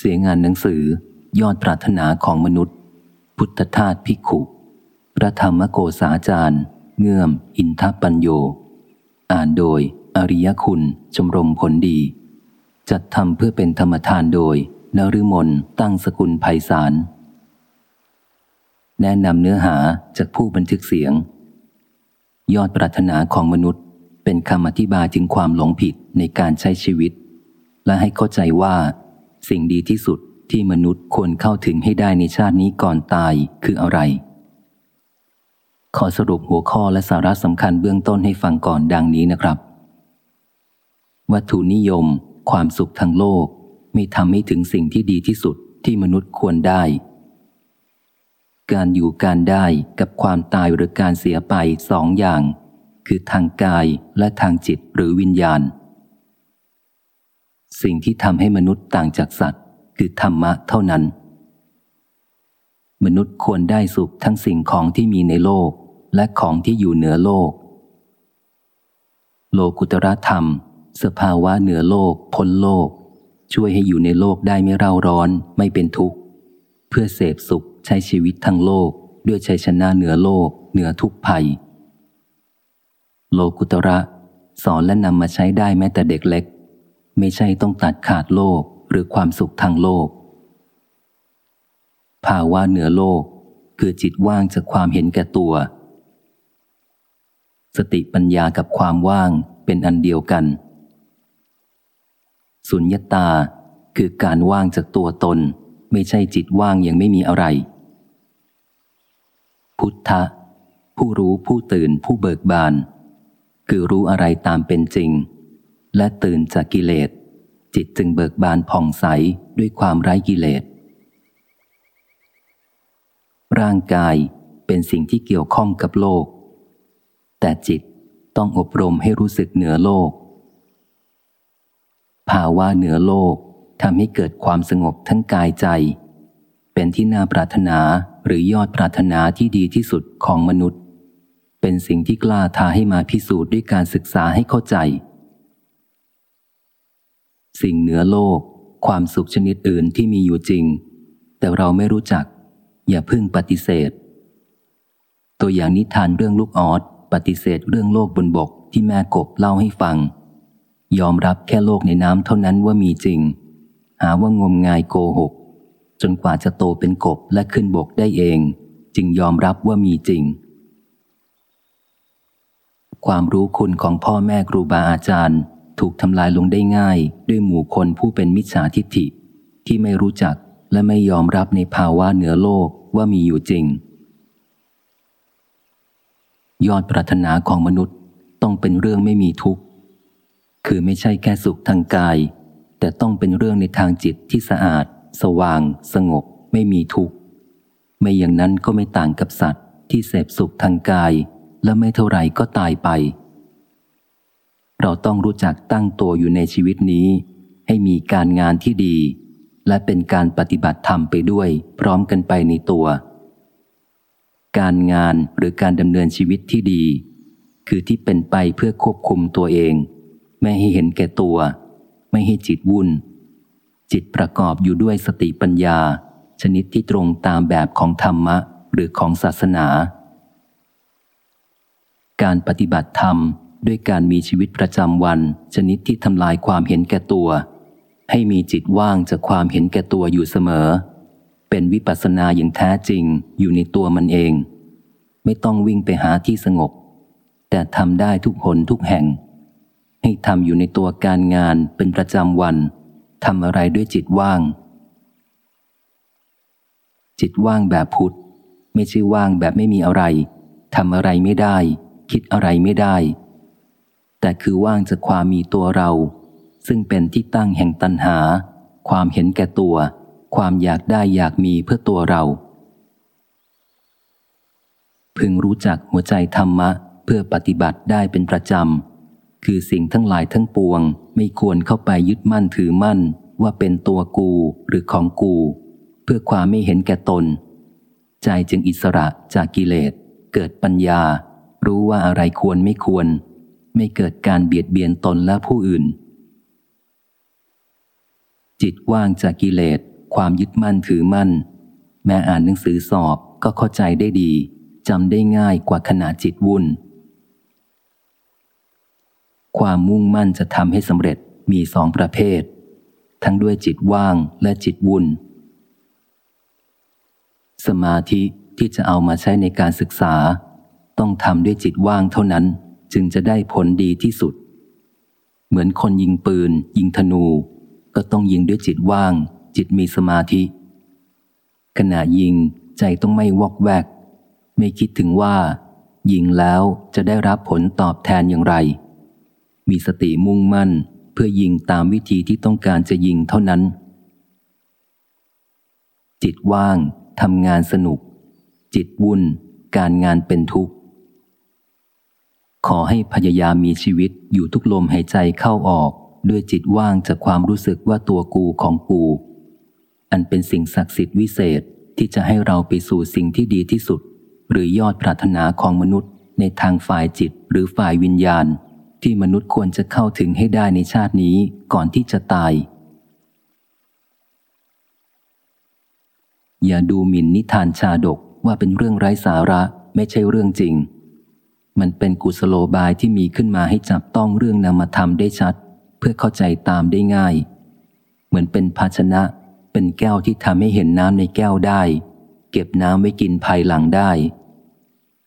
เสียงานหนังสือ ยอดปรารถนาของมนุษย์ พุทธทาสพิขุพระธรรมโกษาจารย์ เงื่อม อินทปัญโย อ่านโดย อริยคุณ ชมรมผลดี จัดทำเพื่อเป็นธรรมทานโดยนฤมลตั้งสกุลภัยสารแนะนำเนื้อหาจากผู้บันทึกเสียง ยอดปรารถนาของมนุษย์ เป็นคำอธิบายถึงความหลงผิดในการใช้ชีวิต และให้เข้าใจว่า สิ่งดีที่สุดที่มนุษย์ควรเข้าถึงให้ได้ในชาตินี้ก่อนตายคืออะไร ขอสรุปหัวข้อและสาระสำคัญเบื้องต้นให้ฟังก่อนดังนี้นะครับ วัตถุนิยม ความสุขทางโลก ไม่ทำให้ถึงสิ่งที่ดีที่สุดที่มนุษย์ควรได้ การอยู่การได้กับความตายหรือการเสียไปสองอย่าง คือทางกายและทางจิตหรือวิญญาณ สิ่งที่ทำให้มนุษย์ต่างจากสัตว์ คือธรรมะเท่านั้น มนุษย์ควรได้สุขทั้งสิ่งของที่มีในโลกและของที่อยู่เหนือโลก โลกุตระธรรม สภาวะเหนือโลก พ้นโลก ช่วยให้อยู่ในโลกได้ไม่เร่าร้อนไม่เป็นทุกข์ เพื่อเสพสุขใช้ชีวิตทั้งโลก ด้วยชัยชนะเหนือโลก เหนือทุกภัย โลกุตระ สอนและนำมาใช้ได้แม้แต่เด็กเล็ก ไม่ใช่ต้องตัดขาดโลกหรือความสุขทางโลก ภาวะเหนือโลกคือจิตว่างจากความเห็นแก่ตัว สติปัญญากับความว่างเป็นอันเดียวกัน สุญญตาคือการว่างจากตัวตน ไม่ใช่จิตว่างยังไม่มีอะไร พุทธะ ผู้รู้ผู้ตื่นผู้เบิกบาน คือรู้อะไรตามเป็นจริง และตื่นจากกิเลส จิตจึงเบิกบานผ่องใสด้วยความไร้กิเลส ร่างกายเป็นสิ่งที่เกี่ยวข้องกับโลก แต่จิตต้องอบรมให้รู้สึกเหนือโลก ภาวะเหนือโลกทำให้เกิดความสงบทั้งกายใจ เป็นที่น่าปรารถนาหรือยอดปรารถนาที่ดีที่สุดของมนุษย์ เป็นสิ่งที่กล้าท้าให้มาพิสูจน์ด้วยการศึกษาให้เข้าใจ สิ่งเหนือโลก ความสุขชนิดอื่นที่มีอยู่จริง แต่เราไม่รู้จัก อย่าพึ่งปฏิเสธ ตัวอย่างนิทานเรื่องลูกออดปฏิเสธเรื่องโลกบนบกที่แม่กบเล่าให้ฟัง ยอมรับแค่โลกในน้ำเท่านั้นว่ามีจริง หาว่างมงายโกหก จนกว่าจะโตเป็นกบและขึ้นบกได้เอง จึงยอมรับว่ามีจริง ความรู้คุณของพ่อแม่ครูบาอาจารย์ ถูกทำลายลงได้ง่ายด้วยหมู่คนผู้เป็นมิจฉาทิฏฐิ ที่ไม่รู้จักและไม่ยอมรับในภาวะเหนือโลกว่ามีอยู่จริง ยอดปรารถนาของมนุษย์ต้องเป็นเรื่องไม่มีทุกข์ คือไม่ใช่แค่สุขทางกาย แต่ต้องเป็นเรื่องในทางจิตที่สะอาด สว่าง สงบ ไม่มีทุกข์ ไม่อย่างนั้นก็ไม่ต่างกับสัตว์ที่เสพสุขทางกาย และไม่เท่าไรก็ตายไป เราต้องรู้จักตั้งตัวอยู่ในชีวิตนี้ ให้มีการงานที่ดี และเป็นการปฏิบัติธรรมไปด้วยพร้อมกันไปในตัว การงานหรือการดำเนินชีวิตที่ดี คือที่เป็นไปเพื่อควบคุมตัวเอง ไม่ให้เห็นแก่ตัว ไม่ให้จิตวุ่น จิตประกอบอยู่ด้วยสติปัญญา ชนิดที่ตรงตามแบบของธรรมะหรือของศาสนา การปฏิบัติธรรม ด้วยการมีชีวิตประจำวัน ชนิดที่ทำลายความเห็นแก่ตัว ให้มีจิตว่างจากความเห็นแก่ตัวอยู่เสมอ เป็นวิปัสสนาอย่างแท้จริงอยู่ในตัวมันเอง ไม่ต้องวิ่งไปหาที่สงบ แต่ทำได้ทุกหนทุกแห่ง ให้ทำอยู่ในตัวการงานเป็นประจำวันทำอะไรด้วยจิตว่าง จิตว่างแบบพุทธ ไม่ใช่ว่างแบบไม่มีอะไรทำอะไรไม่ได้ คิดอะไรไม่ได้ แต่คือว่างจากความมีตัวเรา ซึ่งเป็นที่ตั้งแห่งตัณหา ความเห็นแก่ตัว ความอยากได้อยากมีเพื่อตัวเรา พึงรู้จักหัวใจธรรมะ เพื่อปฏิบัติได้เป็นประจำ คือสิ่งทั้งหลายทั้งปวง ไม่ควรเข้าไปยึดมั่นถือมั่น ว่าเป็นตัวกูหรือของกู เพื่อความไม่เห็นแก่ตน ใจจึงอิสระจากกิเลส เกิดปัญญา รู้ว่าอะไรควรไม่ควร ไม่เกิดการเบียดเบียนตนและผู้อื่น จิตว่างจากกิเลส ความยึดมั่นถือมั่น แม้อ่านหนังสือสอบก็เข้าใจได้ดีจำได้ง่ายกว่าขณะจิตวุ่น ความมุ่งมั่นจะทำให้สำเร็จมีสองประเภท ทั้งด้วยจิตว่างและจิตวุ่น สมาธิที่จะเอามาใช้ในการศึกษา ต้องทำด้วยจิตว่างเท่านั้น จึงจะได้ผลดีที่สุด เหมือนคนยิงปืน ยิงธนู ก็ต้องยิงด้วยจิตว่าง จิตมีสมาธิ ขณะยิงใจต้องไม่วอกแวก ไม่คิดถึงว่า ยิงแล้วจะได้รับผลตอบแทนอย่างไร มีสติมุ่งมั่นเพื่อยิงตามวิธีที่ต้องการจะยิงเท่านั้น จิตว่างทำงานสนุก จิตวุ่น การงานเป็นทุกข์ ขอให้พยายามมีชีวิตอยู่ทุกลมหายใจเข้าออก ด้วยจิตว่างจากความรู้สึกว่าตัวกูของกู อันเป็นสิ่งศักดิ์สิทธิ์วิเศษที่จะให้เราไปสู่สิ่งที่ดีที่สุด หรือยอดปรารถนาของมนุษย์ ในทางฝ่ายจิตหรือฝ่ายวิญญาณ ที่มนุษย์ควรจะเข้าถึงให้ได้ในชาตินี้ก่อนที่จะตาย อย่าดูหมิ่นนิทานชาดกว่าเป็นเรื่องไร้สาระไม่ใช่เรื่องจริง มันเป็นกุศโลบายที่มีขึ้นมาให้จับต้องเรื่องนามธรรมได้ชัด เพื่อเข้าใจตามได้ง่าย เหมือนเป็นภาชนะ เป็นแก้วที่ทำให้เห็นน้ำในแก้วได้ เก็บน้ำไว้กินภายหลังได้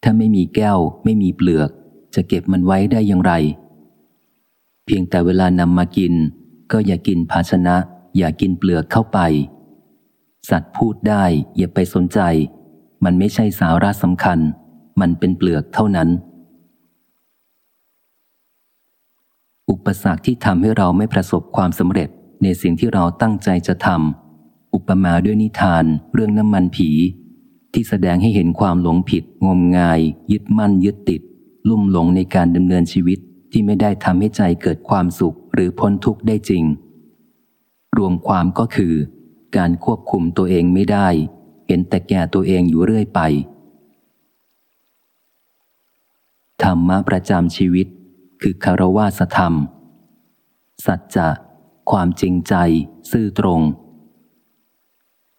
ถ้าไม่มีแก้ว ไม่มีเปลือก จะเก็บมันไว้ได้อย่างไร เพียงแต่เวลานำมากิน ก็อย่ากินภาชนะ อย่ากินเปลือกเข้าไป สัตว์พูดได้อย่าไปสนใจ มันไม่ใช่สาระสำคัญ มันเป็นเปลือกเท่านั้น อุปสรรคที่ทำให้เราไม่ประสบความสำเร็จในสิ่งที่เราตั้งใจจะทำอุปมาด้วยนิทานเรื่องน้ำมันผี ที่แสดงให้เห็นความหลงผิด งมงาย ยึดมั่นยึดติด ลุ่มหลงในการดำเนินชีวิตที่ไม่ได้ทำให้ใจเกิดความสุขหรือพ้นทุกข์ได้จริง รวมความก็คือ การควบคุมตัวเองไม่ได้ เห็นแต่แก่ตัวเองอยู่เรื่อยไปธรรมะประจำชีวิต คือคารวาสธรรม สัจจะ ความจริงใจ ซื่อตรง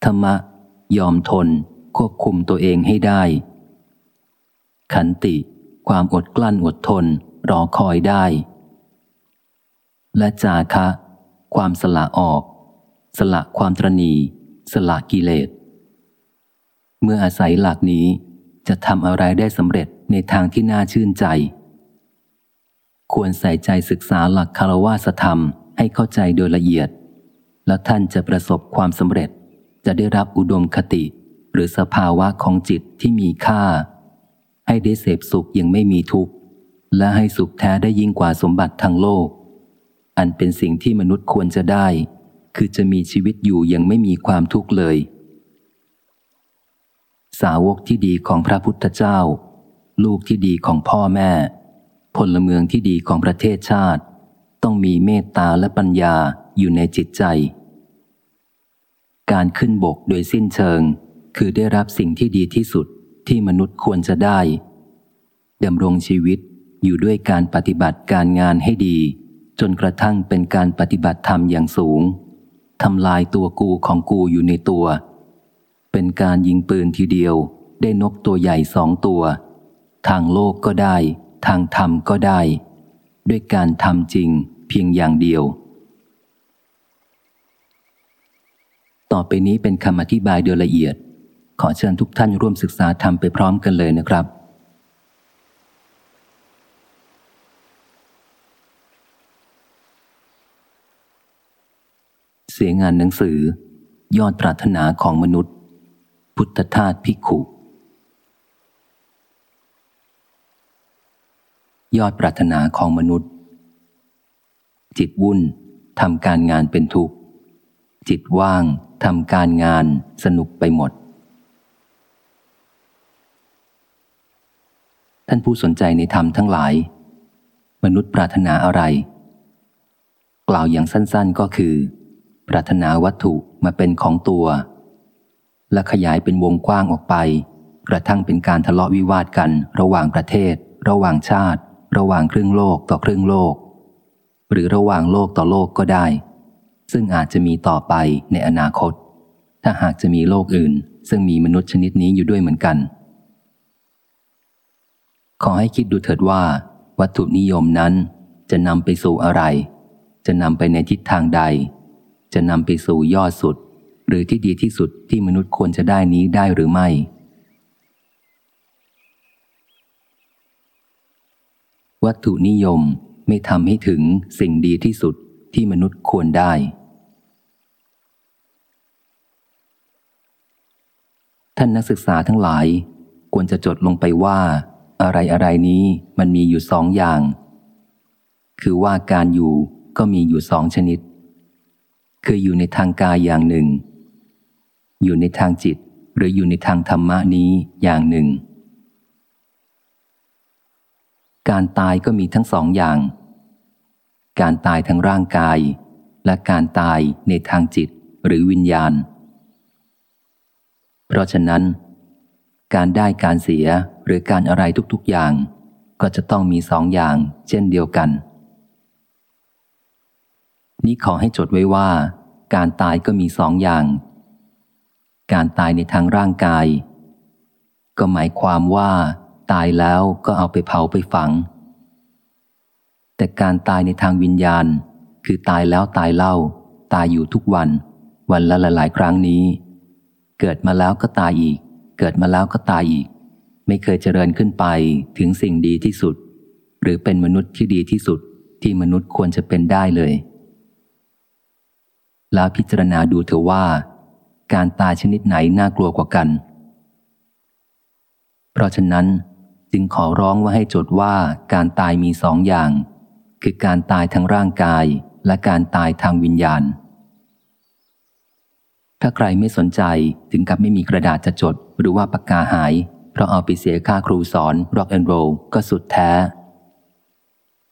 ธรรมะ ยอมทน ควบคุมตัวเองให้ได้ ขันติ ความอดกลั้นอดทน รอคอยได้ และจาคะ ความสละออก สละความตรณี สละกิเลส เมื่ออาศัยหลักนี้จะทำอะไรได้สำเร็จในทางที่น่าชื่นใจ ควรใส่ใจศึกษาหลักคารวะธรรมให้เข้าใจโดยละเอียด แล้วท่านจะประสบความสำเร็จ จะได้รับอุดมคติ หรือสภาวะของจิตที่มีค่า ให้ได้เสพสุขยังไม่มีทุกข์ และให้สุขแท้ได้ยิ่งกว่าสมบัติทางโลก อันเป็นสิ่งที่มนุษย์ควรจะได้ คือจะมีชีวิตอยู่ยังไม่มีความทุกข์เลย สาวกที่ดีของพระพุทธเจ้า ลูกที่ดีของพ่อแม่ พลเมืองที่ดีของประเทศชาติ ต้องมีเมตตาและปัญญาอยู่ในจิตใจ การขึ้นบกโดยสิ้นเชิง คือได้รับสิ่งที่ดีที่สุดที่มนุษย์ควรจะได้ดำรงชีวิตอยู่ด้วยการปฏิบัติการงานให้ดี จนกระทั่งเป็นการปฏิบัติธรรมอย่างสูงทำลายตัวกูของกูอยู่ในตัว เป็นการยิงปืนทีเดียว ได้นกตัวใหญ่สองตัว ทางโลกก็ได้ ทางธรรมก็ได้ ด้วยการทำจริงเพียงอย่างเดียว ต่อไปนี้เป็นคำอธิบายโดยละเอียด ขอเชิญทุกท่านร่วมศึกษาธรรมไปพร้อมกันเลยนะครับเสียงานหนังสือ ยอดปรารถนาของมนุษย์ พุทธทาสพิขุ ยอดปรารถนาของมนุษย์ จิตวุ่นทำการงานเป็นทุกข์ จิตว่างทำการงานสนุกไปหมด ท่านผู้สนใจในธรรมทั้งหลาย มนุษย์ปรารถนาอะไร กล่าวอย่างสั้นๆก็คือ ปรารถนาวัตถุมาเป็นของตัว และขยายเป็นวงกว้างออกไป กระทั่งเป็นการทะเลาะวิวาทกันระหว่างประเทศ ระหว่างชาติ ระหว่างครึ่งโลกต่อครึ่งโลก หรือระหว่างโลกต่อโลกก็ได้ ซึ่งอาจจะมีต่อไปในอนาคต ถ้าหากจะมีโลกอื่น ซึ่งมีมนุษย์ชนิดนี้อยู่ด้วยเหมือนกัน ขอให้คิดดูเถิดว่า วัตถุนิยมนั้นจะนำไปสู่อะไร จะนำไปในทิศทางใด จะนำไปสู่ยอดสุด หรือที่ดีที่สุดที่มนุษย์ควรจะได้นี้ได้หรือไม่ วัตถุนิยมไม่ทำให้ถึงสิ่งดีที่สุดที่มนุษย์ควรได้ ท่านนักศึกษาทั้งหลาย ควรจะจดลงไปว่า อะไรอะไรนี้มันมีอยู่สองอย่าง คือว่าการอยู่ก็มีอยู่สองชนิด คืออยู่ในทางกายอย่างหนึ่ง อยู่ในทางจิตหรืออยู่ในทางธรรมะนี้อย่างหนึ่ง การตายก็มีทั้งสองอย่าง การตายทางร่างกาย และการตายในทางจิตหรือวิญญาณ เพราะฉะนั้น การได้การเสียหรือการอะไรทุกๆอย่าง ก็จะต้องมีสองอย่าง เช่นเดียวกัน นี้ขอให้จดไว้ว่า การตายก็มีสองอย่าง การตายในทางร่างกาย ก็หมายความว่า ตายแล้วก็เอาไปเผาไปฝัง แต่การตายในทางวิญญาณ คือตายแล้วตายเล่า ตายอยู่ทุกวัน วันละหลายๆครั้งนี้ เกิดมาแล้วก็ตายอีก เกิดมาแล้วก็ตายอีก ไม่เคยเจริญขึ้นไปถึงสิ่งดีที่สุด หรือเป็นมนุษย์ที่ดีที่สุดที่มนุษย์ควรจะเป็นได้เลย แล้วพิจารณาดูเถอะว่า การตายชนิดไหนน่ากลัวกว่ากัน เพราะฉะนั้น จึงขอร้องว่าให้จดว่าการตายมีสองอย่าง คือการตายทางร่างกายและการตายทางวิญญาณ ถ้าใครไม่สนใจถึงกับไม่มีกระดาษจะจดหรือว่าปากกาหาย เพราะเอาไปเสียค่าครูสอน rock and roll ก็สุดแท้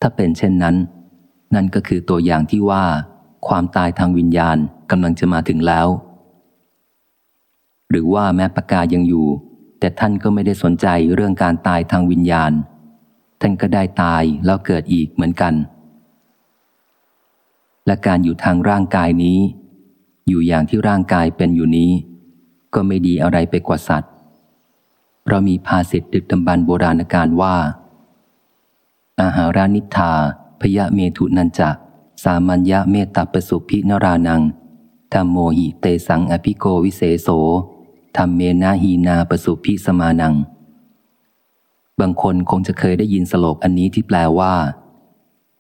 ถ้าเป็นเช่นนั้น นั่นก็คือตัวอย่างที่ว่า ความตายทางวิญญาณกำลังจะมาถึงแล้ว หรือว่าแม้ปากกายังอยู่ แต่ท่านก็ไม่ได้สนใจเรื่องการตายทางวิญญาณ ท่านก็ได้ตายแล้วเกิดอีกเหมือนกัน และการอยู่ทางร่างกายนี้ อยู่อย่างที่ร่างกายเป็นอยู่นี้ ก็ไม่ดีอะไรไปกว่าสัตว์ เพราะมีภาษิตดึกดำบรรโบราณการว่า อาหารานิธาพยะเมถุนันจะสามัญญะเมตตาปสุพินรานังธรรมโมหิเตสังอภิโกวิเศโส ธรรมเมนาหีนาปสุพิสมานัง บางคนคงจะเคยได้ยินสโลกอันนี้ที่แปลว่า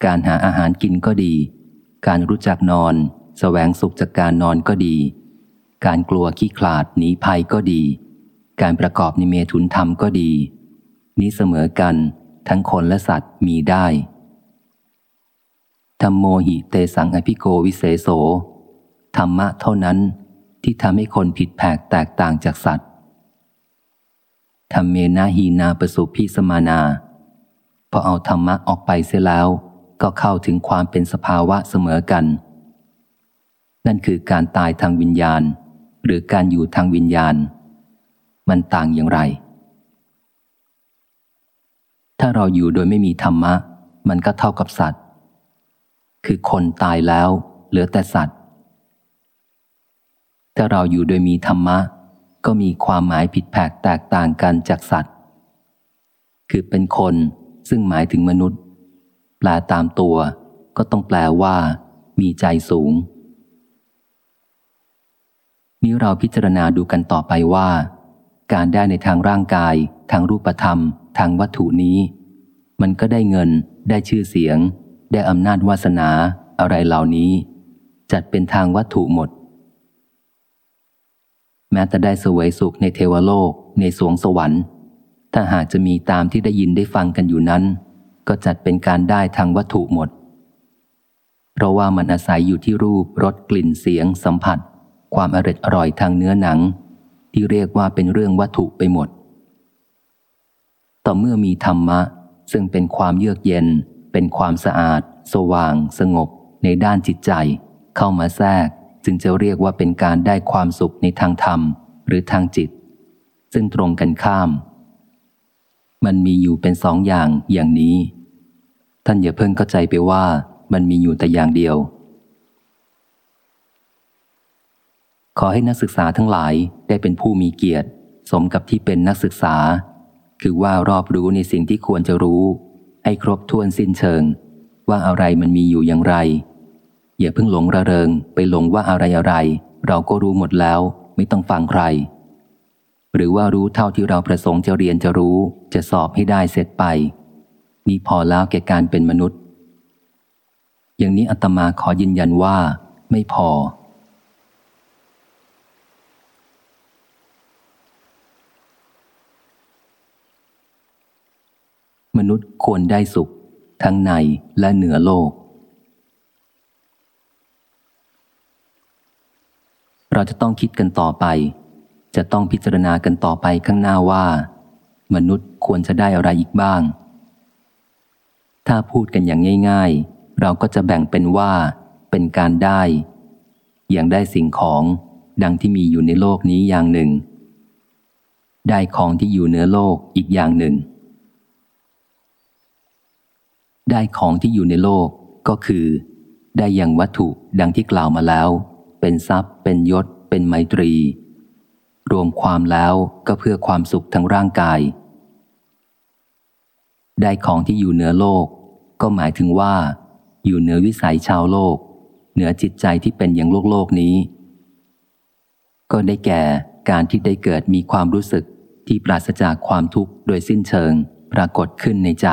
การหาอาหารกินก็ดี การรู้จักนอนสแสวงสุขจากการนอนก็ดี การกลัวขี้ขลาดหนีภัยก็ดี การประกอบในเมถุนธรรมก็ดี นี้เสมอกัน ทั้งคนและสัตว์มีได้ธรรมโมหิเตสังอภิโกวิเศโสธรรมะเท่านั้น ที่ทำให้คนผิดแผกแตกต่างจากสัตว์ธรรมเมนาหีนาประสุพิสมานา พอเอาธรรมะออกไปเสียแล้ว ก็เข้าถึงความเป็นสภาวะเสมอกัน นั่นคือการตายทางวิญญาณ หรือการอยู่ทางวิญญาณ มันต่างอย่างไร ถ้าเราอยู่โดยไม่มีธรรมะ มันก็เท่ากับสัตว์ คือคนตายแล้ว เหลือแต่สัตว์ ถ้าเราอยู่โดยมีธรรมะ ก็มีความหมายผิดแผกแตกต่างกันจากสัตว์ คือเป็นคนซึ่งหมายถึงมนุษย์ แปลตามตัว ก็ต้องแปลว่า มีใจสูง นี้เราพิจารณาดูกันต่อไปว่า การได้ในทางร่างกาย ทางรูปธรรม ทางวัตถุนี้ มันก็ได้เงิน ได้ชื่อเสียง ได้อำนาจวาสนา อะไรเหล่านี้ จัดเป็นทางวัตถุหมด แม้แต่ได้สวยสุขในเทวโลก ในสวงสวรรค์ ถ้าหากจะมีตามที่ได้ยินได้ฟังกันอยู่นั้น ก็จัดเป็นการได้ทางวัตถุหมด เพราะว่ามันอาศัยอยู่ที่รูปรสกลิ่นเสียง สัมผัส ความอร่อยอร่อยทางเนื้อหนัง ที่เรียกว่าเป็นเรื่องวัตถุไปหมด ต่อเมื่อมีธรรมะ ซึ่งเป็นความเยือกเย็น เป็นความสะอาด สว่าง สงบ ในด้านจิตใจ เข้ามาแทรก จึงจะเรียกว่าเป็นการได้ความสุขในทางธรรมหรือทางจิต ซึ่งตรงกันข้าม มันมีอยู่เป็นสองอย่างอย่างนี้ ท่านอย่าเพิ่งเข้าใจไปว่ามันมีอยู่แต่อย่างเดียว ขอให้นักศึกษาทั้งหลายได้เป็นผู้มีเกียรติ สมกับที่เป็นนักศึกษา คือว่ารอบรู้ในสิ่งที่ควรจะรู้ ให้ครบถ้วนสิ้นเชิง ว่าอะไรมันมีอยู่อย่างไร อย่าเพิ่งหลงระเริงไปหลงว่าอะไรอะไร เราก็รู้หมดแล้ว ไม่ต้องฟังใคร หรือว่ารู้เท่าที่เราประสงค์จะเรียนจะรู้ จะสอบให้ได้เสร็จไป นี่พอแล้วแก่การเป็นมนุษย์ อย่างนี้อาตมาขอยืนยันว่า ไม่พอ มนุษย์ควรได้สุข ทั้งในและเหนือโลก เราจะต้องคิดกันต่อไป จะต้องพิจารณากันต่อไปข้างหน้าว่า มนุษย์ควรจะได้อะไรอีกบ้าง ถ้าพูดกันอย่างง่าย ๆ เราก็จะแบ่งเป็นว่า เป็นการได้ อย่างได้สิ่งของดังที่มีอยู่ในโลกนี้อย่างหนึ่ง ได้ของที่อยู่เหนือโลกอีกอย่างหนึ่ง ได้ของที่อยู่ในโลกก็คือ ได้อย่างวัตถุดังที่กล่าวมาแล้ว เป็นทรัพย์ เป็นยศ เป็นไมตรี รวมความแล้วก็เพื่อความสุขทั้งร่างกาย ได้ของที่อยู่เหนือโลก ก็หมายถึงว่า อยู่เหนือวิสัยชาวโลก เหนือจิตใจที่เป็นอย่างโลกโลกนี้ ก็ได้แก่การที่ได้เกิดมีความรู้สึกที่ปราศจากความทุกข์โดยสิ้นเชิงปรากฏขึ้นในใจ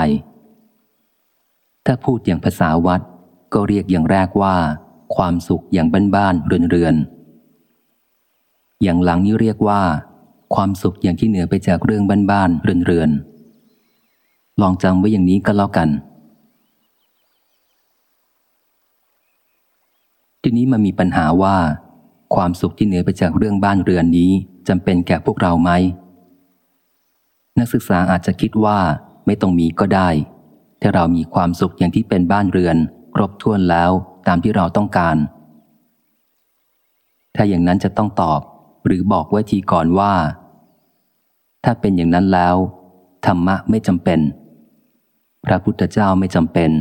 ถ้าพูดอย่างภาษาวัดก็เรียกอย่างแรกว่า ความสุขอย่างบ้านๆเรือนๆอย่างหลังนี้เรียกว่า ความสุขอย่างที่เหนือไปจากเรื่องบ้านๆเรือนๆลองจำไว้อย่างนี้ก็แล้วกัน ทีนี้มามีปัญหาว่า ความสุขที่เหนือไปจากเรื่องบ้านเรือนนี้จำเป็นแก่พวกเราไหมนักศึกษาอาจจะคิดว่าไม่ต้องมีก็ได้ ถ้าเรามีความสุขอย่างที่เป็นบ้านเรือน ครบถ้วนแล้ว ตามที่เราต้องการ ถ้าอย่างนั้นจะต้องตอบหรือบอกไว้ทีก่อนว่า ถ้าเป็นอย่างนั้นแล้ว ธรรมะไม่จำเป็น พระพุทธเจ้าไม่จำเป็น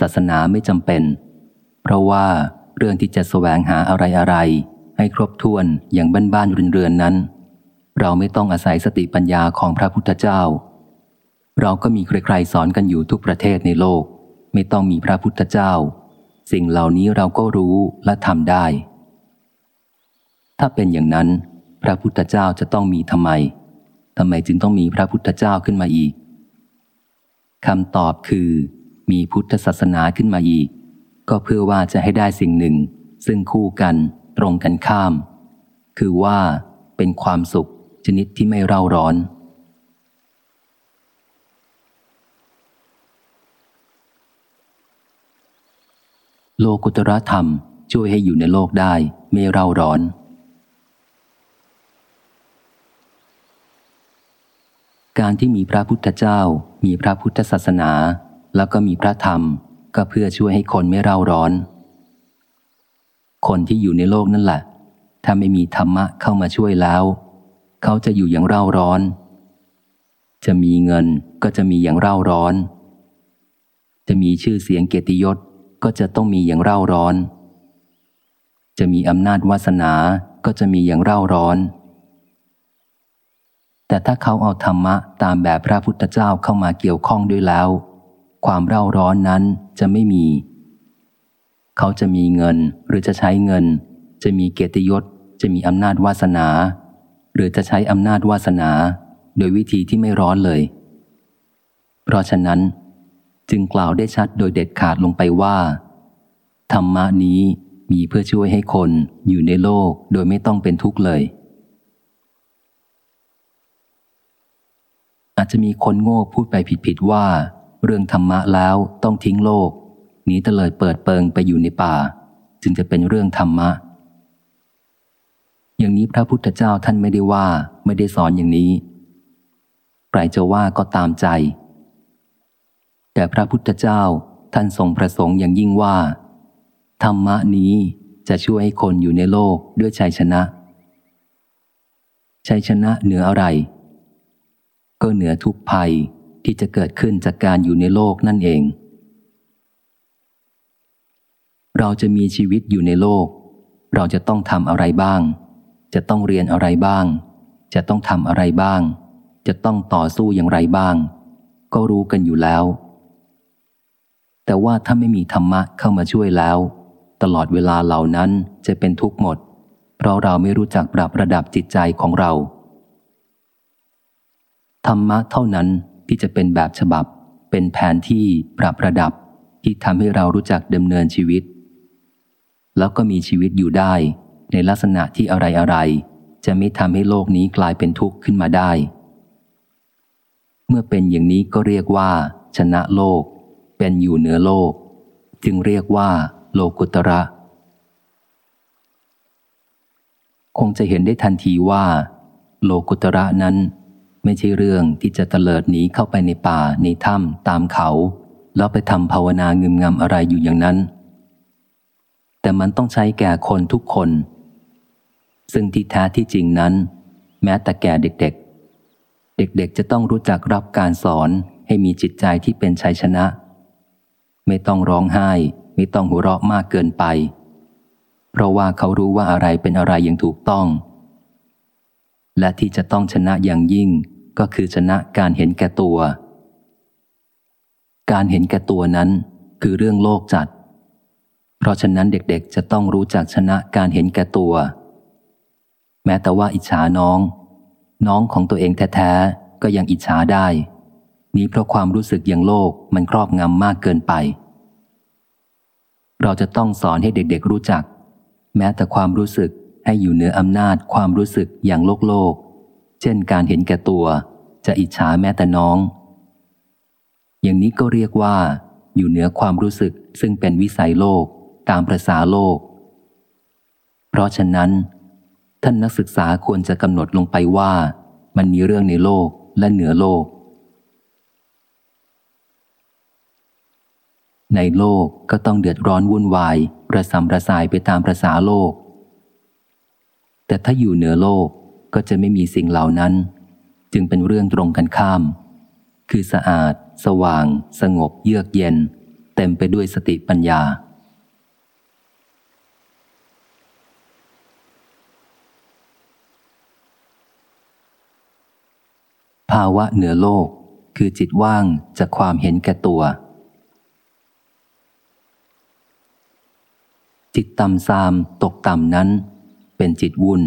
ศาสนาไม่จำเป็น เพราะว่าเรื่องที่จะแสวงหาอะไรอะไร ให้ครบถ้วนอย่างบ้านๆเรือนๆนั้น เราไม่ต้องอาศัยสติปัญญาของพระพุทธเจ้า เราก็มีใครๆสอนกันอยู่ทุกประเทศในโลก ไม่ต้องมีพระพุทธเจ้า สิ่งเหล่านี้เราก็รู้และทำได้ ถ้าเป็นอย่างนั้น พระพุทธเจ้าจะต้องมีทำไมทำไมจึงต้องมีพระพุทธเจ้าขึ้นมาอีกคำตอบคือ มีพุทธศาสนาขึ้นมาอีก ก็เพื่อว่าจะให้ได้สิ่งหนึ่ง ซึ่งคู่กันตรงกันข้าม คือว่าเป็นความสุขชนิดที่ไม่เร่าร้อน โลกุตรธรรมช่วยให้อยู่ในโลกได้ไม่เร่าร้อน การที่มีพระพุทธเจ้า มีพระพุทธศาสนา แล้วก็มีพระธรรม ก็เพื่อช่วยให้คนไม่เร่าร้อน คนที่อยู่ในโลกนั่นแหละ ถ้าไม่มีธรรมะเข้ามาช่วยแล้ว เขาจะอยู่อย่างเร่าร้อน จะมีเงินก็จะมีอย่างเร่าร้อน จะมีชื่อเสียงเกียรติยศ ก็จะต้องมีอย่างเร่าร้อน จะมีอำนาจวาสนาก็จะมีอย่างเร่าร้อน แต่ถ้าเขาเอาธรรมะตามแบบพระพุทธเจ้าเข้ามาเกี่ยวข้องด้วยแล้ว ความเร่าร้อนนั้นจะไม่มี เขาจะมีเงินหรือจะใช้เงิน จะมีเกียรติยศ จะมีอำนาจวาสนา หรือจะใช้อำนาจวาสนา โดยวิธีที่ไม่ร้อนเลย เพราะฉะนั้น จึงกล่าวได้ชัดโดยเด็ดขาดลงไปว่า ธรรมะนี้มีเพื่อช่วยให้คนอยู่ในโลกโดยไม่ต้องเป็นทุกข์เลย อาจจะมีคนโง่พูดไปผิดๆว่า เรื่องธรรมะแล้วต้องทิ้งโลกหนีเตลิดเปิดเปิงไปอยู่ในป่า จึงจะเป็นเรื่องธรรมะ อย่างนี้พระพุทธเจ้าท่านไม่ได้ว่าไม่ได้สอนอย่างนี้ใครจะว่าก็ตามใจ แต่พระพุทธเจ้าท่านทรงประสงค์อย่างยิ่งว่า ธรรมะนี้จะช่วยให้คนอยู่ในโลกด้วยชัยชนะ ชัยชนะเหนืออะไร ก็เหนือทุกภัยที่จะเกิดขึ้นจากการอยู่ในโลกนั่นเอง เราจะมีชีวิตอยู่ในโลก เราจะต้องทำอะไรบ้าง จะต้องเรียนอะไรบ้าง จะต้องทำอะไรบ้าง จะต้องต่อสู้อย่างไรบ้าง ก็รู้กันอยู่แล้ว แต่ว่าถ้าไม่มีธรรมะเข้ามาช่วยแล้ว ตลอดเวลาเหล่านั้นจะเป็นทุกข์หมด เพราะเราไม่รู้จักปรับระดับจิตใจของเรา ธรรมะเท่านั้นที่จะเป็นแบบฉบับ เป็นแผนที่ปรับระดับที่ทำให้เรารู้จักดำเนินชีวิต แล้วก็มีชีวิตอยู่ได้ ในลักษณะที่อะไรอะไรจะไม่ทำให้โลกนี้กลายเป็นทุกข์ขึ้นมาได้ เมื่อเป็นอย่างนี้ก็เรียกว่า ชนะโลก เป็นอยู่เหนือโลก จึงเรียกว่า โลกุตระ คงจะเห็นได้ทันทีว่า โลกุตระนั้น ไม่ใช่เรื่องที่จะเตลิดหนีเข้าไปในป่าในถ้ำตามเขา แล้วไปทำภาวนางึมงำอะไรอยู่อย่างนั้น แต่มันต้องใช้แก่คนทุกคน ซึ่งที่แท้ที่จริงนั้น แม้แต่แก่เด็กๆ เด็กๆจะต้องรู้จักรับการสอนให้มีจิตใจที่เป็นชัยชนะ ไม่ต้องร้องไห้ ไม่ต้องหัวเราะมากเกินไป เพราะว่าเขารู้ว่าอะไรเป็นอะไรอย่างถูกต้อง และที่จะต้องชนะอย่างยิ่งก็คือชนะการเห็นแก่ตัว การเห็นแก่ตัวนั้นคือเรื่องโลกจัด เพราะฉะนั้นเด็กๆจะต้องรู้จักชนะการเห็นแก่ตัว แม้แต่ว่าอิจฉาน้อง น้องของตัวเองแท้ๆก็ยังอิจฉาได้ นี้เพราะความรู้สึกอย่างโลกมันครอบงำมากเกินไป เราจะต้องสอนให้เด็กๆรู้จัก แม้แต่ความรู้สึกให้อยู่เหนืออำนาจความรู้สึกอย่างโลกโลก เช่นการเห็นแก่ตัว จะอิจฉาแม้แต่น้อง อย่างนี้ก็เรียกว่า อยู่เหนือความรู้สึกซึ่งเป็นวิสัยโลกตามประษาโลก เพราะฉะนั้น ท่านนักศึกษาควรจะกำหนดลงไปว่า มันมีเรื่องในโลกและเหนือโลก ในโลกก็ต้องเดือดร้อนวุ่นวายประสำประสายไปตามประษาโลก แต่ถ้าอยู่เหนือโลกก็จะไม่มีสิ่งเหล่านั้น จึงเป็นเรื่องตรงกันข้าม คือสะอาด สว่าง สงบเยือกเย็น เต็มไปด้วยสติปัญญา ภาวะเหนือโลกคือจิตว่างจากความเห็นแก่ตัว จิตต่ำซามตกต่ำนั้น เป็นจิตวุ่น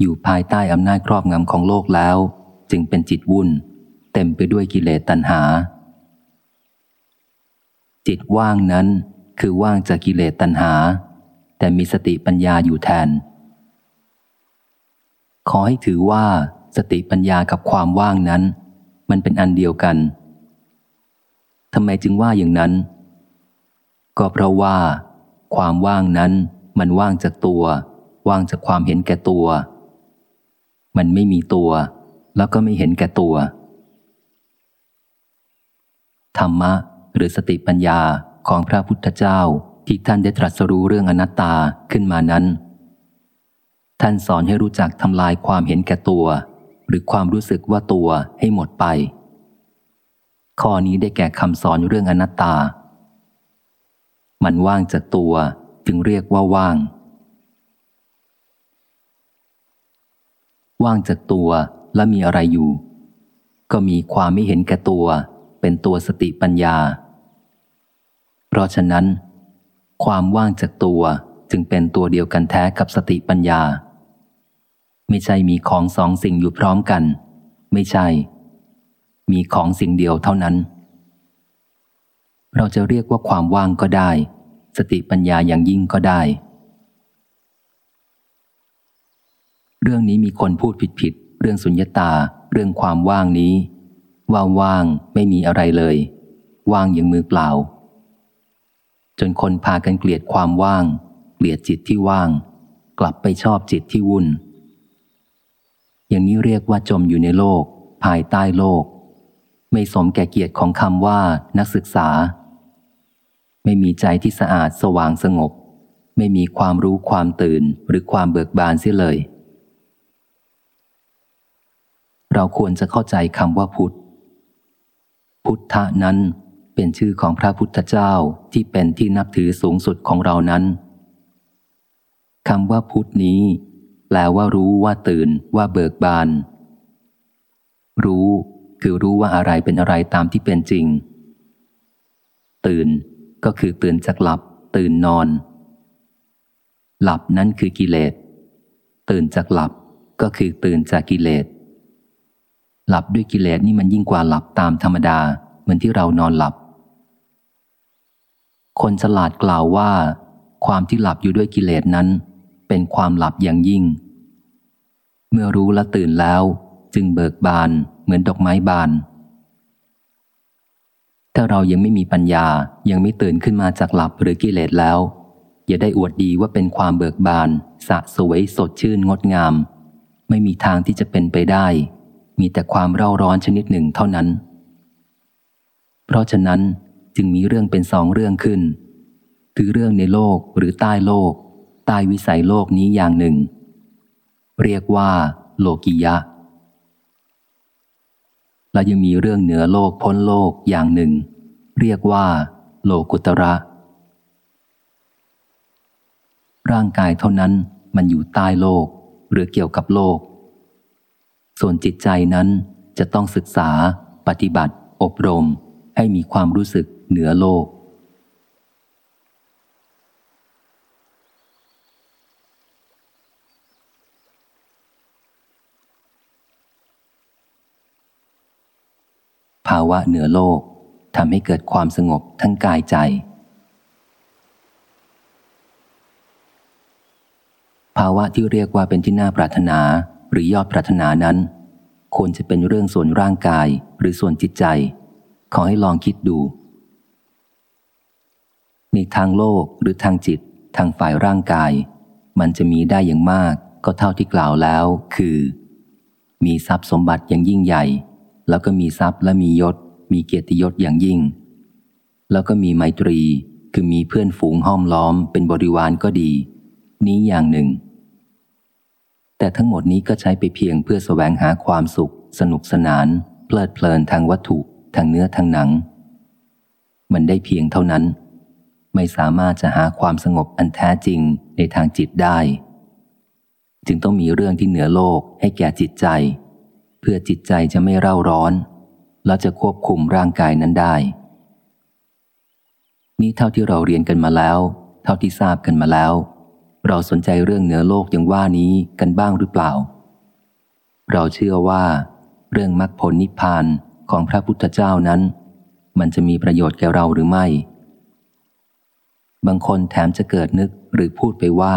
อยู่ภายใต้อำนาจครอบงำของโลกแล้ว จึงเป็นจิตวุ่น เต็มไปด้วยกิเลสตัณหา จิตว่างนั้นคือว่างจากกิเลสตัณหา แต่มีสติปัญญาอยู่แทน ขอให้ถือว่าสติปัญญากับความว่างนั้น มันเป็นอันเดียวกันทำไมจึงว่าอย่างนั้น ก็เพราะว่า ความว่างนั้น มันว่างจากตัว ว่างจากความเห็นแก่ตัว มันไม่มีตัว แล้วก็ไม่เห็นแก่ตัว ธรรมะ หรือสติปัญญาของพระพุทธเจ้าที่ท่านได้ตรัสรู้เรื่องอนัตตาขึ้นมานั้น ท่านสอนให้รู้จักทำลายความเห็นแก่ตัว หรือความรู้สึกว่าตัวให้หมดไป ข้อนี้ได้แก่คำสอนเรื่องอนัตตา มันว่างจากตัวจึงเรียกว่าว่าง ว่างจากตัวและมีอะไรอยู่ ก็มีความไม่เห็นแก่ตัว เป็นตัวสติปัญญา เพราะฉะนั้น ความว่างจากตัวจึงเป็นตัวเดียวกันแท้กับสติปัญญา ไม่ใช่มีของสองสิ่งอยู่พร้อมกัน ไม่ใช่ มีของสิ่งเดียวเท่านั้น เราจะเรียกว่าความว่างก็ได้ สติปัญญาอย่างยิ่งก็ได้ เรื่องนี้มีคนพูดผิดๆเรื่องสุญญตา เรื่องความว่างนี้ ว่าว่างไม่มีอะไรเลย ว่างอย่างมือเปล่า จนคนพากันเกลียดความว่าง เกลียดจิตที่ว่าง กลับไปชอบจิตที่วุ่น อย่างนี้เรียกว่าจมอยู่ในโลก ภายใต้โลกไม่สมแก่เกียรติของคำว่านักศึกษา ไม่มีใจที่สะอาดสว่างสงบ ไม่มีความรู้ความตื่นหรือความเบิกบานเสียเลย เราควรจะเข้าใจคำว่าพุทธ พุทธะนั้นเป็นชื่อของพระพุทธเจ้าที่เป็นที่นับถือสูงสุดของเรานั้นคำว่าพุทธนี้ แปลว่ารู้ว่าตื่นว่าเบิกบาน รู้คือรู้ว่าอะไรเป็นอะไรตามที่เป็นจริง ตื่น ก็คือตื่นจากหลับ ตื่นนอน หลับนั้นคือกิเลส ตื่นจากหลับก็คือตื่นจากกิเลส หลับด้วยกิเลสนี่มันยิ่งกว่าหลับตามธรรมดาเหมือนที่เรานอนหลับ คนฉลาดกล่าวว่า ความที่หลับอยู่ด้วยกิเลสนั้น เป็นความหลับอย่างยิ่ง เมื่อรู้และตื่นแล้ว จึงเบิกบานเหมือนดอกไม้บาน ถ้าเรายังไม่มีปัญญายังไม่ตื่นขึ้นมาจากหลับหรือกิเลสแล้ว อย่าได้อวดดีว่าเป็นความเบิกบาน สะสวยสดชื่นงดงาม ไม่มีทางที่จะเป็นไปได้ มีแต่ความเร่าร้อนชนิดหนึ่งเท่านั้น เพราะฉะนั้นจึงมีเรื่องเป็นสองเรื่องขึ้น คือเรื่องในโลกหรือใต้โลก ใต้วิสัยโลกนี้อย่างหนึ่ง เรียกว่า โลกิยะ และยังมีเรื่องเหนือโลกพ้นโลกอย่างหนึ่ง เรียกว่า โลกุตระ ร่างกายเท่านั้นมันอยู่ใต้โลกหรือเกี่ยวกับโลก ส่วนจิตใจนั้นจะต้องศึกษา ปฏิบัติ อบรม ให้มีความรู้สึกเหนือโลก ภาวะเหนือโลกทำให้เกิดความสงบทั้งกายใจ ภาวะที่เรียกว่าเป็นที่น่าปรารถนาหรือยอดปรารถนานั้น ควรจะเป็นเรื่องส่วนร่างกายหรือส่วนจิตใจ ขอให้ลองคิดดู ในทางโลกหรือทางจิต ทางฝ่ายร่างกาย มันจะมีได้อย่างมากก็เท่าที่กล่าวแล้ว คือ มีทรัพย์สมบัติอย่างยิ่งใหญ่ แล้วก็มีทรัพย์และมียศ มีเกียรติยศอย่างยิ่ง แล้วก็มีไมตรี คือมีเพื่อนฝูงห้อมล้อมเป็นบริวารก็ดี นี้อย่างหนึ่ง แต่ทั้งหมดนี้ก็ใช้ไปเพียงเพื่อสแสวงหาความสุข สนุกสนาน เพลิดเพลินทางวัตถุทางเนื้อทางหนัง มันได้เพียงเท่านั้น ไม่สามารถจะหาความสงบอันแท้จริงในทางจิตได้ จึงต้องมีเรื่องที่เหนือโลกให้แก่จิตใจ เพื่อจิตใจจะไม่เร่าร้อน แล้วจะควบคุมร่างกายนั้นได้ นี่เท่าที่เราเรียนกันมาแล้ว เท่าที่ทราบกันมาแล้ว เราสนใจเรื่องเหนือโลกอย่างว่านี้กันบ้างหรือเปล่า เราเชื่อว่า เรื่องมรรคผลนิพพานของพระพุทธเจ้านั้น มันจะมีประโยชน์แก่เราหรือไม่ บางคนแถมจะเกิดนึกหรือพูดไปว่า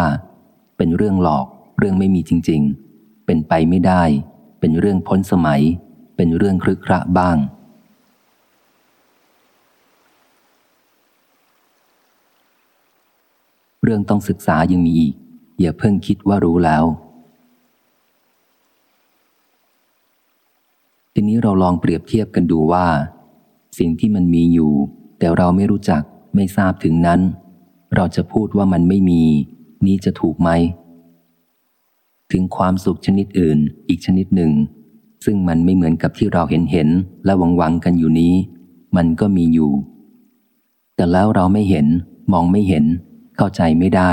เป็นเรื่องหลอก เรื่องไม่มีจริง ๆ เป็นไปไม่ได้ เป็นเรื่องพ้นสมัย เป็นเรื่องคลึกคระบ้าง เรื่องต้องศึกษายังมีอีก อย่าเพิ่งคิดว่ารู้แล้ว ทีนี้เราลองเปรียบเทียบกันดูว่า สิ่งที่มันมีอยู่ แต่เราไม่รู้จักไม่ทราบถึงนั้น เราจะพูดว่ามันไม่มี นี้จะถูกไหม ถึงความสุขชนิดอื่นอีกชนิดหนึ่ง ซึ่งมันไม่เหมือนกับที่เราเห็นเห็นและหวังหวังกันอยู่นี้ มันก็มีอยู่ แต่แล้วเราไม่เห็น มองไม่เห็น เข้าใจไม่ได้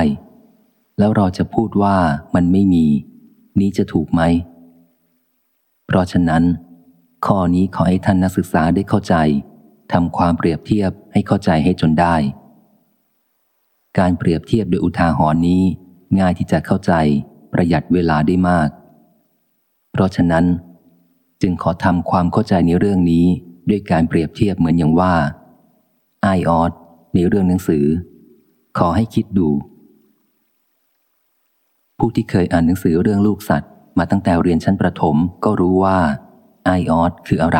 แล้วเราจะพูดว่ามันไม่มี นี้จะถูกไหม เพราะฉะนั้น ข้อนี้ขอให้ท่านนักศึกษาได้เข้าใจทำความเปรียบเทียบให้เข้าใจให้จนได้ การเปรียบเทียบโดยอุทาหรณ์นี้ ง่ายที่จะเข้าใจ ประหยัดเวลาได้มาก เพราะฉะนั้น จึงขอทำความเข้าใจในเรื่องนี้ด้วยการเปรียบเทียบเหมือนอย่างว่าไอออสในเรื่องหนังสือ ขอให้คิดดู ผู้ที่เคยอ่านหนังสือเรื่องลูกสัตว์ มาตั้งแต่เรียนชั้นประถมก็รู้ว่าไอออสคืออะไร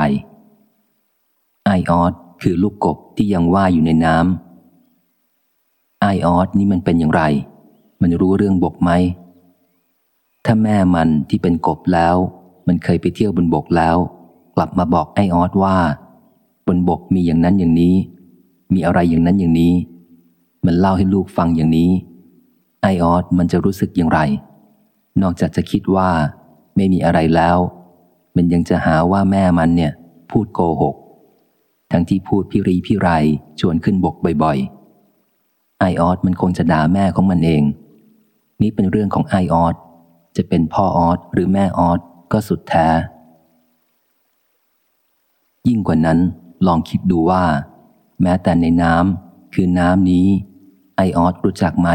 ไอออสคือลูกกบที่ยังว่ายอยู่ในน้ำไอออสนี่มันเป็นอย่างไร มันรู้เรื่องบกไหม ถ้าแม่มันที่เป็นกบแล้ว มันเคยไปเที่ยวบนบกแล้ว กลับมาบอกไอออสว่า บนบกมีอย่างนั้นอย่างนี้ มีอะไรอย่างนั้นอย่างนี้ มันเล่าให้ลูกฟังอย่างนี้ ไอออสมันจะรู้สึกอย่างไร นอกจากจะคิดว่าไม่มีอะไรแล้ว มันยังจะหาว่าแม่มันเนี่ย พูดโกหก ทั้งที่พูดพิรีพิไรชวนขึ้นบกบ่อยๆไอออสมันคงจะด่าแม่ของมันเอง นี่เป็นเรื่องของไอออส จะเป็นพ่อออสหรือแม่ออสก็สุดแท้ ยิ่งกว่านั้นลองคิดดูว่า แม้แต่ในน้ำคือน้ำนี้ ไอออสรู้จักไหม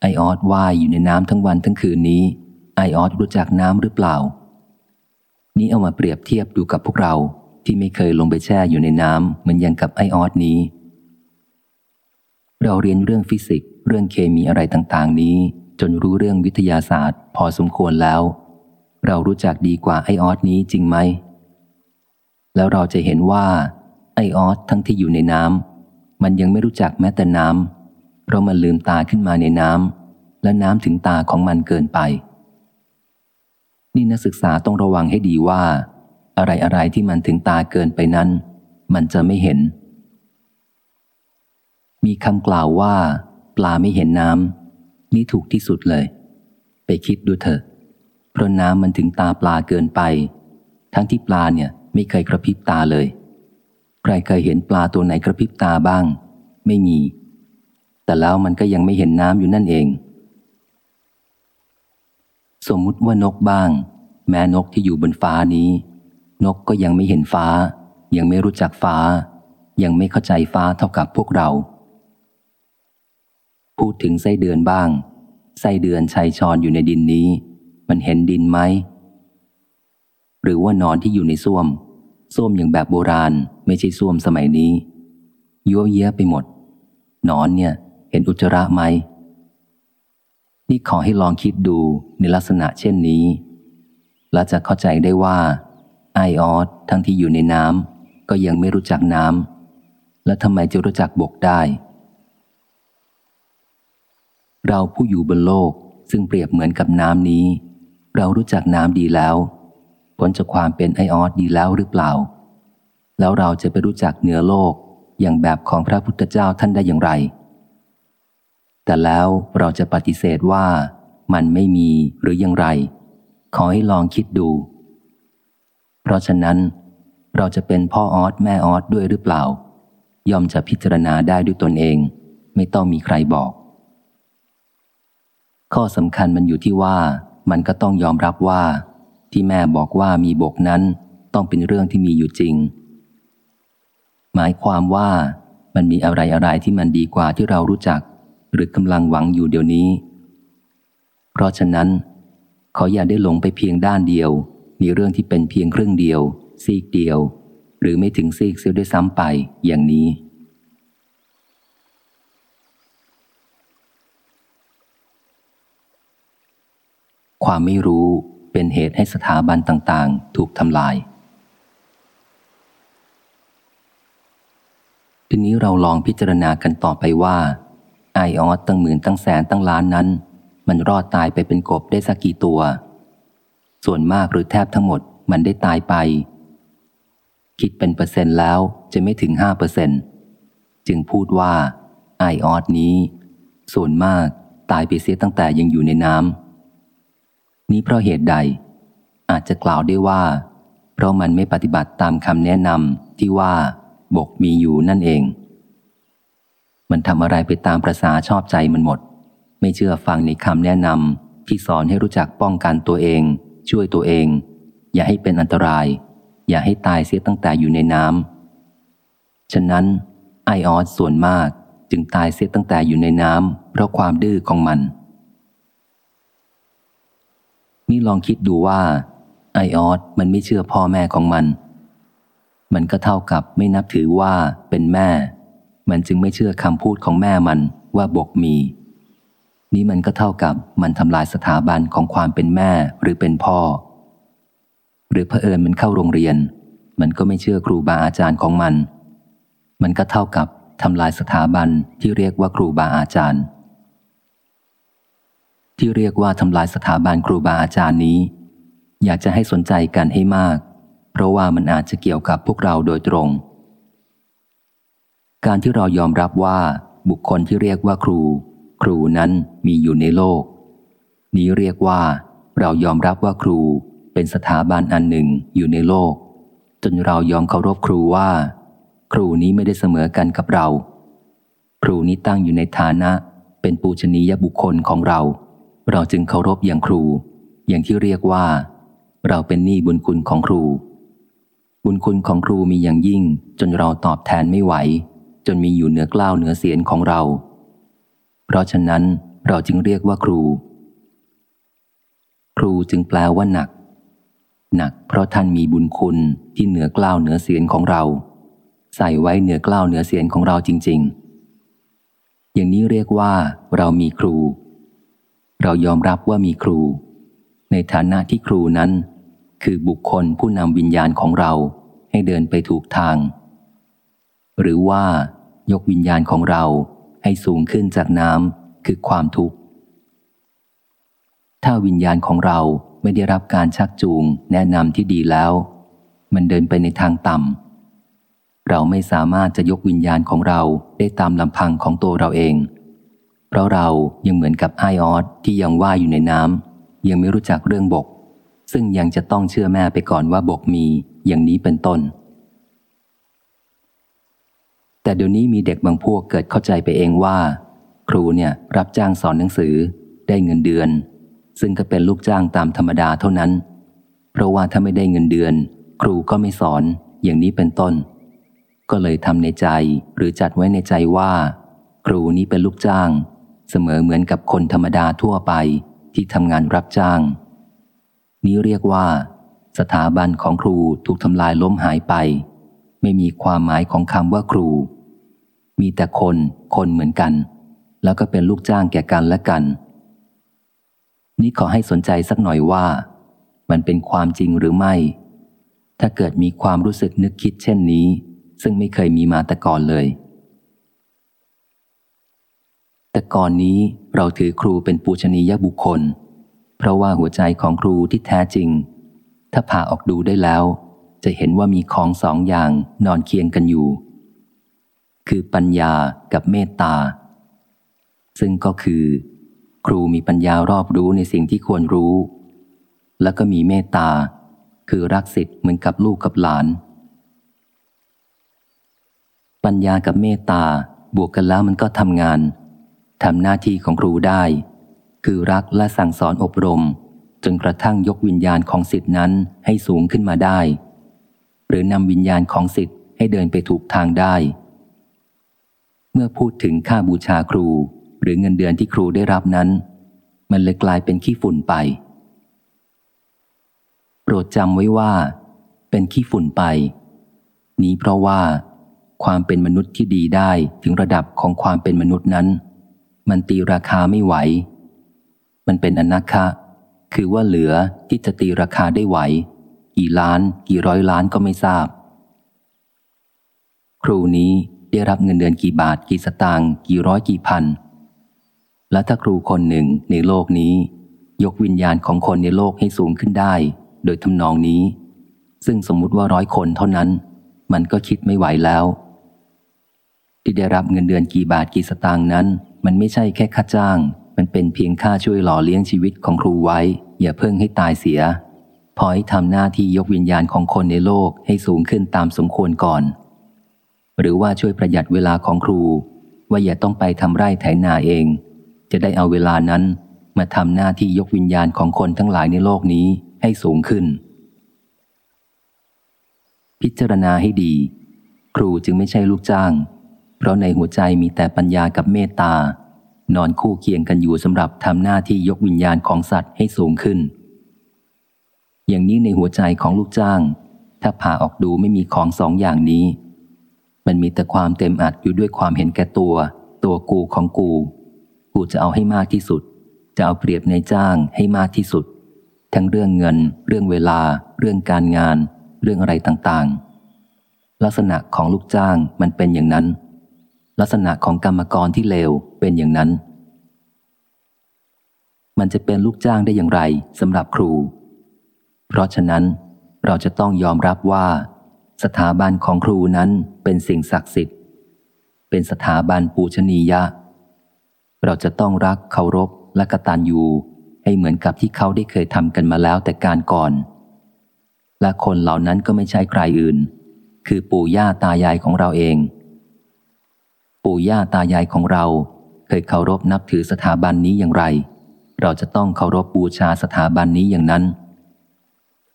ไอออสว่ายอยู่ในน้ำทั้งวันทั้งคืนนี้ ไอออสรู้จักน้ำหรือเปล่า นี้เอามาเปรียบเทียบดูกับพวกเราที่ไม่เคยลงไปแช่อยู่ในน้ำเหมือนอย่างกับไอออสนี้ เราเรียนเรื่องฟิสิกส์เรื่องเคมีอะไรต่างๆ นี้ จนรู้เรื่องวิทยาศาสตร์ พอสมควรแล้ว เรารู้จักดีกว่าไอออสนี้จริงไหม แล้วเราจะเห็นว่า ไอออสทั้งที่อยู่ในน้ำมันยังไม่รู้จักแม้แต่น้ำเพราะมันลืมตาขึ้นมาในน้ำและน้ำถึงตาของมันเกินไป นี่นักศึกษาต้องระวังให้ดีว่า อะไรอะไรที่มันถึงตาเกินไปนั้น มันจะไม่เห็น มีคำกล่าวว่า ปลาไม่เห็นน้ำ นี่ถูกที่สุดเลย ไปคิดดูเถอะ เพราะน้ำมันถึงตาปลาเกินไป ทั้งที่ปลาเนี่ยไม่เคยกระพริบตาเลย ใครเคยเห็นปลาตัวไหนกระพริบตาบ้าง ไม่มี แต่แล้วมันก็ยังไม่เห็นน้ำอยู่นั่นเอง สมมุติว่านกบ้าง แม้นกที่อยู่บนฟ้านี้ นกก็ยังไม่เห็นฟ้า ยังไม่รู้จักฟ้า ยังไม่เข้าใจฟ้าเท่ากับพวกเรา พูดถึงไส้เดือนบ้าง ไส้เดือนชัยชอนอยู่ในดินนี้ มันเห็นดินไหม หรือว่านอนที่อยู่ในส้วม ส้วมอย่างแบบโบราณ ไม่ใช่ส้วมสมัยนี้ยั่วเย้ยไปหมด นอนเนี่ย เห็นอุจจาระไหม นี่ขอให้ลองคิดดูในลักษณะเช่นนี้ และจะเข้าใจได้ว่า ไอออสทั้งที่อยู่ในน้ำก็ยังไม่รู้จักน้ำและทำไมจะรู้จักบกได้ เราผู้อยู่บนโลกซึ่งเปรียบเหมือนกับน้ำนี้ เรารู้จักน้ำดีแล้วพ้นจากความเป็นไอออสดีแล้วหรือเปล่า แล้วเราจะไปรู้จักเหนือโลกอย่างแบบของพระพุทธเจ้าท่านได้อย่างไร แต่แล้วเราจะปฏิเสธว่ามันไม่มีหรืออย่างไร ขอให้ลองคิดดู เพราะฉะนั้น เราจะเป็นพ่อออสแม่ออสด้วยหรือเปล่า ย่อมจะพิจารณาได้ด้วยตนเอง ไม่ต้องมีใครบอก ข้อสำคัญมันอยู่ที่ว่ามันก็ต้องยอมรับว่า ที่แม่บอกว่ามีบกนั้นต้องเป็นเรื่องที่มีอยู่จริง หมายความว่ามันมีอะไรอะไรที่มันดีกว่าที่เรารู้จัก หรือกำลังหวังอยู่เดี๋ยวนี้ เพราะฉะนั้น ขออย่าได้หลงไปเพียงด้านเดียว มีเรื่องที่เป็นเพียงครึ่งเดียว ซีกเดียว หรือไม่ถึงซีกเสียด้วยซ้ำไปอย่างนี้ ความไม่รู้เป็นเหตุให้สถาบันต่างๆ ถูกทำลาย ทีนี้เราลองพิจารณากันต่อไปว่า ไอออสตั้งหมื่นตั้งแสนตั้งล้านนั้น มันรอดตายไปเป็นกบได้สักกี่ตัว ส่วนมากหรือแทบทั้งหมดมันได้ตายไป คิดเป็นเปอร์เซ็นต์แล้วจะไม่ถึงห้าเปอร์เซ็นจึงพูดว่าไอออสนี้ ส่วนมากตายไปเสียตั้งแต่ยังอยู่ในน้ำ นี้เพราะเหตุใด อาจจะกล่าวได้ว่า เพราะมันไม่ปฏิบัติตามคำแนะนำที่ว่า บกมีอยู่นั่นเอง มันทำอะไรไปตามประษาชอบใจมันหมด ไม่เชื่อฟังในคำแนะนำที่สอนให้รู้จักป้องกันตัวเอง ช่วยตัวเอง อย่าให้เป็นอันตราย อย่าให้ตายเสียตั้งแต่อยู่ในน้ำฉะนั้นไอออสส่วนมากจึงตายเสียตั้งแต่อยู่ในน้ำเพราะความดื้อของมัน นี่ลองคิดดูว่า ไอออสมันไม่เชื่อพ่อแม่ของมัน มันก็เท่ากับไม่นับถือว่าเป็นแม่ มันจึงไม่เชื่อคำพูดของแม่มันว่าบกมี นี่มันก็เท่ากับมันทำลายสถาบันของความเป็นแม่หรือเป็นพ่อ หรือเผอิญมันเข้าโรงเรียน มันก็ไม่เชื่อครูบาอาจารย์ของมัน มันก็เท่ากับทำลายสถาบันที่เรียกว่าครูบาอาจารย์ ที่เรียกว่าทำลายสถาบันครูบาอาจารย์นี้ อยากจะให้สนใจกันให้มาก เพราะว่ามันอาจจะเกี่ยวกับพวกเราโดยตรง การที่เรายอมรับว่าบุคคลที่เรียกว่าครู ครูนั้นมีอยู่ในโลก นี้เรียกว่า เรายอมรับว่าครูเป็นสถาบันอันหนึ่งอยู่ในโลก จนเรายอมเคารพครูว่า ครูนี้ไม่ได้เสมอกันกับเรา ครูนี้ตั้งอยู่ในฐานะเป็นปูชนียบุคคลของเรา เราจึงเคารพอย่างครู อย่างที่เรียกว่า เราเป็นหนี้บุญคุณของครู บุญคุณของครูมีอย่างยิ่ง จนเราตอบแทนไม่ไหว จนมีอยู่เหนือกล้าวเหนือเสียนของเรา เพราะฉะนั้นเราจึงเรียกว่าครู ครูจึงแปลว่าหนัก หนักเพราะท่านมีบุญคุณที่เหนือกล้าวเหนือเสียนของเรา ใส่ไว้เหนือกล้าวเหนือเสียนของเราจริง ๆ อย่างนี้เรียกว่าเรามีครู เรายอมรับว่ามีครู ในฐานะที่ครูนั้น คือบุคคลผู้นำวิญญาณของเราให้เดินไปถูกทาง หรือว่ายกวิญญาณของเราให้สูงขึ้นจากน้ำคือความทุกข์ ถ้าวิญญาณของเราไม่ได้รับการชักจูงแนะนำที่ดีแล้ว มันเดินไปในทางต่ำเราไม่สามารถจะยกวิญญาณของเราได้ตามลำพังของตัวเราเอง เพราะเรายังเหมือนกับไอออสที่ยังว่ายอยู่ในน้ำยังไม่รู้จักเรื่องบก ซึ่งยังจะต้องเชื่อแม่ไปก่อนว่าบกมีอย่างนี้เป็นต้น แต่เดี๋ยวนี้มีเด็กบางพวกเกิดเข้าใจไปเองว่า ครูเนี่ยรับจ้างสอนหนังสือได้เงินเดือน ซึ่งก็เป็นลูกจ้างตามธรรมดาเท่านั้น เพราะว่าถ้าไม่ได้เงินเดือน ครูก็ไม่สอนอย่างนี้เป็นต้น ก็เลยทำในใจหรือจัดไว้ในใจว่า ครูนี้เป็นลูกจ้าง สมอเหมือนกับคนธรรมดาทั่วไปที่ทำงานรับจ้าง นี้เรียกว่า สถาบันของครูถูกทำลายล้มหายไป ไม่มีความหมายของคำว่าครู มีแต่คนคนเหมือนกัน แล้วก็เป็นลูกจ้างแก่กันและกัน นี่ขอให้สนใจสักหน่อยว่า มันเป็นความจริงหรือไม่ ถ้าเกิดมีความรู้สึกนึกคิดเช่นนี้ ซึ่งไม่เคยมีมาแต่ก่อนเลย แต่ก่อนนี้เราถือครูเป็นปูชนียบุคคล เพราะว่าหัวใจของครูที่แท้จริง ถ้าผ่าออกดูได้แล้ว จะเห็นว่ามีของสองอย่างนอนเคียงกันอยู่ คือปัญญากับเมตตา ซึ่งก็คือ ครูมีปัญญารอบรู้ในสิ่งที่ควรรู้ แล้วก็มีเมตตา คือรักสิทธิ์เหมือนกับลูกกับหลาน ปัญญากับเมตตาบวกกันแล้วมันก็ทำงาน ทำหน้าที่ของครูได้ คือรักและสั่งสอนอบรม จนกระทั่งยกวิญญาณของสิทธินั้นให้สูงขึ้นมาได้ หรือนำวิญญาณของสิทธิ์ให้เดินไปถูกทางได้ เมื่อพูดถึงค่าบูชาครู หรือเงินเดือนที่ครูได้รับนั้น มันเลยกลายเป็นขี้ฝุ่นไป โปรดจำไว้ว่า เป็นขี้ฝุ่นไป นี้เพราะว่าความเป็นมนุษย์ที่ดีได้ถึงระดับของความเป็นมนุษย์นั้น มันตีราคาไม่ไหว มันเป็นอนาคาคือว่าเหลือที่จะตีราคาได้ไหว กี่ล้าน กี่ร้อยล้านก็ไม่ทราบ ครูนี้ได้รับเงินเดือนกี่บาท กี่สตางค์กี่ร้อยกี่พัน และถ้าครูคนหนึ่งในโลกนี้ ยกวิญญาณของคนในโลกให้สูงขึ้นได้ โดยทำนองนี้ ซึ่งสมมุติว่าร้อยคนเท่านั้น มันก็คิดไม่ไหวแล้วที่ได้รับเงินเดือนกี่บาทกี่สตางค์นั้น มันไม่ใช่แค่ค่าจ้าง มันเป็นเพียงค่าช่วยหล่อเลี้ยงชีวิตของครูไว้ อย่าเพิ่งให้ตายเสีย พอให้ทำหน้าที่ยกวิญญาณของคนในโลกให้สูงขึ้นตามสมควรก่อน หรือว่าช่วยประหยัดเวลาของครู ว่าอย่าต้องไปทำไร่ไถนาเอง จะได้เอาเวลานั้นมาทำหน้าที่ยกวิญญาณของคนทั้งหลายในโลกนี้ให้สูงขึ้น พิจารณาให้ดี ครูจึงไม่ใช่ลูกจ้าง ราะในหัวใจมีแต่ปัญญากับเมตตา นอนคู่เคียงกันอยู่สำหรับทำหน้าที่ยกวิญญาณของสัตว์ให้สูงขึ้น อย่างนี้ในหัวใจของลูกจ้าง ถ้าผ่าออกดูไม่มีของสองอย่างนี้ มันมีแต่ความเต็มอัดอยู่ด้วยความเห็นแก่ตัว ตัวกูของกู กูจะเอาให้มากที่สุด จะเอาเปรียบในจ้างให้มากที่สุด ทั้งเรื่องเงิน เรื่องเวลา เรื่องการงาน เรื่องอะไรต่างๆ ลักษณะของลูกจ้างมันเป็นอย่างนั้น ลักษณะของกรรมกรที่เลวเป็นอย่างนั้น มันจะเป็นลูกจ้างได้อย่างไรสำหรับครู เพราะฉะนั้นเราจะต้องยอมรับว่า สถาบันของครูนั้นเป็นสิ่งศักดิ์สิทธิ์ เป็นสถาบันปูชนียะ เราจะต้องรักเคารพและกตัญญูให้เหมือนกับที่เขาได้เคยทำกันมาแล้วแต่การก่อน และคนเหล่านั้นก็ไม่ใช่ใครอื่น คือปู่ย่าตายายของเราเอง ปู่ย่าตายายของเรา เคยเคารพนับถือสถาบันนี้อย่างไร เราจะต้องเคารพบูชาสถาบันนี้อย่างนั้น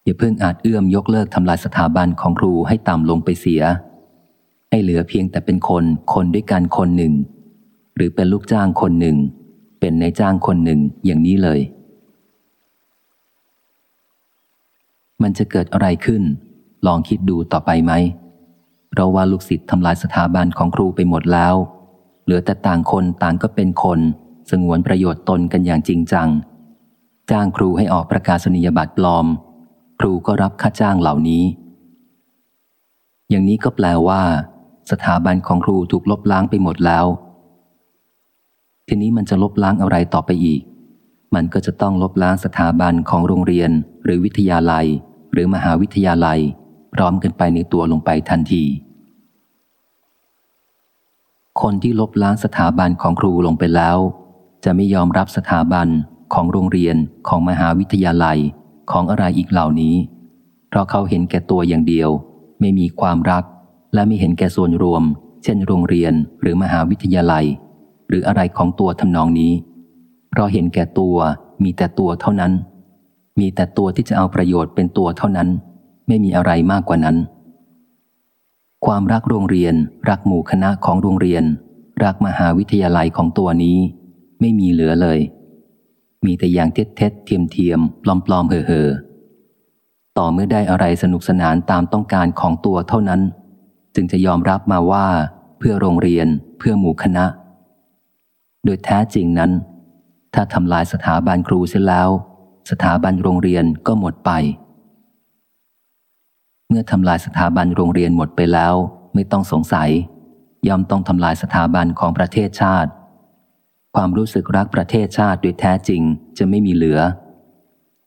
อย่าเพิ่งอาจเอื้อมยกเลิกทำลายสถาบันของครูให้ต่ำลงไปเสีย ให้เหลือเพียงแต่เป็นคนคนด้วยกันคนหนึ่ง หรือเป็นลูกจ้างคนหนึ่ง เป็นนายจ้างคนหนึ่งอย่างนี้เลย มันจะเกิดอะไรขึ้น ลองคิดดูต่อไปไหม เราว่าลูกศิษย์ทำลายสถาบันของครูไปหมดแล้ว เหลือแต่ต่างคนต่างก็เป็นคน สงวนประโยชน์ตนกันอย่างจริงจัง จ้างครูให้ออกประกาศนียบัตรปลอม ครูก็รับค่าจ้างเหล่านี้ อย่างนี้ก็แปลว่า สถาบันของครูถูกลบล้างไปหมดแล้ว ทีนี้มันจะลบล้างอะไรต่อไปอีก มันก็จะต้องลบล้างสถาบันของโรงเรียน หรือวิทยาลัย หรือมหาวิทยาลัย พร้อมกันไปในตัวลงไปทันที คนที่ลบล้างสถาบันของครูลงไปแล้ว จะไม่ยอมรับสถาบันของโรงเรียนของมหาวิทยาลัยของอะไรอีกเหล่านี้ เพราะเขาเห็นแก่ตัวอย่างเดียว ไม่มีความรัก และไม่เห็นแก่ส่วนรวม เช่น โรงเรียนหรือมหาวิทยาลัย หรืออะไรของตัวทำนองนี้ เพราะเห็นแก่ตัวมีแต่ตัวเท่านั้น มีแต่ตัวที่จะเอาประโยชน์เป็นตัวเท่านั้น ไม่มีอะไรมากกว่านั้น ความรักโรงเรียน รักหมู่คณะของโรงเรียน รักมหาวิทยาลัยของตัวนี้ ไม่มีเหลือเลย มีแต่อย่างเท็ดเท็ดเทียมเทียมปลอมปลอมเห่อเห่อต่อเมื่อได้อะไรสนุกสนานตามต้องการของตัวเท่านั้น จึงจะยอมรับมาว่า เพื่อโรงเรียน เพื่อหมู่คณะ โดยแท้จริงนั้น ถ้าทำลายสถาบันครูเสียแล้ว สถาบันโรงเรียนก็หมดไป เมื่อทำลายสถาบันโรงเรียนหมดไปแล้ว ไม่ต้องสงสัย ย่อมต้องทำลายสถาบันของประเทศชาติ ความรู้สึกรักประเทศชาติโดยแท้จริงจะไม่มีเหลือ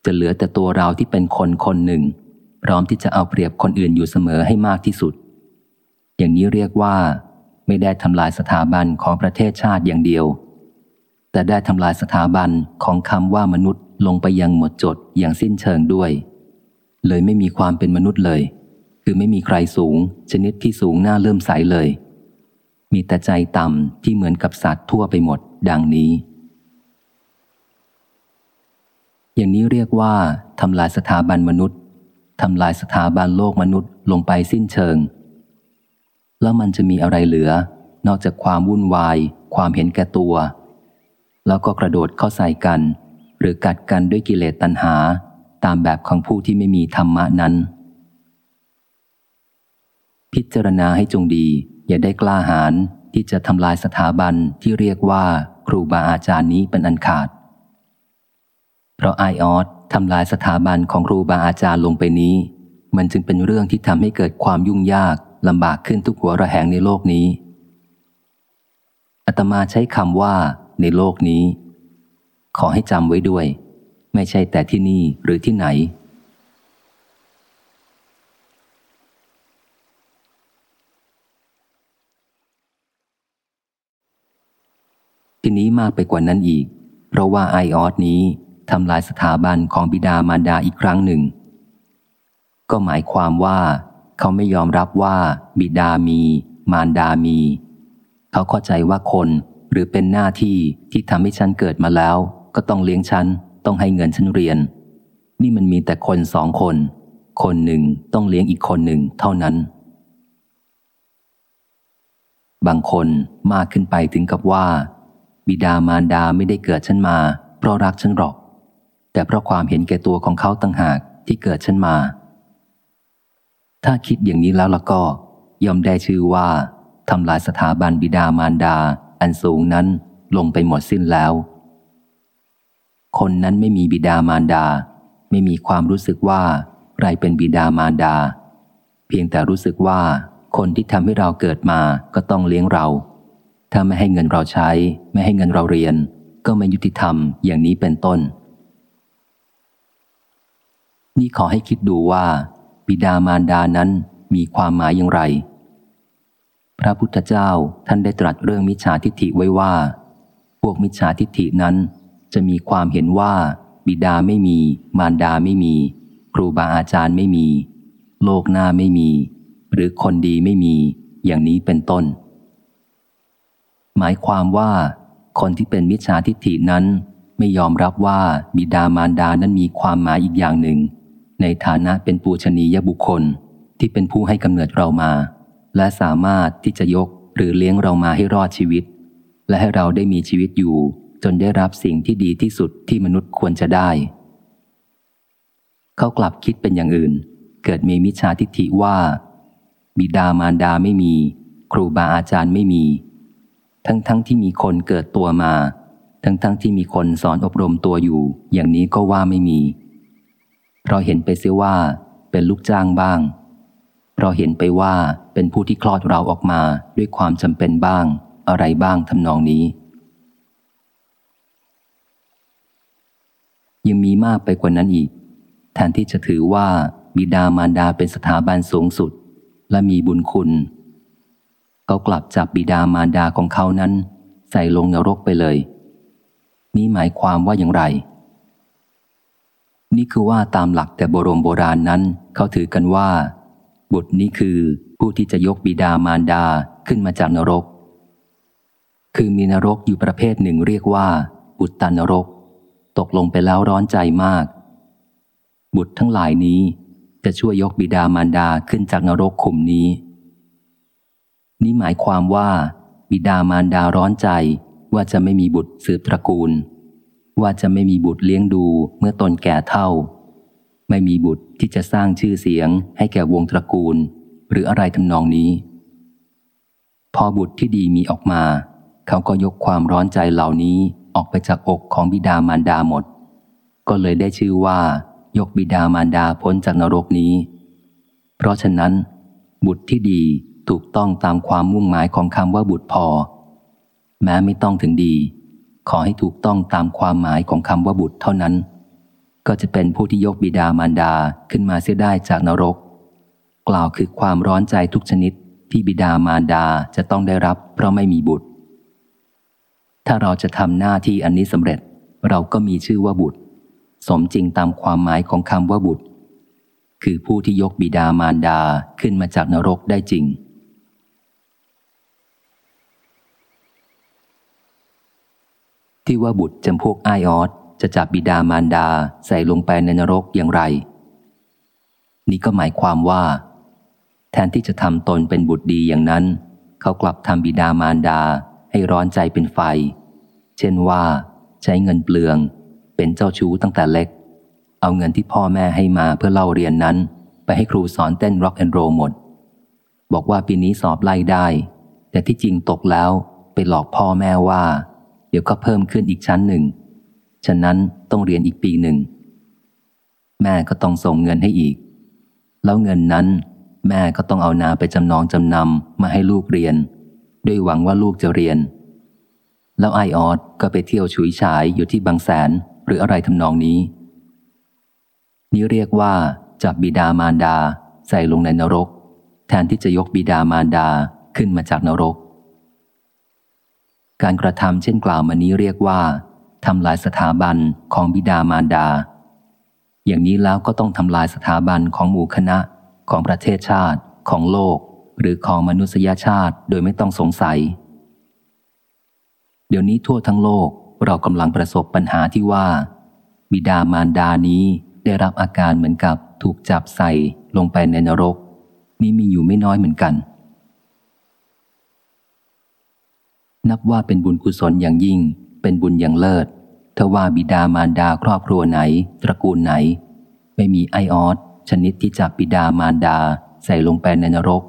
จะเหลือแต่ตัวเราที่เป็นคนคนหนึ่ง พร้อมที่จะเอาเปรียบคนอื่นอยู่เสมอให้มากที่สุด อย่างนี้เรียกว่า ไม่ได้ทำลายสถาบันของประเทศชาติอย่างเดียว แต่ได้ทำลายสถาบันของคำว่ามนุษย์ลงไปยังหมดจดอย่างสิ้นเชิงด้วย เลยไม่มีความเป็นมนุษย์เลย คือไม่มีใครสูง ชนิดที่สูงหน้าเริ่มใสเลย มีแต่ใจต่ำที่เหมือนกับสัตว์ทั่วไปหมด ดังนี้ อย่างนี้เรียกว่าทำลายสถาบันมนุษย์ทำลายสถาบันโลกมนุษย์ลงไปสิ้นเชิง แล้วมันจะมีอะไรเหลือ นอกจากความวุ่นวาย ความเห็นแก่ตัว แล้วก็กระโดดเข้าใส่กัน หรือกัดกันด้วยกิเลสตัณหา ตามแบบของผู้ที่ไม่มีธรรมะนั้น พิจารณาให้จงดี อย่าได้กล้าหาญที่จะทำลายสถาบันที่เรียกว่าครูบาอาจารย์นี้เป็นอันขาด เพราะไอออสทำลายสถาบันของครูบาอาจารย์ลงไปนี้ มันจึงเป็นเรื่องที่ทำให้เกิดความยุ่งยากลำบากขึ้นทุกหัวระแหงในโลกนี้อาตมาใช้คำว่าในโลกนี้ ขอให้จำไว้ด้วย ไม่ใช่แต่ที่นี่หรือที่ไหน ทีนี้มากไปกว่านั้นอีก เพราะว่าไอออสนี้ทำลายสถาบันของบิดามารดาอีกครั้งหนึ่ง ก็หมายความว่า เขาไม่ยอมรับว่า บิดามี มารดามี เขาเข้าใจว่าคนหรือเป็นหน้าที่ที่ทำให้ฉันเกิดมาแล้ว ก็ต้องเลี้ยงฉัน ต้องให้เงินฉันเรียน นี่มันมีแต่คนสองคน คนหนึ่งต้องเลี้ยงอีกคนหนึ่งเท่านั้น บางคนมากขึ้นไปถึงกับว่า บิดามารดาไม่ได้เกิดฉันมา เพราะรักฉันหรอก แต่เพราะความเห็นแก่ตัวของเขาต่างหากที่เกิดฉันมา ถ้าคิดอย่างนี้แล้วละก็ยอมได้ชื่อว่าทำลายสถาบันบิดามารดาอันสูงนั้นลงไปหมดสิ้นแล้ว คนนั้นไม่มีบิดามารดา ไม่มีความรู้สึกว่าใครเป็นบิดามารดา เพียงแต่รู้สึกว่าคนที่ทำให้เราเกิดมาก็ต้องเลี้ยงเรา ถ้าไม่ให้เงินเราใช้ ไม่ให้เงินเราเรียน ก็ไม่ยุติธรรมอย่างนี้เป็นต้น นี่ขอให้คิดดูว่า บิดามารดานั้นมีความหมายอย่างไร พระพุทธเจ้าท่านได้ตรัสเรื่องมิจฉาทิฏฐิไว้ว่า พวกมิจฉาทิฏฐินั้น จะมีความเห็นว่า บิดาไม่มี มารดาไม่มี ครูบาอาจารย์ไม่มี โลกหน้าไม่มี หรือคนดีไม่มี อย่างนี้เป็นต้น หมายความว่า คนที่เป็นมิจฉาทิฏฐินั้น ไม่ยอมรับว่าบิดามารดานั้นมีความหมายอีกอย่างหนึ่ง ในฐานะเป็นปูชนียบุคคลที่เป็นผู้ให้กำเนิดเรามา และสามารถที่จะยกหรือเลี้ยงเรามาให้รอดชีวิต และให้เราได้มีชีวิตอยู่ จนได้รับสิ่งที่ดีที่สุดที่มนุษย์ควรจะได้ เขากลับคิดเป็นอย่างอื่น เกิดมีมิจฉาทิฏฐิว่า บิดามารดาไม่มี ครูบาอาจารย์ไม่มี ทั้งๆทที่มีคนเกิดตัวมา ทั้งๆทที่มีคนสอนอบรมตัวอยู่ อย่างนี้ก็ว่าไม่มีเราเห็นไปเสียว่าเป็นลูกจ้างบ้างเราเห็นไปว่าเป็นผู้ที่คลอดเราออกมาด้วยความจำเป็นบ้าง อะไรบ้างทำนองนี้ ยังมีมากไปกว่านั้นอีก แทนที่จะถือว่าบิดามารดาเป็นสถาบันสูงสุด และมีบุญคุณ เขากลับจับบิดามารดาของเขานั้น ใส่ลงนรกไปเลย นี่หมายความว่าอย่างไร นี่คือว่าตามหลักแต่โบรมโบราณนั้นเขาถือกันว่า บุตรนี้คือผู้ที่จะยกบิดามารดาขึ้นมาจากนรก คือมีนรกอยู่ประเภทหนึ่งเรียกว่าบุตตานรก ตกลงไปแล้วร้อนใจมาก บุตรทั้งหลายนี้จะช่วยยกบิดามารดาขึ้นจากนรกขุมนี้ นี้หมายความว่า บิดามารดาร้อนใจว่าจะไม่มีบุตรสืบตระกูล ว่าจะไม่มีบุตรเลี้ยงดูเมื่อตนแก่เท่า ไม่มีบุตรที่จะสร้างชื่อเสียงให้แก่วงตระกูล หรืออะไรทำนองนี้ พอบุตรที่ดีมีออกมา เขาก็ยกความร้อนใจเหล่านี้ ออกไปจากอกของบิดามารดาหมด ก็เลยได้ชื่อว่า ยกบิดามารดาพ้นจากนรกนี้ เพราะฉะนั้น บุตรที่ดีถูกต้องตามความมุ่งหมายของคำว่าบุตรพอ แม้ไม่ต้องถึงดี ขอให้ถูกต้องตามความหมายของคำว่าบุตรเท่านั้น ก็จะเป็นผู้ที่ยกบิดามารดาขึ้นมาเสียได้จากนรก กล่าวคือความร้อนใจทุกชนิดที่บิดามารดาจะต้องได้รับเพราะไม่มีบุตร ถ้าเราจะทำหน้าที่อันนี้สำเร็จ เราก็มีชื่อว่าบุตร สมจริงตามความหมายของคำว่าบุตร คือผู้ที่ยกบิดามารดาขึ้นมาจากนรกได้จริง ที่ว่าบุตรจำพวกไอออสจะจับบิดามารดาใส่ลงไปในนรกอย่างไร นี่ก็หมายความว่า แทนที่จะทำตนเป็นบุตรดีอย่างนั้น เขากลับทำบิดามารดา ให้ร้อนใจเป็นไฟ เช่นว่าใช้เงินเปลือง เป็นเจ้าชู้ตั้งแต่เล็ก เอาเงินที่พ่อแม่ให้มาเพื่อเล่าเรียนนั้น ไปให้ครูสอนเต้นร็อกแอนด์โรหมด บอกว่าปีนี้สอบไล่ได้ แต่ที่จริงตกแล้วไปหลอกพ่อแม่ว่า เดี๋ยวก็เพิ่มขึ้นอีกชั้นหนึ่ง ฉะนั้นต้องเรียนอีกปีหนึ่ง แม่ก็ต้องส่งเงินให้อีก แล้วเงินนั้น แม่ก็ต้องเอานาไปจำนองจำนำมาให้ลูกเรียน ด้วยหวังว่าลูกจะเรียน แล้วไอออสก็ไปเที่ยวฉุยฉายอยู่ที่บางแสนหรืออะไรทำนองนี้ นี้เรียกว่าจับบิดามารดาใส่ลงในนรก แทนที่จะยกบิดามารดาขึ้นมาจากนรก การกระทำเช่นกล่าวมานี้เรียกว่าทำลายสถาบันของบิดามารดา อย่างนี้แล้วก็ต้องทำลายสถาบันของหมู่คณะของประเทศชาติของโลก หรือของมนุษยชาติโดยไม่ต้องสงสัย เดี๋ยวนี้ทั่วทั้งโลกเรากำลังประสบปัญหาที่ว่า บิดามารดานี้ได้รับอาการเหมือนกับถูกจับใส่ลงไปในนรก นี่มีอยู่ไม่น้อยเหมือนกัน นับว่าเป็นบุญกุศลอย่างยิ่ง เป็นบุญอย่างเลิศทว่าบิดามารดาครอบครัวไหน ตระกูลไหน ไม่มีไอออสชนิดที่จับบิดามารดาใส่ลงไปในนรก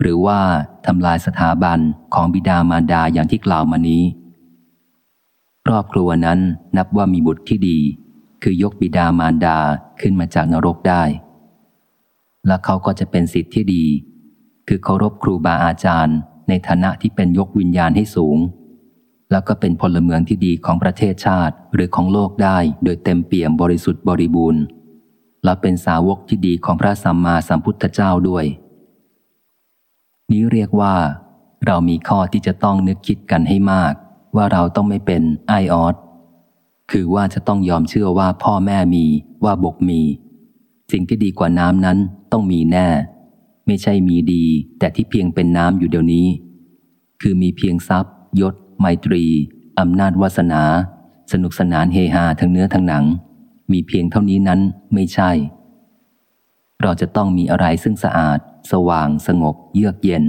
หรือว่าทำลายสถาบันของบิดามารดาอย่างที่กล่าวมานี้ ครอบครัวนั้นนับว่ามีบุตรที่ดี คือยกบิดามารดาขึ้นมาจากนรกได้ และเขาก็จะเป็นสิทธิ์ที่ดี คือเคารพครูบาอาจารย์ ในฐานะที่เป็นยกวิญญาณให้สูง แล้วก็เป็นพลเมืองที่ดีของประเทศชาติหรือของโลกได้ โดยเต็มเปี่ยมบริสุทธิ์บริบูรณ์และเป็นสาวกที่ดีของพระสัมมาสัมพุทธเจ้าด้วย นี้เรียกว่า เรามีข้อที่จะต้องนึกคิดกันให้มาก ว่าเราต้องไม่เป็นไอออสคือว่าจะต้องยอมเชื่อว่าพ่อแม่มีว่าบกมี สิ่งที่ดีกว่าน้ำนั้นต้องมีแน่ ไม่ใช่มีดี แต่ที่เพียงเป็นน้ำอยู่เดี๋ยวนี้ คือมีเพียงทรัพย์ ยศไมตรีอำนาจวาสนา สนุกสนานเฮฮาทั้งเนื้อทั้งหนัง มีเพียงเท่านี้นั้นไม่ใช่ เราจะต้องมีอะไรซึ่งสะอาด สว่างสงบ เยือกเย็น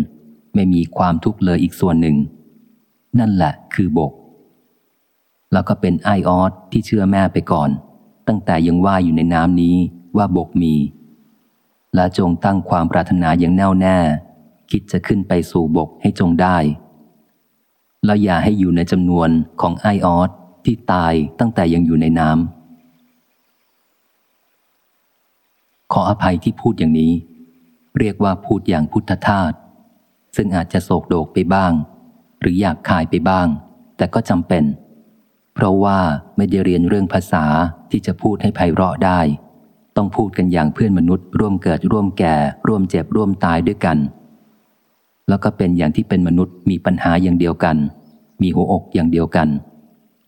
ไม่มีความทุกข์เลยอีกส่วนหนึ่ง นั่นแหละคือบก แล้วก็เป็นไอออสที่เชื่อแม่ไปก่อน ตั้งแต่ยังว่าอยู่ในน้ำนี้ว่าบกมี และจงตั้งความปรารถนาอย่างแน่วแน่ คิดจะขึ้นไปสู่บกให้จงได้ แล้วอย่าให้อยู่ในจำนวนของไอออสที่ตายตั้งแต่ยังอยู่ในน้ำขออภัยที่พูดอย่างนี้ เรียกว่าพูดอย่างพุทธทาสซึ่งอาจจะโศกโดกไปบ้าง หรืออยากคายไปบ้าง แต่ก็จำเป็น เพราะว่าไม่ได้เรียนเรื่องภาษาที่จะพูดให้ไพเราะได้ ต้องพูดกันอย่างเพื่อนมนุษย์ ร่วมเกิดร่วมแก่ ร่วมเจ็บร่วมตายด้วยกัน แล้วก็เป็นอย่างที่เป็นมนุษย์มีปัญหาอย่างเดียวกัน มีหัวอกอย่างเดียวกัน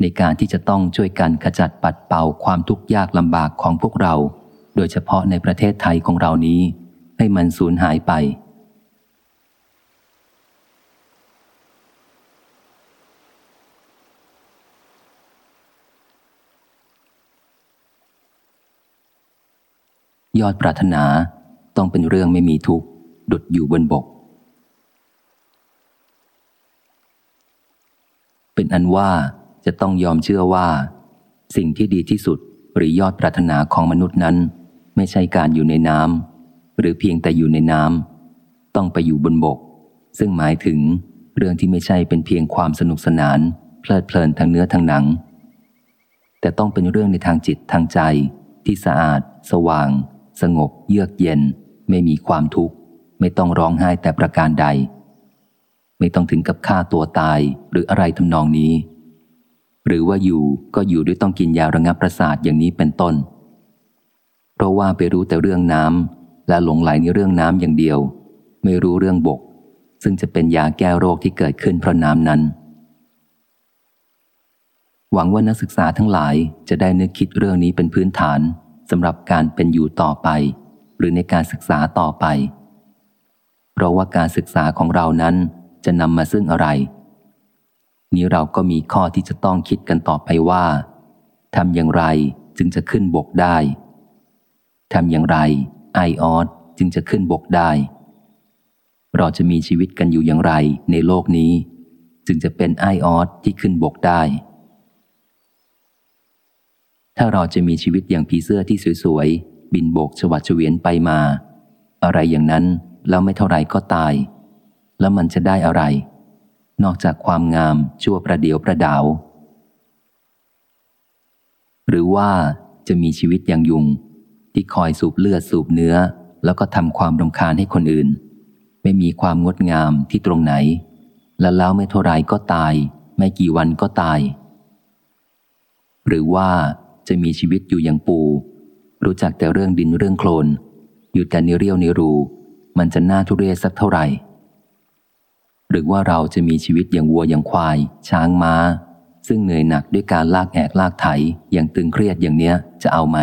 ในการที่จะต้องช่วยกันขจัดปัดเป่าความทุกข์ยากลำบากของพวกเรา โดยเฉพาะในประเทศไทยของเรานี้ ให้มันสูญหายไป ยอดปรารถนาต้องเป็นเรื่องไม่มีทุกข์ดุดอยู่บนบก เป็นอันว่าจะต้องยอมเชื่อว่า สิ่งที่ดีที่สุดหรือยอดปรารถนาของมนุษย์นั้น ไม่ใช่การอยู่ในน้ำ หรือเพียงแต่อยู่ในน้ำต้องไปอยู่บนบก ซึ่งหมายถึงเรื่องที่ไม่ใช่เป็นเพียงความสนุกสนาน เพลิดเพลินทางเนื้อทางหนัง แต่ต้องเป็นเรื่องในทางจิตทางใจ ที่สะอาด สว่าง สงบ เยือกเย็น ไม่มีความทุกข์ ไม่ต้องร้องไห้แต่ประการใด ไม่ต้องถึงกับฆ่าตัวตายหรืออะไรทำนองนี้ หรือว่าอยู่ก็อยู่ด้วยต้องกินยาระงับประสาทอย่างนี้เป็นต้น เพราะว่าไปรู้แต่เรื่องน้ำ และหลงไหลในเรื่องน้ำอย่างเดียว ไม่รู้เรื่องบก ซึ่งจะเป็นยาแก้โรคที่เกิดขึ้นเพราะน้ำนั้น หวังว่านักศึกษาทั้งหลายจะได้นึกคิดเรื่องนี้เป็นพื้นฐานสำหรับการเป็นอยู่ต่อไป หรือในการศึกษาต่อไป เพราะว่าการศึกษาของเรานั้นจะนำมาซึ่งอะไร นี้เราก็มีข้อที่จะต้องคิดกันต่อไปว่าทำอย่างไรจึงจะขึ้นบกได้ทำอย่างไร ไอออสจึงจะขึ้นบกได้ เราจะมีชีวิตกันอยู่อย่างไรในโลกนี้ จึงจะเป็นไอออสที่ขึ้นบกได้ ถ้าเราจะมีชีวิตอย่างผีเสื้อที่สวยๆ บินโบกฉวัดเฉวียนไปมา อะไรอย่างนั้นแล้วไม่เท่าไรก็ตาย แล้วมันจะได้อะไร นอกจากความงามชั่วประเดียวประดาว หรือว่าจะมีชีวิตอย่างยุง ที่คอยสูบเลือดสูบเนื้อ แล้วก็ทำความรำคาญให้คนอื่น ไม่มีความงดงามที่ตรงไหน และแล้วไม่เท่าไรก็ตาย ไม่กี่วันก็ตาย หรือว่าจะมีชีวิตอยู่อย่างปู รู้จักแต่เรื่องดินเรื่องโคลน อยู่แต่ในเรียวในรู มันจะน่าทุเรศสักเท่าไหร่ หรือว่าเราจะมีชีวิตอย่างวัวอย่างควาย ช้างม้า ซึ่งเหนื่อยหนักด้วยการลากแอกลากไถอย่างตึงเครียดอย่างเนี้ยจะเอาไหม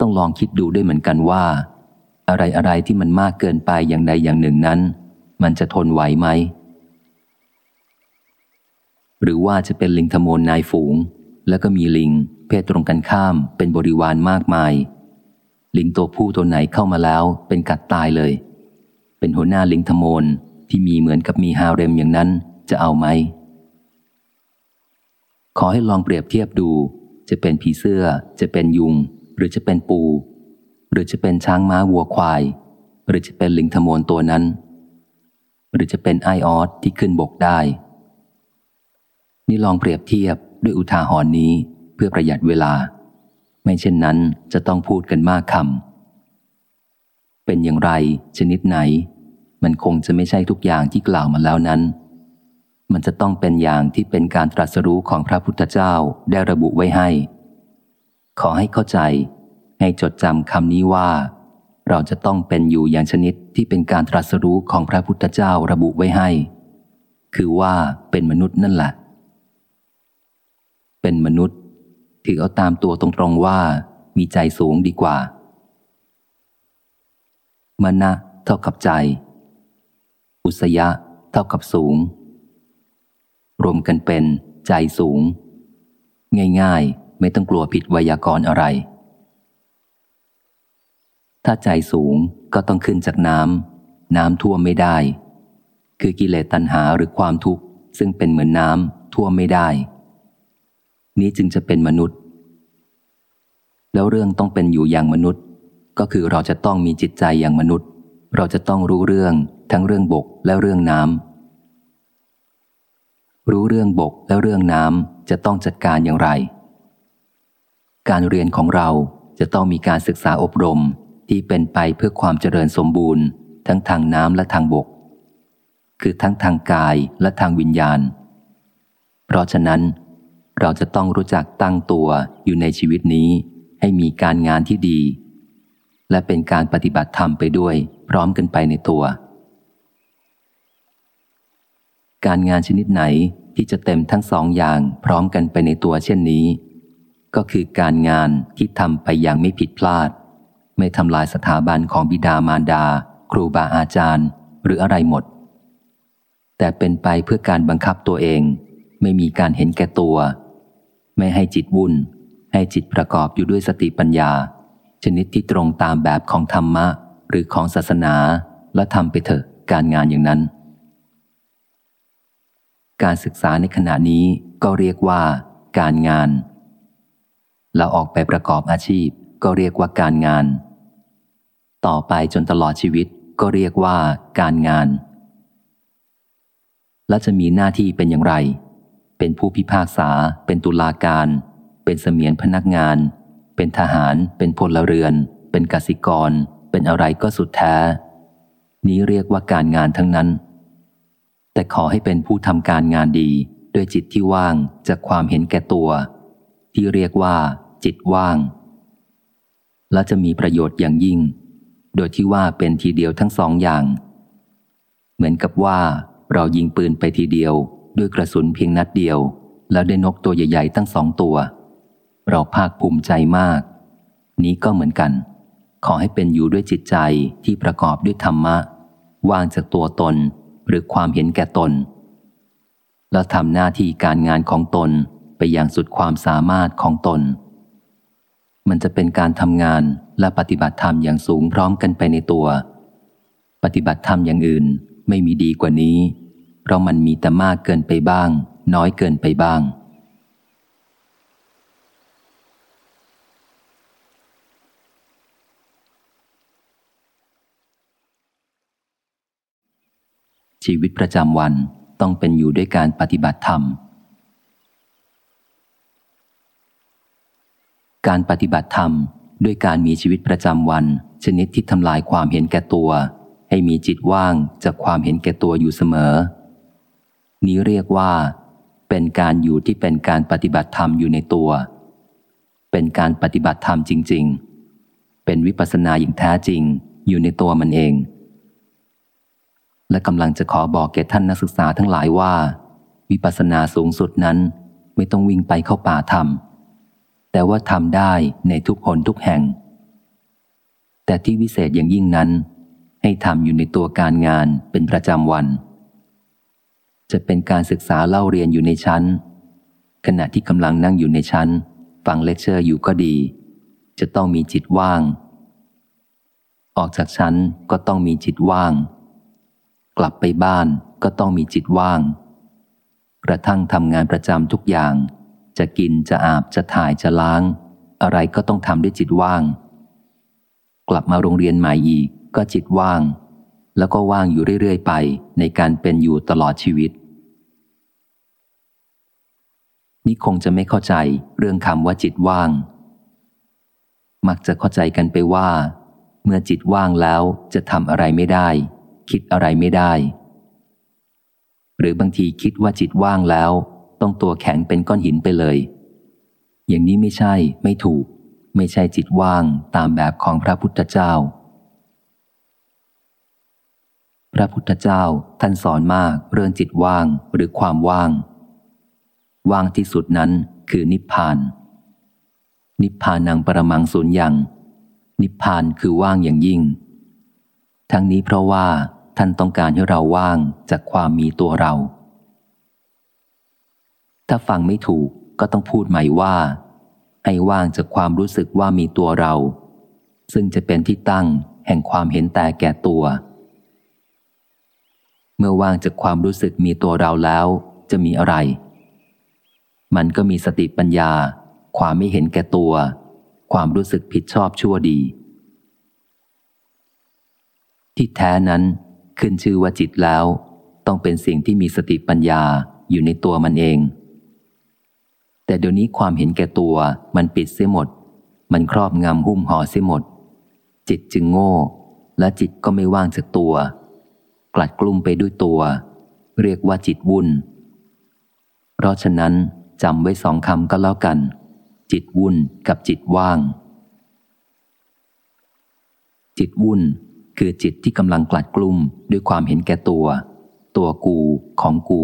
ต้องลองคิดดูด้วยเหมือนกันว่า อะไรอะไรที่มันมากเกินไปอย่างใดอย่างหนึ่งนั้น มันจะทนไหวไหม หรือว่าจะเป็นลิงธโมนนายฝูง แล้วก็มีลิง เพศตรงกันข้ามเป็นบริวารมากมาย ลิงตัวผู้ตัวไหนเข้ามาแล้วเป็นกัดตายเลย เป็นหัวหน้าลิงธโมนที่มีเหมือนกับมีฮาเร็มอย่างนั้นจะเอาไหม ขอให้ลองเปรียบเทียบดู จะเป็นผีเสื้อจะเป็นยุง หรือจะเป็นปู หรือจะเป็นช้างม้าวัวควาย หรือจะเป็นลิงทมวนตัวนั้น หรือจะเป็นไอออสที่ขึ้นบกได้ นี่ลองเปรียบเทียบด้วยอุทาหรณ์นี้เพื่อประหยัดเวลา ไม่เช่นนั้นจะต้องพูดกันมากคำเป็นอย่างไร ชนิดไหน มันคงจะไม่ใช่ทุกอย่างที่กล่าวมาแล้วนั้นมันจะต้องเป็นอย่างที่เป็นการตรัสรู้ของพระพุทธเจ้าได้ระบุไว้ให้ ขอให้เข้าใจ ให้จดจำคำนี้ว่า เราจะต้องเป็นอยู่อย่างชนิดที่เป็นการตรัสรู้ของพระพุทธเจ้าระบุไว้ให้ คือว่าเป็นมนุษย์นั่นแหละ เป็นมนุษย์ ถือเอาตามตัวตรงๆว่า มีใจสูงดีกว่า มณะเท่ากับใจ อุสยะ เท่ากับสูง รวมกันเป็นใจสูง ง่ายๆ ไม่ต้องกลัวผิดไวยากรณ์อะไร ถ้าใจสูงก็ต้องขึ้นจากน้ำน้ำท่วมไม่ได้ คือกิเลสตัณหาหรือความทุกข์ ซึ่งเป็นเหมือนน้ำท่วมไม่ได้ นี้จึงจะเป็นมนุษย์ แล้วเรื่องต้องเป็นอยู่อย่างมนุษย์ ก็คือเราจะต้องมีจิตใจอย่างมนุษย์ เราจะต้องรู้เรื่องทั้งเรื่องบกและเรื่องน้ำรู้เรื่องบกและเรื่องน้ำจะต้องจัดการอย่างไร การเรียนของเราจะต้องมีการศึกษาอบรมที่เป็นไปเพื่อความเจริญสมบูรณ์ ทั้งทางน้ำและทางบก คือทั้งทางกายและทางวิญญาณ เพราะฉะนั้น เราจะต้องรู้จักตั้งตัวอยู่ในชีวิตนี้ให้มีการงานที่ดี และเป็นการปฏิบัติธรรมไปด้วยพร้อมกันไปในตัว การงานชนิดไหนที่จะเต็มทั้งสองอย่างพร้อมกันไปในตัวเช่นนี้ ก็คือการงานที่ทำไปอย่างไม่ผิดพลาด ไม่ทำลายสถาบันของบิดามารดา ครูบาอาจารย์ หรืออะไรหมด แต่เป็นไปเพื่อการบังคับตัวเอง ไม่มีการเห็นแก่ตัว ไม่ให้จิตวุ่น ให้จิตประกอบอยู่ด้วยสติปัญญา ชนิดที่ตรงตามแบบของธรรมะ หรือของศาสนา และทำไปเถอะการงานอย่างนั้น การศึกษาในขณะนี้ก็เรียกว่า การงาน เราออกไปประกอบอาชีพ ก็เรียกว่าการงาน ต่อไปจนตลอดชีวิตก็เรียกว่าการงาน และจะมีหน้าที่เป็นอย่างไร เป็นผู้พิพากษา เป็นตุลาการ เป็นเสมียนพนักงาน เป็นทหาร เป็นพลเรือน เป็นกสิกร เป็นอะไรก็สุดแท้ นี้เรียกว่าการงานทั้งนั้น แต่ขอให้เป็นผู้ทำการงานดีด้วยจิตที่ว่างจากความเห็นแก่ตัว ที่เรียกว่า จิตว่าง และจะมีประโยชน์อย่างยิ่ง โดยที่ว่าเป็นทีเดียวทั้งสองอย่าง เหมือนกับว่าเรายิงปืนไปทีเดียว ด้วยกระสุนเพียงนัดเดียว แล้วได้นกตัวใหญ่ๆ ตั้งสองตัว เราภาคภูมิใจมาก นี้ก็เหมือนกัน ขอให้เป็นอยู่ด้วยจิตใจที่ประกอบด้วยธรรมะว่างจากตัวตนหรือความเห็นแก่ตน แล้วทำหน้าที่การงานของตนไปอย่างสุดความสามารถของตน มันจะเป็นการทำงานและปฏิบัติธรรมอย่างสูงพร้อมกันไปในตัว ปฏิบัติธรรมอย่างอื่นไม่มีดีกว่านี้ เพราะมันมีแต่มากเกินไปบ้าง น้อยเกินไปบ้าง ชีวิตประจำวันต้องเป็นอยู่ด้วยการปฏิบัติธรรม การปฏิบัติธรรม ด้วยการมีชีวิตประจำวัน ชนิดที่ทำลายความเห็นแก่ตัว ให้มีจิตว่างจากความเห็นแก่ตัวอยู่เสมอ นี้เรียกว่า เป็นการอยู่ที่เป็นการปฏิบัติธรรมอยู่ในตัว เป็นการปฏิบัติธรรมจริง ๆ เป็นวิปัสสนาอย่างแท้จริงอยู่ในตัวมันเอง และกำลังจะขอบอกแก่ท่านนักศึกษาทั้งหลายว่า วิปัสสนาสูงสุดนั้นไม่ต้องวิ่งไปเข้าป่าทำ แต่ว่าทำได้ในทุกคนทุกแห่ง แต่ที่วิเศษอย่างยิ่งนั้น ให้ทำอยู่ในตัวการงานเป็นประจำวัน จะเป็นการศึกษาเล่าเรียนอยู่ในชั้น ขณะที่กำลังนั่งอยู่ในชั้น ฟังเลคเชอร์อยู่ก็ดี จะต้องมีจิตว่าง ออกจากชั้นก็ต้องมีจิตว่าง กลับไปบ้านก็ต้องมีจิตว่าง กระทั่งทำงานประจำทุกอย่าง จะกินจะอาบจะถ่ายจะล้าง อะไรก็ต้องทำด้วยจิตว่าง กลับมาโรงเรียนใหม่อีกก็จิตว่าง แล้วก็ว่างอยู่เรื่อย ๆ ไปในการเป็นอยู่ตลอดชีวิต นี่คงจะไม่เข้าใจเรื่องคำว่าจิตว่าง มักจะเข้าใจกันไปว่า เมื่อจิตว่างแล้วจะทำอะไรไม่ได้ คิดอะไรไม่ได้ หรือบางทีคิดว่าจิตว่างแล้ว ต้องตัวแข็งเป็นก้อนหินไปเลย อย่างนี้ไม่ใช่ไม่ถูก ไม่ใช่จิตว่างตามแบบของพระพุทธเจ้า พระพุทธเจ้าท่านสอนมากเรื่องจิตว่างหรือความว่าง ว่างที่สุดนั้นคือนิพพาน นิพพานังประมังสุญญังนิพพานคือว่างอย่างยิ่ง ทั้งนี้เพราะว่าท่านต้องการให้เราว่างจากความมีตัวเรา ถ้าฟังไม่ถูกก็ต้องพูดใหม่ว่า ให้ว่างจากความรู้สึกว่ามีตัวเรา ซึ่งจะเป็นที่ตั้งแห่งความเห็นแต่แก่ตัว เมื่อว่างจากความรู้สึกมีตัวเราแล้วจะมีอะไร มันก็มีสติปัญญา ความไม่เห็นแก่ตัว ความรู้สึกผิดชอบชั่วดี ที่แท้นั้นขึ้นชื่อว่าจิตแล้ว ต้องเป็นสิ่งที่มีสติปัญญาอยู่ในตัวมันเอง แต่เดี๋ยวนี้ความเห็นแก่ตัวมันปิดเสียหมด มันครอบงำหุ้มห่อเสียหมด จิตจึงโง่ และจิตก็ไม่ว่างจากตัว กลัดกลุ่มไปด้วยตัว เรียกว่าจิตวุ่น เพราะฉะนั้นจำไว้สองคำก็แล้วกัน จิตวุ่นกับจิตว่าง จิตวุ่นคือจิตที่กำลังกลัดกลุ่มด้วยความเห็นแก่ตัว ตัวกูของกู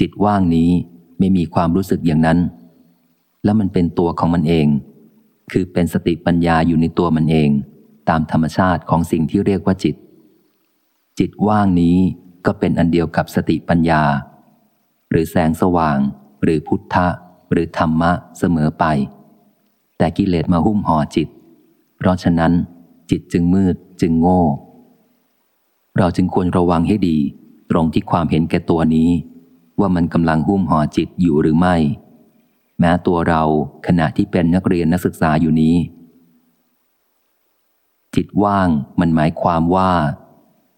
จิตว่างนี้ ไม่มีความรู้สึกอย่างนั้น แล้วมันเป็นตัวของมันเอง คือเป็นสติปัญญาอยู่ในตัวมันเอง ตามธรรมชาติของสิ่งที่เรียกว่าจิต จิตว่างนี้ก็เป็นอันเดียวกับสติปัญญา หรือแสงสว่าง หรือพุทธะ หรือธรรมะเสมอไป แต่กิเลสมาหุ้มห่อจิต เพราะฉะนั้น จิตจึงมืดจึงโง่ เราจึงควรระวังให้ดี ตรงที่ความเห็นแก่ตัวนี้ ว่ามันกำลังหุ้มห่อจิตอยู่หรือไม่ แม้ตัวเราขณะที่เป็นนักเรียนนักศึกษาอยู่นี้ จิตว่างมันหมายความว่า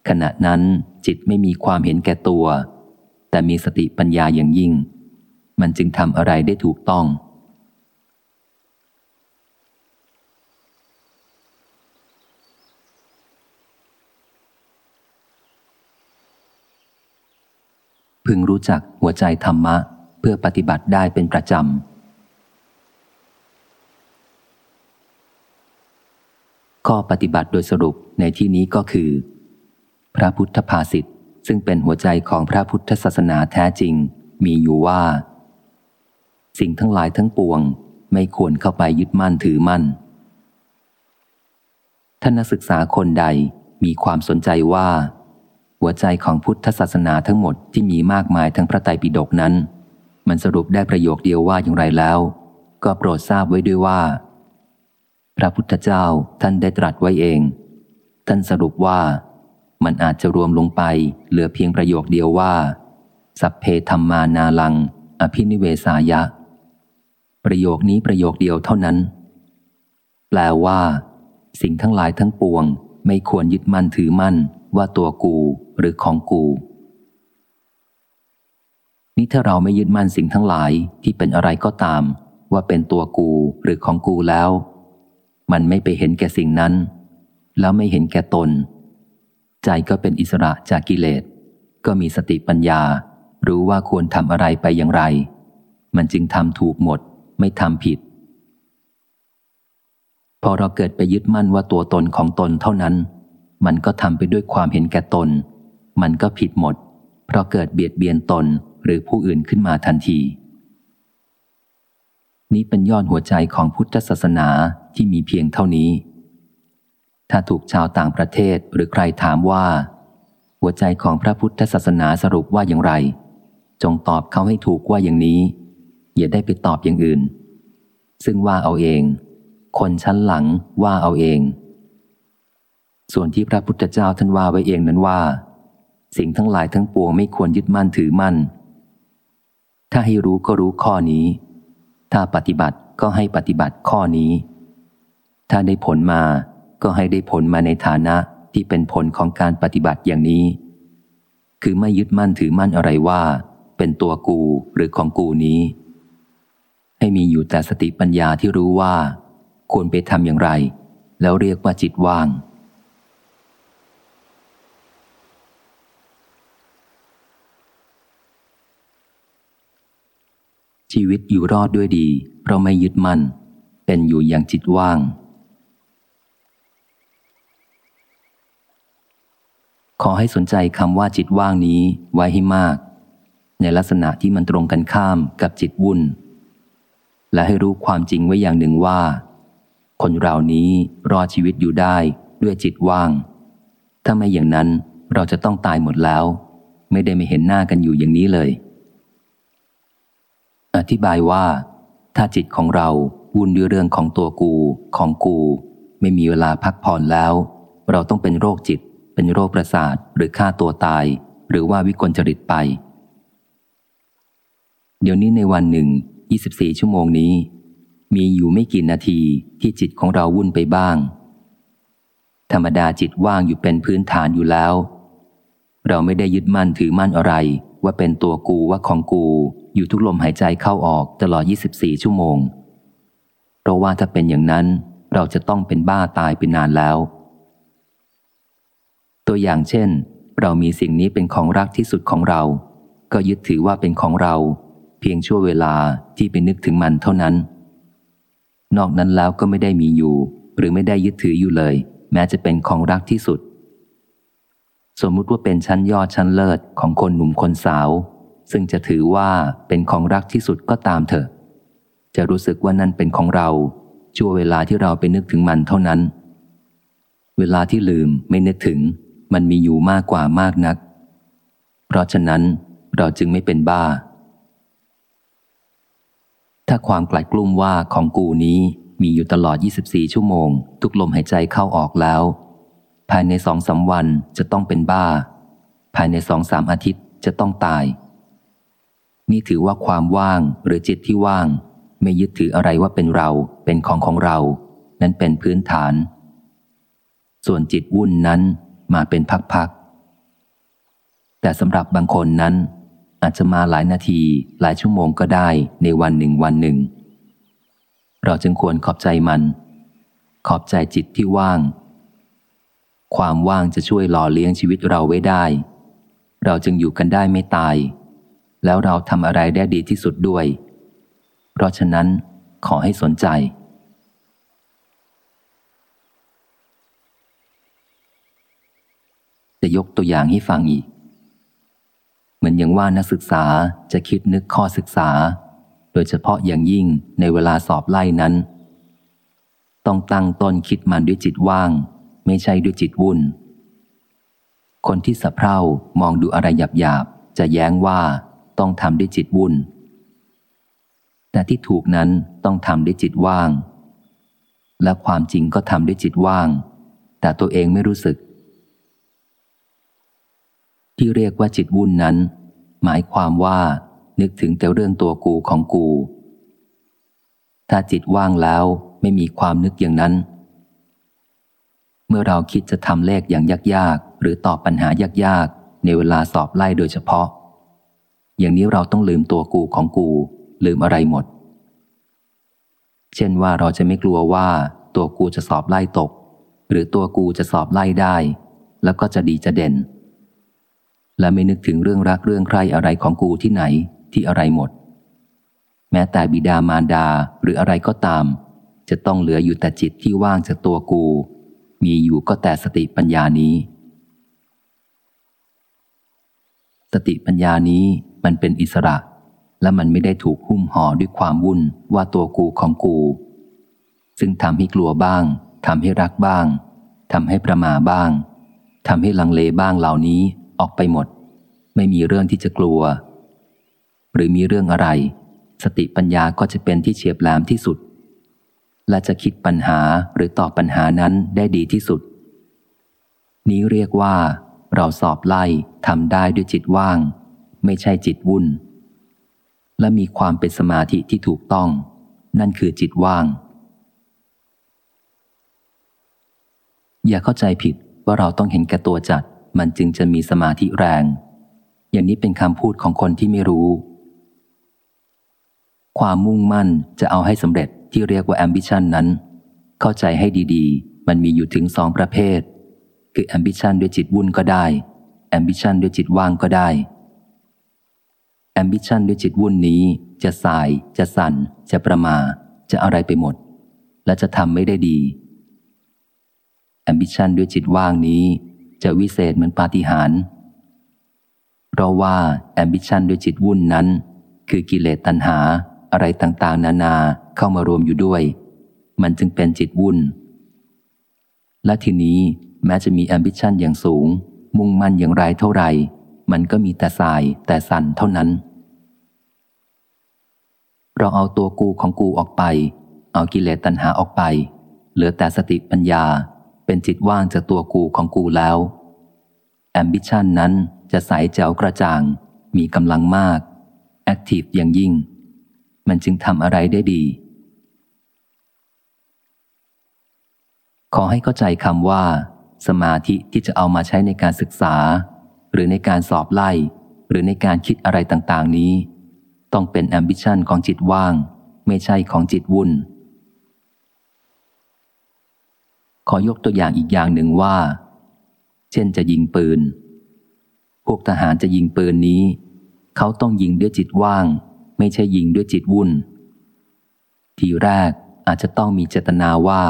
ขณะนั้นจิตไม่มีความเห็นแก่ตัว แต่มีสติปัญญาอย่างยิ่ง มันจึงทำอะไรได้ถูกต้อง พึงรู้จักหัวใจธรรมะ เพื่อปฏิบัติได้เป็นประจำ ข้อปฏิบัติโดยสรุปในที่นี้ก็คือ พระพุทธภาษิตซึ่งเป็นหัวใจของพระพุทธศาสนาแท้จริง มีอยู่ว่า สิ่งทั้งหลายทั้งปวงไม่ควรเข้าไปยึดมั่นถือมั่นท่านนักศึกษาคนใดมีความสนใจว่า หัวใจของพุทธศาสนาทั้งหมดที่มีมากมายทั้งพระไตรปิฎกนั้น มันสรุปได้ประโยคเดียวว่าอย่างไรแล้ว ก็โปรดทราบไว้ด้วยว่า พระพุทธเจ้าท่านได้ตรัสไว้เอง ท่านสรุปว่ามันอาจจะรวมลงไปเหลือเพียงประโยคเดียวว่า สัพเพธรรมานาลัง อภินิเวสายะ ประโยคนี้ประโยคเดียวเท่านั้น แปลว่า สิ่งทั้งหลายทั้งปวง ไม่ควรยึดมั่นถือมั่น ว่าตัวกูหรือของกู นี่ถ้าเราไม่ยึดมั่นสิ่งทั้งหลายที่เป็นอะไรก็ตาม ว่าเป็นตัวกูหรือของกูแล้ว มันไม่ไปเห็นแก่สิ่งนั้น แล้วไม่เห็นแก่ตน ใจก็เป็นอิสระจากกิเลส ก็มีสติปัญญา รู้ว่าควรทำอะไรไปอย่างไร มันจึงทำถูกหมด ไม่ทำผิด พอเราเกิดไปยึดมั่นว่าตัวตนของตนเท่านั้น มันก็ทำไปด้วยความเห็นแก่ตน มันก็ผิดหมด เพราะเกิดเบียดเบียนตนหรือผู้อื่นขึ้นมาทันที นี้เป็นยอดหัวใจของพุทธศาสนาที่มีเพียงเท่านี้ ถ้าถูกชาวต่างประเทศหรือใครถามว่า หัวใจของพระพุทธศาสนาสรุปว่าอย่างไร จงตอบเขาให้ถูกว่าอย่างนี้ อย่าได้ไปตอบอย่างอื่น ซึ่งว่าเอาเอง คนชั้นหลังว่าเอาเอง ส่วนที่พระพุทธเจ้าท่านว่าไว้เองนั้นว่า สิ่งทั้งหลายทั้งปวงไม่ควรยึดมั่นถือมั่น ถ้าให้รู้ก็รู้ข้อนี้ ถ้าปฏิบัติก็ให้ปฏิบัติข้อนี้ ถ้าได้ผลมาก็ให้ได้ผลมาในฐานะที่เป็นผลของการปฏิบัติอย่างนี้ คือไม่ยึดมั่นถือมั่นอะไรว่า เป็นตัวกูหรือของกูนี้ ให้มีอยู่แต่สติปัญญาที่รู้ว่า ควรไปทำอย่างไร แล้วเรียกว่าจิตว่าง ชีวิตอยู่รอดด้วยดี เพราะไม่ยึดมั่น เป็นอยู่อย่างจิตว่าง ขอให้สนใจคำว่าจิตว่างนี้ไว้ให้มาก ในลักษณะที่มันตรงกันข้ามกับจิตวุ่น และให้รู้ความจริงไว้อย่างหนึ่งว่า คนเรานี้รอดชีวิตอยู่ได้ด้วยจิตว่าง ถ้าไม่อย่างนั้นเราจะต้องตายหมดแล้ว ไม่ได้ไม่เห็นหน้ากันอยู่อย่างนี้เลย อธิบายว่า ถ้าจิตของเราวุ่นด้วยเรื่องของตัวกู ของกู ไม่มีเวลาพักผ่อนแล้ว เราต้องเป็นโรคจิต เป็นโรคประสาทหรือฆ่าตัวตาย หรือว่าวิกลจริตไป เดี๋ยวนี้ในวันหนึ่ง 24 ชั่วโมงนี้ มีอยู่ไม่กี่นาทีที่จิตของเราวุ่นไปบ้าง ธรรมดาจิตว่างอยู่เป็นพื้นฐานอยู่แล้ว เราไม่ได้ยึดมั่นถือมั่นอะไร ว่าเป็นตัวกูว่าของกู อยู่ทุกลมหายใจเข้าออกตลอด 24 ชั่วโมง เพราะว่าถ้าเป็นอย่างนั้นเราจะต้องเป็นบ้าตายไปนานแล้ว ตัวอย่างเช่น เรามีสิ่งนี้เป็นของรักที่สุดของเรา ก็ยึดถือว่าเป็นของเรา เพียงชั่วเวลาที่ไปนึกถึงมันเท่านั้น นอกนั้นแล้วก็ไม่ได้มีอยู่ หรือไม่ได้ยึดถืออยู่เลย แม้จะเป็นของรักที่สุด สมมุติว่าเป็นชั้นยอดชั้นเลิศของคนหนุ่มคนสาว ซึ่งจะถือว่าเป็นของรักที่สุดก็ตามเถอะ จะรู้สึกว่านั่นเป็นของเราชั่วเวลาที่เราไปนึกถึงมันเท่านั้น เวลาที่ลืมไม่นึกถึง มันมีอยู่มากกว่ามากนัก เพราะฉะนั้นเราจึงไม่เป็นบ้า ถ้าความกลัดกลุ้มว่าของกูนี้มีอยู่ตลอด 24 ชั่วโมง ทุกลมหายใจเข้าออกแล้ว ภายในสองสาวันจะต้องเป็นบ้า ภายในสองสามอาทิตย์จะต้องตาย นี่ถือว่าความว่างหรือจิตที่ว่าง ไม่ยึดถืออะไรว่าเป็นเราเป็นของของเรา นั้นเป็นพื้นฐาน ส่วนจิตวุ่นนั้นมาเป็นพักๆแต่สำหรับบางคนนั้น อาจจะมาหลายนาทีหลายชั่วโมงก็ได้ในวันหนึ่งวันหนึ่ง เราจึงควรขอบใจมัน ขอบใจจิตที่ว่าง ความว่างจะช่วยหล่อเลี้ยงชีวิตเราไว้ได้ เราจึงอยู่กันได้ไม่ตาย แล้วเราทำอะไรได้ดีที่สุดด้วย เพราะฉะนั้นขอให้สนใจ จะยกตัวอย่างให้ฟังอีก เหมือนอย่างว่านักศึกษาจะคิดนึกข้อศึกษา โดยเฉพาะอย่างยิ่งในเวลาสอบไล่นั้น ต้องตั้งต้นคิดมันด้วยจิตว่าง ไม่ใช่ด้วยจิตวุ่น คนที่สะเพร่ามองดูอะไรหยาบหยาบจะแย้งว่าต้องทำด้วยจิตวุ่น แต่ที่ถูกนั้นต้องทำด้วยจิตว่าง และความจริงก็ทำด้วยจิตว่าง แต่ตัวเองไม่รู้สึก ที่เรียกว่าจิตวุ่นนั้น หมายความว่านึกถึงแต่เรื่องตัวกูของกู ถ้าจิตว่างแล้วไม่มีความนึกอย่างนั้น เมื่อเราคิดจะทำเลขอย่างยากๆ หรือตอบปัญหายากๆ ในเวลาสอบไล่โดยเฉพาะ อย่างนี้เราต้องลืมตัวกูของกู ลืมอะไรหมด เช่นว่าเราจะไม่กลัวว่าตัวกูจะสอบไล่ตก หรือตัวกูจะสอบไล่ได้ แล้วก็จะดีจะเด่น และไม่นึกถึงเรื่องรักเรื่องใครอะไรของกูที่ไหนที่อะไรหมด แม้แต่บิดามารดาหรืออะไรก็ตาม จะต้องเหลืออยู่แต่จิตที่ว่างจากตัวกู มีอยู่ก็แต่สติปัญญานี้ สติปัญญานี้มันเป็นอิสระ และมันไม่ได้ถูกหุ้มห่อด้วยความวุ่นว่าตัวกูของกู ซึ่งทำให้กลัวบ้างทำให้รักบ้างทำให้ประมาบ้างทำให้ลังเลบ้างเหล่านี้ออกไปหมด ไม่มีเรื่องที่จะกลัว หรือมีเรื่องอะไร สติปัญญาก็จะเป็นที่เฉียบแหลมที่สุด และจะคิดปัญหาหรือตอบปัญหานั้นได้ดีที่สุด นี้เรียกว่า เราสอบไล่ทำได้ด้วยจิตว่าง ไม่ใช่จิตวุ่น และมีความเป็นสมาธิที่ถูกต้อง นั่นคือจิตว่าง อย่าเข้าใจผิดว่าเราต้องเห็นแก่ตัวจัด มันจึงจะมีสมาธิแรง อย่างนี้เป็นคำพูดของคนที่ไม่รู้ ความมุ่งมั่นจะเอาให้สำเร็จ ที่เรียกว่า ambition นั้น เข้าใจให้ดีๆ มันมีอยู่ถึงสองประเภท คือ ambition ด้วยจิตวุ่นก็ได้ ambition ด้วยจิตว่างก็ได้ ambition ด้วยจิตวุ่นนี้ จะสาย จะสั่น จะประมา จะอะไรไปหมด และจะทำไม่ได้ดี ambition ด้วยจิตว่างนี้ จะวิเศษเหมือนปาฏิหาริย์เพราะว่า ambition ด้วยจิตวุ่นนั้น คือกิเลสตัณหา อะไรต่างๆ นานาเข้ามารวมอยู่ด้วย มันจึงเป็นจิตวุ่น และทีนี้แม้จะมี ambition อย่างสูง มุ่งมั่นอย่างไรเท่าไหร่ มันก็มีแต่สายแต่สั่นเท่านั้น เราเอาตัวกูของกูออกไป เอากิเลสตัณหาออกไป เหลือแต่สติปัญญาเป็นจิตว่างจากตัวกูของกูแล้ว แอมบิชันนั้นจะใสแจ๋วกระจ่าง มีกำลังมาก แอคทีฟอย่างยิ่ง มันจึงทำอะไรได้ดี ขอให้เข้าใจคำว่า สมาธิที่จะเอามาใช้ในการศึกษา หรือในการสอบไล่ หรือในการคิดอะไรต่าง ๆ นี้ ต้องเป็นแอมบิชันของจิตว่าง ไม่ใช่ของจิตวุ่น ขอยกตัวอย่างอีกอย่างหนึ่งว่า เช่นจะยิงปืน พวกทหารจะยิงปืนนี้ เขาต้องยิงด้วยจิตว่าง ไม่ใช่ยิงด้วยจิตวุ่น ทีแรกอาจจะต้องมีเจตนาว่า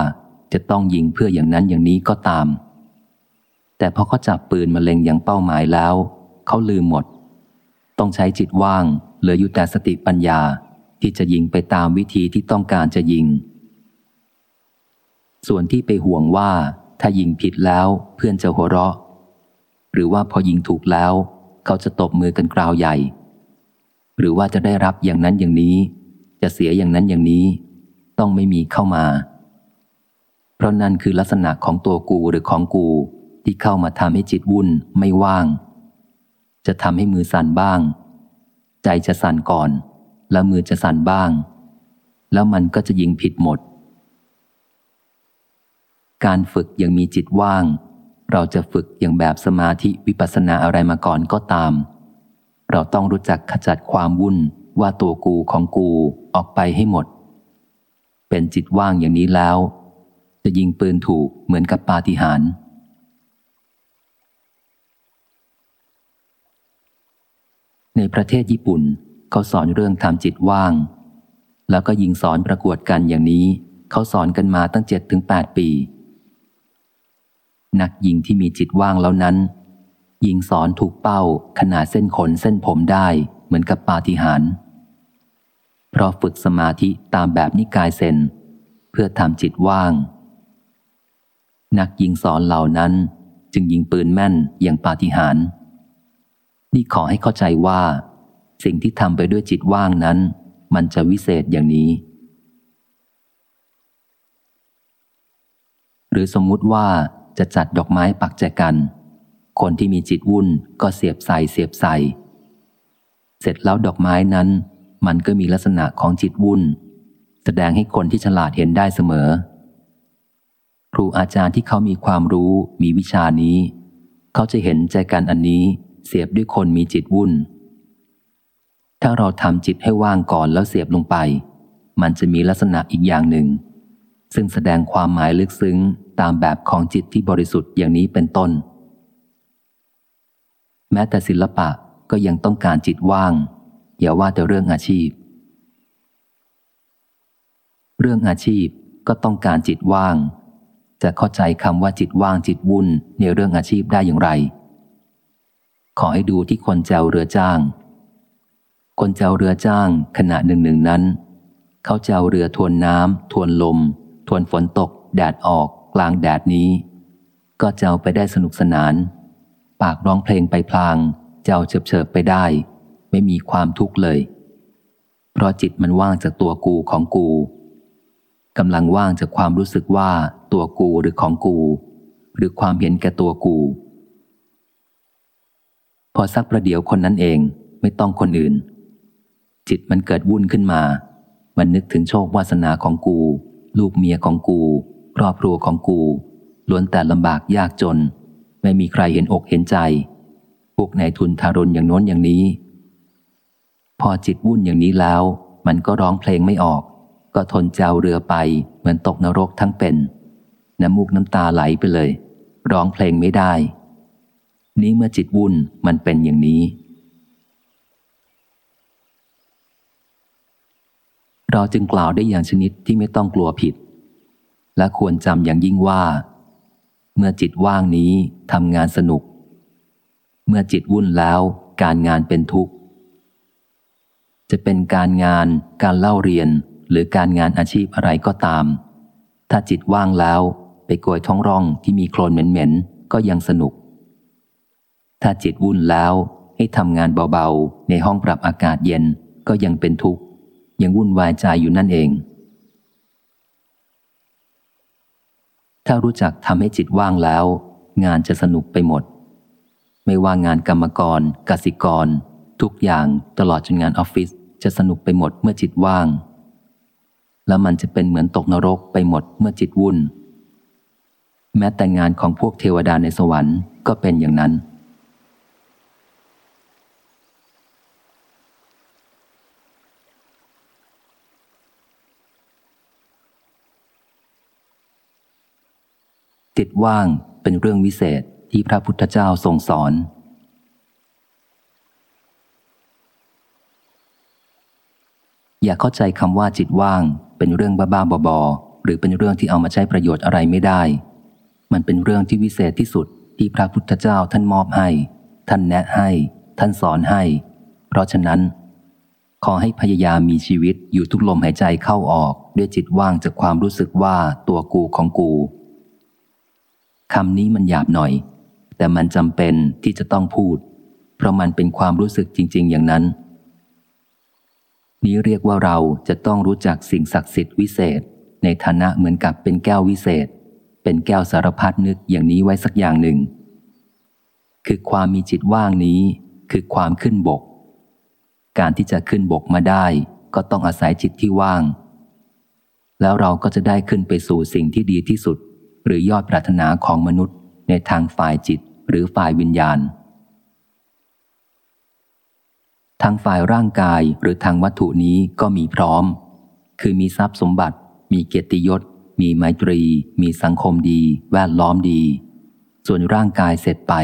จะต้องยิงเพื่ออย่างนั้นอย่างนี้ก็ตาม แต่พอเขาจับปืนมาเล็งอย่างเป้าหมายแล้ว เขาลืมหมด ต้องใช้จิตว่าง เหลืออยู่แต่สติปัญญาที่จะยิงไปตามวิธีที่ต้องการจะยิง ส่วนที่ไปห่วงว่าถ้ายิงผิดแล้วเพื่อนจะหัวเราะ หรือว่าพอยิงถูกแล้ว เขาจะตบมือกันกราวใหญ่ หรือว่าจะได้รับอย่างนั้นอย่างนี้ จะเสียอย่างนั้นอย่างนี้ ต้องไม่มีเข้ามา เพราะนั่นคือลักษณะของตัวกูหรือของกู ที่เข้ามาทำให้จิตวุ่นไม่ว่าง จะทำให้มือสั่นบ้าง ใจจะสั่นก่อน แล้วมือจะสั่นบ้าง แล้วมันก็จะยิงผิดหมด การฝึกยังมีจิตว่าง เราจะฝึกอย่างแบบสมาธิวิปัสสนาอะไรมาก่อนก็ตาม เราต้องรู้จักขจัดความวุ่นว่าตัวกูของกูออกไปให้หมด เป็นจิตว่างอย่างนี้แล้ว จะยิงปืนถูกเหมือนกับปาฏิหาริย์ในประเทศญี่ปุ่นเขาสอนเรื่องทำจิตว่าง แล้วก็ยิงสอนประกวดกันอย่างนี้ เขาสอนกันมาตั้งเจ็ดถึงแปดปี นักยิงที่มีจิตว่างแล้วนั้น ยิงสอนถูกเป้าขนาดเส้นขนเส้นผมได้เหมือนกับปาฏิหาริย์เพราะฝึกสมาธิตามแบบนิกายเซนเพื่อทำจิตว่าง นักยิงสอนเหล่านั้นจึงยิงปืนแม่นอย่างปาฏิหาริย์นี่ขอให้เข้าใจว่า สิ่งที่ทำไปด้วยจิตว่างนั้น มันจะวิเศษอย่างนี้ หรือสมมุติว่าจะจัดดอกไม้ปักแจกัน คนที่มีจิตวุ่นก็เสียบใส่เสียบใส่ เสร็จแล้วดอกไม้นั้น มันก็มีลักษณะของจิตวุ่น แสดงให้คนที่ฉลาดเห็นได้เสมอ ครูอาจารย์ที่เขามีความรู้มีวิชานี้ เขาจะเห็นใจกันอันนี้เสียบด้วยคนมีจิตวุ่น ถ้าเราทำจิตให้ว่างก่อนแล้วเสียบลงไป มันจะมีลักษณะอีกอย่างหนึ่ง ซึ่งแสดงความหมายลึกซึ้งตามแบบของจิตที่บริสุทธิ์อย่างนี้เป็นต้น แม้แต่ศิลปะก็ยังต้องการจิตว่าง อย่าว่าแต่เรื่องอาชีพ เรื่องอาชีพก็ต้องการจิตว่าง จะเข้าใจคำว่าจิตว่างจิตวุ่นในเรื่องอาชีพได้อย่างไร ขอให้ดูที่คนแจวเรือจ้าง คนแจวเรือจ้างขณะหนึ่งหนึ่งนั้น เขาแจวเรือทวนน้ำทวนลม ทวนฝนตก แดดออก กลางแดดนี้ ก็แจวไปได้สนุกสนาน ปากร้องเพลงไปพลางแจวเฉิบเฉิบไปได้ ไม่มีความทุกข์เลย เพราะจิตมันว่างจากตัวกูของกูกำลังว่างจากความรู้สึกว่าตัวกูหรือของกู หรือความเห็นแก่ตัวกู พอสักประเดี๋ยวคนนั้นเองไม่ต้องคนอื่น จิตมันเกิดวุ่นขึ้นมา มันนึกถึงโชควาสนาของกู ลูกเมียของกู ครอบครัวของกูล้วนแต่ลำบากยากจน ไม่มีใครเห็นอกเห็นใจ พวกนายทุนทารุณอย่างโน้นอย่างนี้ พอจิตวุ่นอย่างนี้แล้ว มันก็ร้องเพลงไม่ออก ก็ทนเจ้าเรือไป เหมือนตกนรกทั้งเป็น น้ำมูกน้ำตาไหลไปเลย ร้องเพลงไม่ได้ นี้เมื่อจิตวุ่นมันเป็นอย่างนี้ เราจึงกล่าวได้อย่างชนิดที่ไม่ต้องกลัวผิด และควรจำอย่างยิ่งว่า เมื่อจิตว่างนี้ทำงานสนุก เมื่อจิตวุ่นแล้วการงานเป็นทุกข์ จะเป็นการงาน การเล่าเรียนหรือการงานอาชีพอะไรก็ตาม ถ้าจิตว่างแล้วไปโกยท้องร่องที่มีโคลนเหม็นๆ ก็ยังสนุก ถ้าจิตวุ่นแล้วให้ทำงานเบาๆ ในห้องปรับอากาศเย็นก็ยังเป็นทุกข์ ยังวุ่นวายใจอยู่นั่นเอง ถ้ารู้จักทำให้จิตว่างแล้ว งานจะสนุกไปหมด ไม่ว่างานกรรมกร กสิกร ทุกอย่างตลอดจนงานออฟฟิศจะสนุกไปหมดเมื่อจิตว่าง แล้วมันจะเป็นเหมือนตกนรกไปหมดเมื่อจิตวุ่น แม้แต่งานของพวกเทวดาในสวรรค์ก็เป็นอย่างนั้น จิตว่างเป็นเรื่องวิเศษที่พระพุทธเจ้าทรงสอน อย่าเข้าใจคำว่าจิตว่างเป็นเรื่องบ้าๆบอๆหรือเป็นเรื่องที่เอามาใช้ประโยชน์อะไรไม่ได้ มันเป็นเรื่องที่วิเศษที่สุดที่พระพุทธเจ้าท่านมอบให้ ท่านแนะให้ ท่านสอนให้ เพราะฉะนั้น ขอให้พยายามมีชีวิตอยู่ทุกลมหายใจเข้าออกด้วยจิตว่างจากความรู้สึกว่าตัวกูของกู คำนี้มันหยาบหน่อย แต่มันจำเป็นที่จะต้องพูด เพราะมันเป็นความรู้สึกจริง ๆ อย่างนั้น นี้เรียกว่าเราจะต้องรู้จักสิ่งศักดิ์สิทธิ์วิเศษ ในฐานะเหมือนกับเป็นแก้ววิเศษ เป็นแก้วสารพัดนึกอย่างนี้ไว้สักอย่างหนึ่ง คือความมีจิตว่างนี้ คือความขึ้นบก การที่จะขึ้นบกมาได้ ก็ต้องอาศัยจิตที่ว่าง แล้วเราก็จะได้ขึ้นไปสู่สิ่งที่ดีที่สุด หรือยอดปรารถนาของมนุษย์ในทางฝ่ายจิตหรือฝ่ายวิญญาณ ทางฝ่ายร่างกายหรือทางวัตถุนี้ก็มีพร้อม คือมีทรัพย์สมบัติ มีเกียรติยศ มีไมตรี มีสังคมดี แวดล้อมดี ส่วนร่างกายเสร็จไป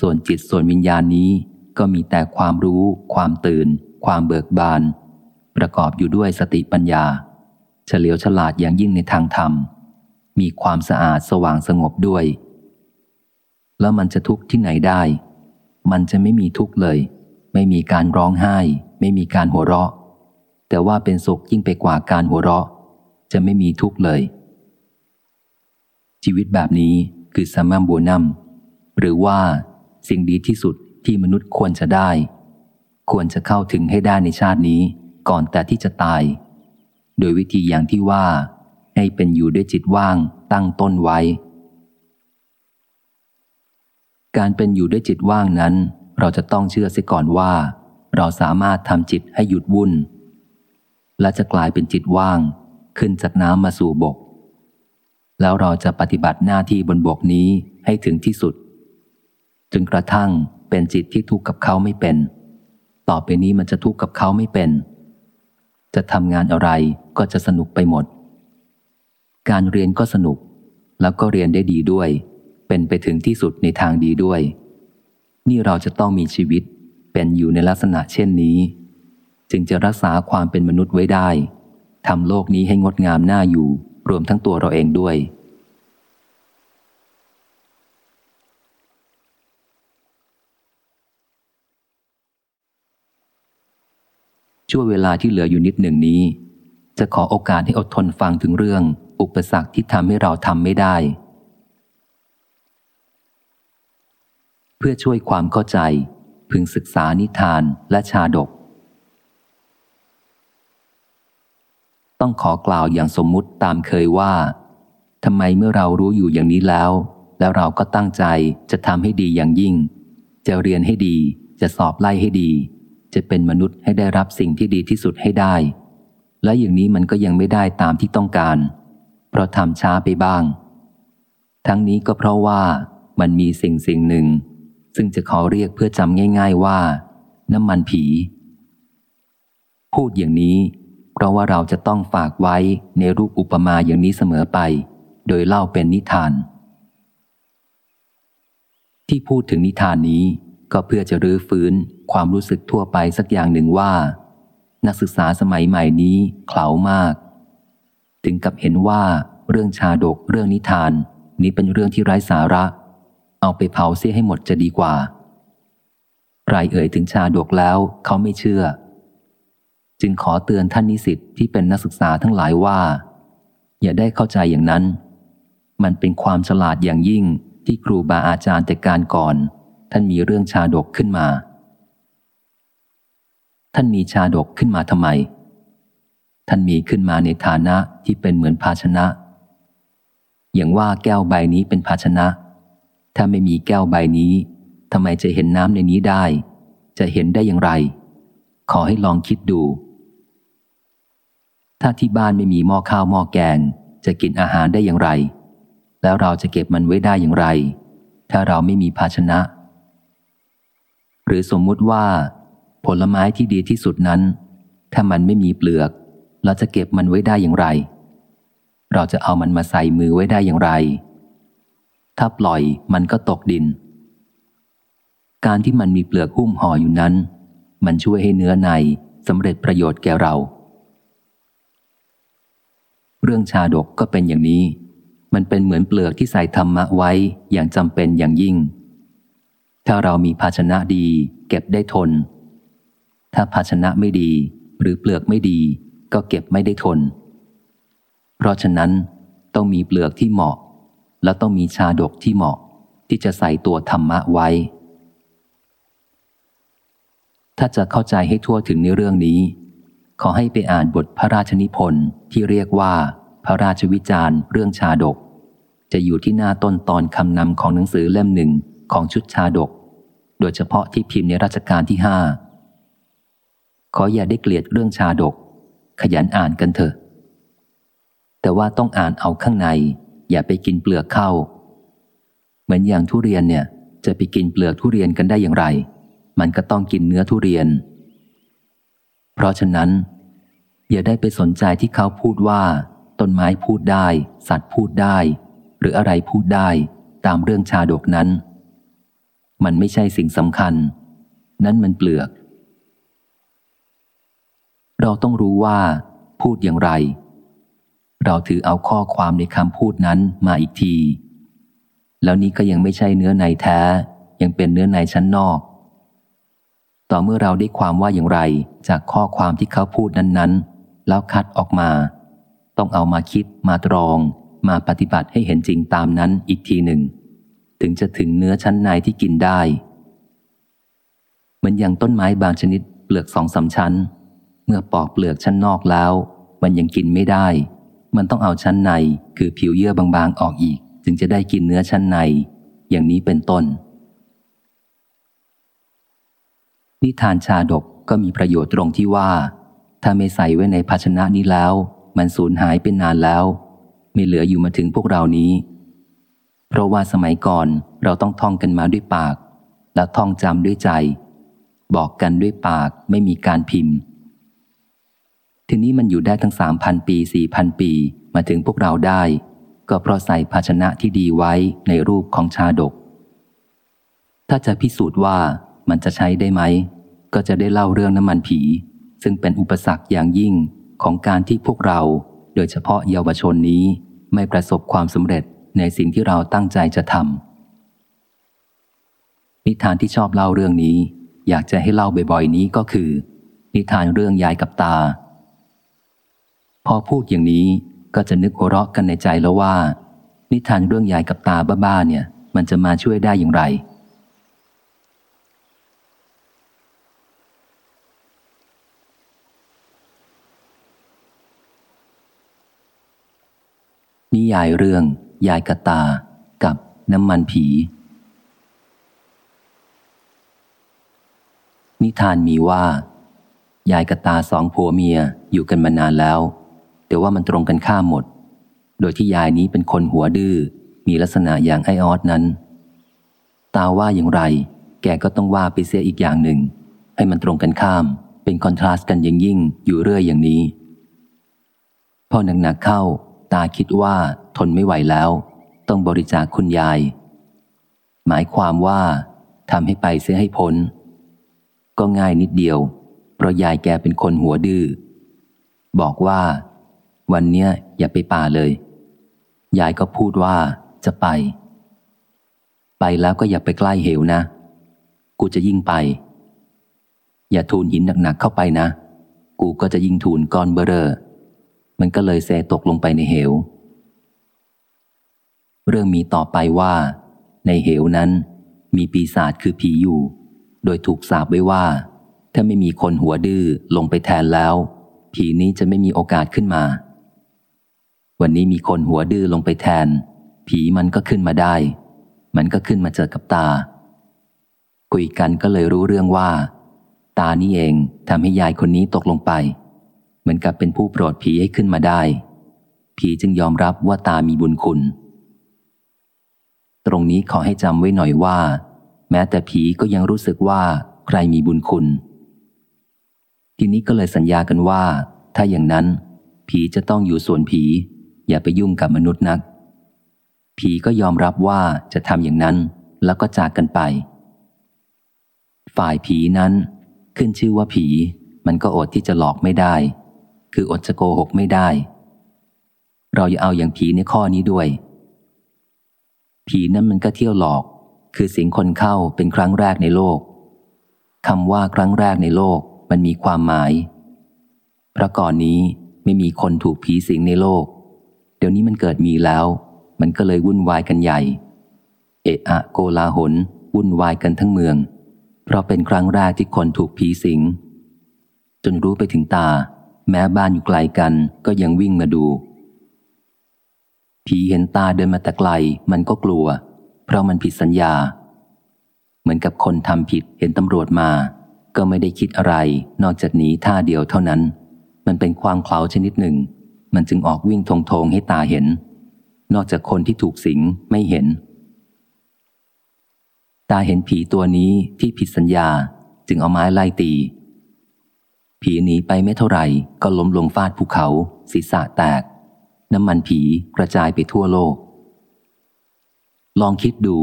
ส่วนจิตส่วนวิญญาณนี้ก็มีแต่ความรู้ ความตื่น ความเบิกบาน ประกอบอยู่ด้วยสติปัญญา เฉลียวฉลาดอย่างยิ่งในทางธรรม มีความสะอาดสว่างสงบด้วย แล้วมันจะทุกข์ที่ไหนได้ มันจะไม่มีทุกข์เลย ไม่มีการร้องไห้ ไม่มีการหัวเราะ แต่ว่าเป็นสุขยิ่งไปกว่าการหัวเราะ จะไม่มีทุกข์เลย ชีวิตแบบนี้คือสมัมบูนัมหรือว่าสิ่งดีที่สุดที่มนุษย์ควรจะได้ ควรจะเข้าถึงให้ได้ในชาตินี้ก่อนแต่ที่จะตาย โดยวิธีอย่างที่ว่า ให้เป็นอยู่ด้วยจิตว่างตั้งต้นไว้ การเป็นอยู่ด้วยจิตว่างนั้น เราจะต้องเชื่อเสียก่อนว่า เราสามารถทำจิตให้หยุดวุ่น และจะกลายเป็นจิตว่าง ขึ้นจากน้ำมาสู่บก แล้วเราจะปฏิบัติหน้าที่บนบกนี้ให้ถึงที่สุดจนกระทั่งเป็นจิตที่ทุกข์กับเขาไม่เป็น ต่อไปนี้มันจะทุกข์กับเขาไม่เป็น จะทำงานอะไรก็จะสนุกไปหมด การเรียนก็สนุก แล้วก็เรียนได้ดีด้วย เป็นไปถึงที่สุดในทางดีด้วย นี่เราจะต้องมีชีวิตเป็นอยู่ในลักษณะเช่นนี้ จึงจะรักษาความเป็นมนุษย์ไว้ได้ทำโลกนี้ให้งดงามน่าอยู่ รวมทั้งตัวเราเองด้วย ช่วงเวลาที่เหลืออยู่นิดหนึ่งนี้ จะขอโอกาสให้อดทนฟังถึงเรื่อง อุปสรรคที่ทำให้เราทำไม่ได้ เพื่อช่วยความเข้าใจ พึงศึกษานิทานและชาดก ต้องขอกล่าวอย่างสมมุติตามเคยว่าทำไมเมื่อเรารู้อยู่อย่างนี้แล้ว แล้วเราก็ตั้งใจจะทำให้ดีอย่างยิ่ง จะเรียนให้ดี จะสอบไล่ให้ดี จะเป็นมนุษย์ให้ได้รับสิ่งที่ดีที่สุดให้ได้ และอย่างนี้มันก็ยังไม่ได้ตามที่ต้องการ เพราะทำช้าไปบ้าง ทั้งนี้ก็เพราะว่ามันมีสิ่งสิ่งหนึ่ง ซึ่งจะขอเรียกเพื่อจำง่าย ๆว่า น้ำมันผี พูดอย่างนี้ เพราะว่าเราจะต้องฝากไว้ในรูปอุปมาอย่างนี้เสมอไป โดยเล่าเป็นนิทาน ที่พูดถึงนิทานนี้ ก็เพื่อจะรื้อฟื้นความรู้สึกทั่วไปสักอย่างหนึ่งว่า นักศึกษาสมัยใหม่นี้เข่ามาก ถึงกับเห็นว่าเรื่องชาดกเรื่องนิทาน นี้เป็นเรื่องที่ไร้สาระ เอาไปเผาเสียให้หมดจะดีกว่าใครเอ่ยถึงชาดกแล้วเขาไม่เชื่อ จึงขอเตือนท่านนิสิตที่เป็นนักศึกษาทั้งหลายว่า อย่าได้เข้าใจอย่างนั้น มันเป็นความฉลาดอย่างยิ่งที่ครูบาอาจารย์แต่การก่อน ท่านมีเรื่องชาดกขึ้นมา ท่านมีชาดกขึ้นมาทำไม ท่านมีขึ้นมาในฐานะที่เป็นเหมือนภาชนะ อย่างว่าแก้วใบนี้เป็นภาชนะ ถ้าไม่มีแก้วใบนี้ทำไมจะเห็นน้ำในนี้ได้ จะเห็นได้อย่างไร ขอให้ลองคิดดู ถ้าที่บ้านไม่มีหม้อข้าวหม้อแกง จะกินอาหารได้อย่างไร แล้วเราจะเก็บมันไว้ได้อย่างไร ถ้าเราไม่มีภาชนะ หรือสมมุติว่า ผลไม้ที่ดีที่สุดนั้น ถ้ามันไม่มีเปลือก เราจะเก็บมันไว้ได้อย่างไร เราจะเอามันมาใส่มือไว้ได้อย่างไร ถ้าปล่อยมันก็ตกดิน การที่มันมีเปลือกหุ้มห่ออยู่นั้น มันช่วยให้เนื้อในสำเร็จประโยชน์แก่เรา เรื่องชาดกก็เป็นอย่างนี้ มันเป็นเหมือนเปลือกที่ใส่ธรรมะไว้อย่างจำเป็นอย่างยิ่ง ถ้าเรามีภาชนะดีเก็บได้ทน ถ้าภาชนะไม่ดี หรือเปลือกไม่ดี ก็เก็บไม่ได้ทน เพราะฉะนั้นต้องมีเปลือกที่เหมาะ และต้องมีชาดกที่เหมาะ ที่จะใส่ตัวธรรมะไว้ ถ้าจะเข้าใจให้ทั่วถึงในเรื่องนี้ ขอให้ไปอ่านบทพระราชนิพนธ์ที่เรียกว่าพระราชวิจารณ์เรื่องชาดก จะอยู่ที่หน้าต้นตอนคำนำของหนังสือเล่มหนึ่ง ของชุดชาดก โดยเฉพาะที่พิมพ์ในรัชกาลที่ห้าขออย่าได้เกลียดเรื่องชาดก ขยันอ่านกันเถอะ แต่ว่าต้องอ่านเอาข้างใน อย่าไปกินเปลือกเข้า เหมือนอย่างทุเรียนเนี่ย จะไปกินเปลือกทุเรียนกันได้อย่างไร มันก็ต้องกินเนื้อทุเรียน เพราะฉะนั้น อย่าได้ไปสนใจที่เขาพูดว่าต้นไม้พูดได้ สัตว์พูดได้ หรืออะไรพูดได้ตามเรื่องชาดกนั้น มันไม่ใช่สิ่งสำคัญ นั้นมันเปลือก เราต้องรู้ว่า พูดอย่างไร เราถือเอาข้อความในคำพูดนั้นมาอีกที แล้วนี้ก็ยังไม่ใช่เนื้อในแท้ ยังเป็นเนื้อในชั้นนอก ต่อเมื่อเราได้ความว่าอย่างไร จากข้อความที่เขาพูดนั้นๆ แล้วคัดออกมา ต้องเอามาคิดมาตรอง มาปฏิบัติให้เห็นจริงตามนั้นอีกทีหนึ่ง ถึงจะถึงเนื้อชั้นในที่กินได้ เหมือนอย่างต้นไม้บางชนิดเปลือกสองสาชั้น เมื่อปอกเปลือกชั้นนอกแล้ว มันยังกินไม่ได้ มันต้องเอาชั้นในคือผิวเยื่อบางๆออกอีก จึงจะได้กินเนื้อชั้นใน อย่างนี้เป็นต้น นิทานชาดกก็มีประโยชน์ตรงที่ว่า ถ้าไม่ใส่ไว้ในภาชนะนี้แล้ว มันสูญหายเป็นนานแล้ว ไม่เหลืออยู่มาถึงพวกเรานี้ เพราะว่าสมัยก่อนเราต้องท่องกันมาด้วยปาก และท่องจำด้วยใจ บอกกันด้วยปากไม่มีการพิมพ์ ทีนี้มันอยู่ได้ทั้งสามพันปีสี่พันปีมาถึงพวกเราได้ ก็เพราะใส่ภาชนะที่ดีไว้ในรูปของชาดก ถ้าจะพิสูจน์ว่ามันจะใช้ได้ไหม ก็จะได้เล่าเรื่องน้ำมันผี ซึ่งเป็นอุปสรรคอย่างยิ่งของการที่พวกเรา โดยเฉพาะเยาวชนนี้ไม่ประสบความสำเร็จ ในสิ่งที่เราตั้งใจจะทำนิทานที่ชอบเล่าเรื่องนี้ อยากจะให้เล่าบ่อยๆนี้ก็คือ นิทานเรื่องยายกับตา พอพูดอย่างนี้ก็จะนึกหัวเราะกันในใจแล้วว่า นิทานเรื่องยายกับตาบ้าๆเนี่ย มันจะมาช่วยได้อย่างไร นิยายเรื่อง ยายกตา กับน้ำมันผี นิทานมีว่า ยายกตาสองผัวเมียอยู่กันมานานแล้ว แต่ว่ามันตรงกันข้ามหมด โดยที่ยายนี้เป็นคนหัวดื้อ มีลักษณะอย่างไอออสนั้น ตาว่าอย่างไร แกก็ต้องว่าไปเสียอีกอย่างหนึ่ง ให้มันตรงกันข้าม เป็นคอนทราสต์กันอย่างยิ่งอยู่เรื่อยอย่างนี้ พอหนักๆเข้า ตาคิดว่า ทนไม่ไหวแล้ว ต้องบริจาคคุณยาย หมายความว่าทำให้ไปเสียให้พ้น ก็ง่ายนิดเดียว เพราะยายแกเป็นคนหัวดื้อบอกว่า วันเนี้ยอย่าไปป่าเลย ยายก็พูดว่าจะไป ไปแล้วก็อย่าไปใกล้เหวนะ กูจะยิ่งไป อย่าทูลหินหนักๆเข้าไปนะ กูก็จะยิ่งทูลก้อนเบอเรอมันก็เลยแซตกลงไปในเหว เรื่องมีต่อไปว่า ในเหวนั้น มีปีศาจคือผีอยู่ โดยถูกสาบไว้ว่า ถ้าไม่มีคนหัวดื้อลงไปแทนแล้ว ผีนี้จะไม่มีโอกาสขึ้นมา วันนี้มีคนหัวดื้อลงไปแทน ผีมันก็ขึ้นมาได้ มันก็ขึ้นมาเจอกับตา คุยกันก็เลยรู้เรื่องว่า ตานี่เองทำให้ยายคนนี้ตกลงไป เหมือนกับเป็นผู้โปรดผีให้ขึ้นมาได้ ผีจึงยอมรับว่าตามีบุญคุณ ตรงนี้ขอให้จำไว้หน่อยว่า แม้แต่ผีก็ยังรู้สึกว่าใครมีบุญคุณ ทีนี้ก็เลยสัญญากันว่า ถ้าอย่างนั้น ผีจะต้องอยู่ส่วนผี อย่าไปยุ่งกับมนุษย์นัก ผีก็ยอมรับว่าจะทำอย่างนั้นแล้วก็จากกันไป ฝ่ายผีนั้น ขึ้นชื่อว่าผี มันก็อดที่จะหลอกไม่ได้ คืออดจะโกหกไม่ได้ เราอย่าเอาอย่างผีในข้อนี้ด้วย ผีนั้นมันก็เที่ยวหลอก คือสิงคนเข้าเป็นครั้งแรกในโลกคำว่าครั้งแรกในโลกมันมีความหมายเพราะก่อนนี้ไม่มีคนถูกผีสิงในโลก เดี๋ยวนี้มันเกิดมีแล้ว มันก็เลยวุ่นวายกันใหญ่ เอะอะโกลาหลวุ่นวายกันทั้งเมือง เพราะเป็นครั้งแรกที่คนถูกผีสิง จนรู้ไปถึงตา แม้บ้านอยู่ไกลกันก็ยังวิ่งมาดู ผีเห็นตาเดินมาแต่ไกล มันก็กลัว เพราะมันผิดสัญญา เหมือนกับคนทำผิดเห็นตำรวจมา ก็ไม่ได้คิดอะไร นอกจากหนีท่าเดียวเท่านั้น มันเป็นความเคล้าชนิดหนึ่ง มันจึงออกวิ่งทงทงให้ตาเห็น นอกจากคนที่ถูกสิงไม่เห็น ตาเห็นผีตัวนี้ที่ผิดสัญญาจึงเอาไม้ไล่ตี ผีหนีไปไม่เท่าไหร่ก็ล้มลงฟาดภูเขา ศีรษะแตก น้ำมันผีกระจายไปทั่วโลก ลองคิดดู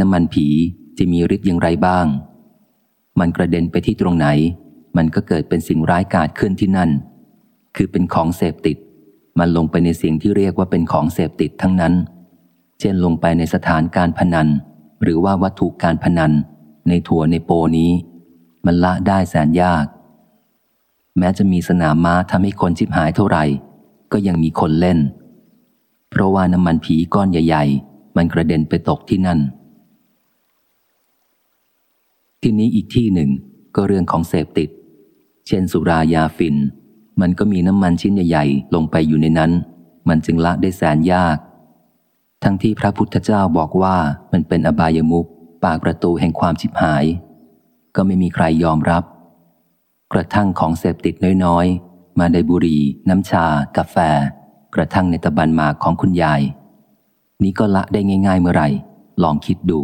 น้ำมันผีจะมีฤทธิ์อย่างไรบ้าง มันกระเด็นไปที่ตรงไหน มันก็เกิดเป็นสิ่งร้ายกาจขึ้นที่นั่น คือเป็นของเสพติด มันลงไปในสิ่งที่เรียกว่าเป็นของเสพติดทั้งนั้น เช่นลงไปในสถานการพนัน หรือว่าวัตถุการพนัน ในถั่วในโปนี้ มันละได้แสนยาก แม้จะมีสนามม้าทำให้คนชิบหายเท่าไหร่ ก็ยังมีคนเล่น เพราะว่าน้ำมันผีก้อนใหญ่ ๆ มันกระเด็นไปตกที่นั่น ที่นี้อีกที่หนึ่งก็เรื่องของเสพติด เช่นสุรายาฟินมันก็มีน้ำมันชิ้นใหญ่ ๆ ลงไปอยู่ในนั้น มันจึงละได้แสนยาก ทั้งที่พระพุทธเจ้าบอกว่ามันเป็นอบายมุกปากประตูแห่งความชิบหาย ก็ไม่มีใครยอมรับ กระทั่งของเสพติดน้อยๆ มาในบุหรี่น้ำชา กาแฟ กระทั่งในตะบันหมากของคุณยาย นี้ก็ละได้ง่าย ๆ เมื่อไหร่ ลองคิดดู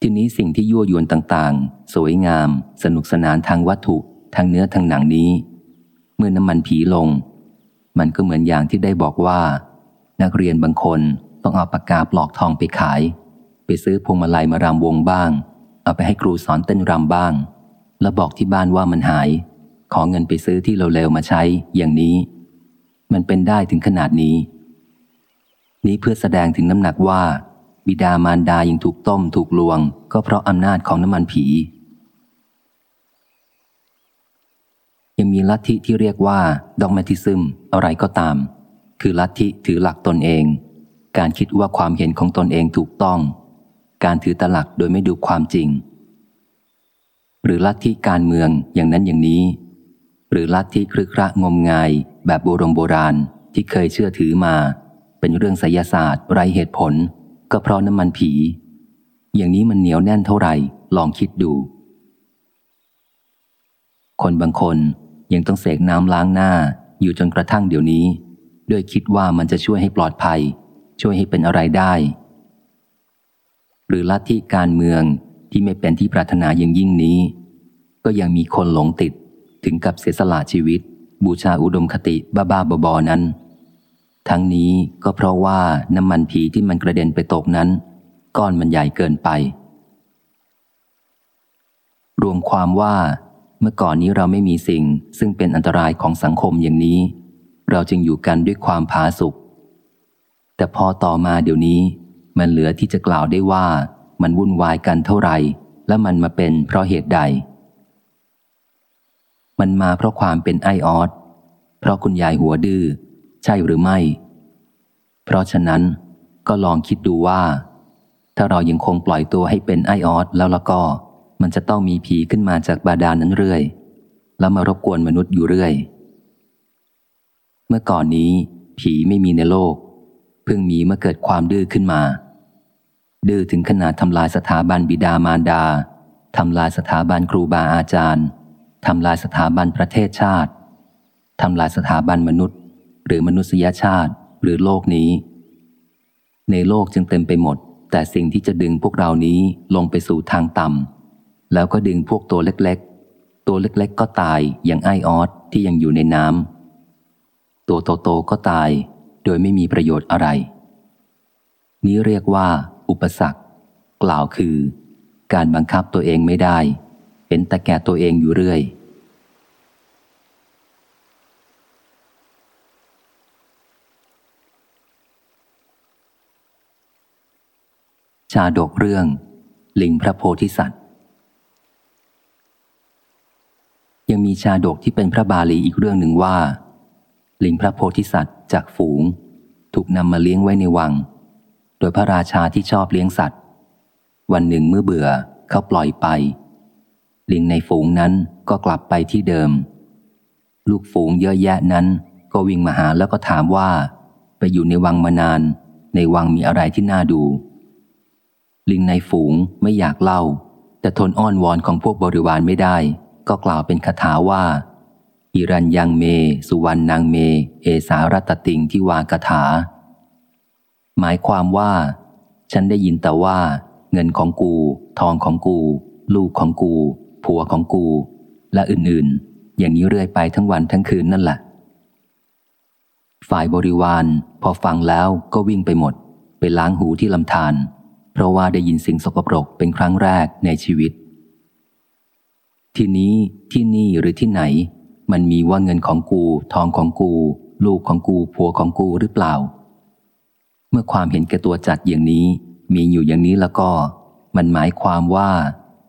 ทีนี้สิ่งที่ยั่วยวนต่างๆ สวยงาม สนุกสนานทางวัตถุ ทางเนื้อทางหนังนี้ เมื่อน้ำมันผีลง มันก็เหมือนอย่างที่ได้บอกว่า นักเรียนบางคนต้องเอาปากกาปลอกทองไปขาย ไปซื้อพวงมาลัยมารำวงบ้าง เอาไปให้ครูสอนเต้นรำบ้าง แล้วบอกที่บ้านว่ามันหาย ขอเงินไปซื้อที่เร็วๆมาใช้อย่างนี้ มันเป็นได้ถึงขนาดนี้ นี้เพื่อแสดงถึงน้ำหนักว่า บิดามารดายังถูกต้มถูกลวง ก็เพราะอำนาจของน้ำมันผี ยังมีลัทธิที่เรียกว่าดอกแมทิซึมอะไรก็ตาม คือลัทธิถือหลักตนเอง การคิดว่าความเห็นของตนเองถูกต้อง การถือตลักโดยไม่ดูความจริง หรือลัทธิการเมืองอย่างนั้นอย่างนี้ หรือลัทธิครึกระงมงายแบบโบรงโบราณที่เคยเชื่อถือมา เป็นเรื่องไสยศาสตร์ไร้เหตุผล ก็เพราะน้ำมันผี อย่างนี้มันเหนียวแน่นเท่าไหร่ ลองคิดดู คนบางคนยังต้องเสกน้ำล้างหน้าอยู่จนกระทั่งเดี๋ยวนี้ ด้วยคิดว่ามันจะช่วยให้ปลอดภัย ช่วยให้เป็นอะไรได้ หรือลัทธิการเมือง ที่ไม่เป็นที่ปรารถนาอย่างยิ่งนี้ ก็ยังมีคนหลงติดถึงกับเสียสละชีวิต บูชาอุดมคติบ้าๆบอๆนั้น ทั้งนี้ก็เพราะว่าน้ำมันผีที่มันกระเด็นไปตกนั้น ก้อนมันใหญ่เกินไป รวมความว่าเมื่อก่อนนี้เราไม่มีสิ่งซึ่งเป็นอันตรายของสังคมอย่างนี้ เราจึงอยู่กันด้วยความผาสุกแต่พอต่อมาเดี๋ยวนี้ มันเหลือที่จะกล่าวได้ว่า มันวุ่นวายกันเท่าไหร่ และมันมาเป็นเพราะเหตุใด มันมาเพราะความเป็นไอออสเพราะคุณยายหัวดื้อใช่หรือไม่ เพราะฉะนั้นก็ลองคิดดูว่า ถ้าเรายังคงปล่อยตัวให้เป็นไอออสแล้วละก็ มันจะต้องมีผีขึ้นมาจากบาดาลนนั้นเรื่อย แล้วมารบกวนมนุษย์อยู่เรื่อย เมื่อก่อนนี้ ผีไม่มีในโลก เพิ่งมีเมื่อเกิดความดื้อขึ้นมา ดื้อถึงขนาดทำลายสถาบันบิดามารดา ทำลายสถาบันครูบาอาจารย์ ทำลายสถาบันประเทศชาติ ทำลายสถาบันมนุษย์ หรือมนุษยชาติหรือโลกนี้ ในโลกจึงเต็มไปหมด แต่สิ่งที่จะดึงพวกเรานี้ลงไปสู่ทางต่ำแล้วก็ดึงพวกตัวเล็กๆ ตัวเล็กๆ ก็ตายอย่างไอออสที่ยังอยู่ในน้ำตัวโตๆก็ตาย โดยไม่มีประโยชน์อะไร นี้เรียกว่า อุปสรรค กล่าวคือ การบังคับตัวเองไม่ได้เห็นแต่แก่ตัวเองอยู่เรื่อย ชาดกเรื่อง ลิงพระโพธิสัตว์ ยังมีชาดกที่เป็นพระบาลีอีกเรื่องหนึ่งว่า ลิงพระโพธิสัตว์จากฝูง ถูกนำมาเลี้ยงไว้ในวัง โดยพระราชาที่ชอบเลี้ยงสัตว์ วันหนึ่งเมื่อเบื่อเขาปล่อยไป ลิงในฝูงนั้นก็กลับไปที่เดิม ลูกฝูงเยอะแยะนั้นก็วิ่งมาหาแล้วก็ถามว่า ไปอยู่ในวังมานาน ในวังมีอะไรที่น่าดู ลิงในฝูงไม่อยากเล่า แต่ทนอ้อนวอนของพวกบริวารไม่ได้ ก็กล่าวเป็นคาถาว่าอิรันยังเม สุวรรณนางเม เอสารตติงที่วากถา หมายความว่า ฉันได้ยินแต่ว่า เงินของกู ทองของกู ลูกของกู ผัวของกู และอื่นๆ อย่างนี้เรื่อยไปทั้งวันทั้งคืนนั่นแหละ ฝ่ายบริวาร พอฟังแล้วก็วิ่งไปหมด ไปล้างหูที่ลำธารเพราะว่าได้ยินสิ่งสกปรกเป็นครั้งแรกในชีวิต ทีนี้ที่นี่หรือที่ไหน มันมีว่าเงินของกู ทองของกู ลูกของกูผัวของกูหรือเปล่า เมื่อความเห็นแก่ตัวจัดอย่างนี้ มีอยู่อย่างนี้แล้วก็ มันหมายความว่า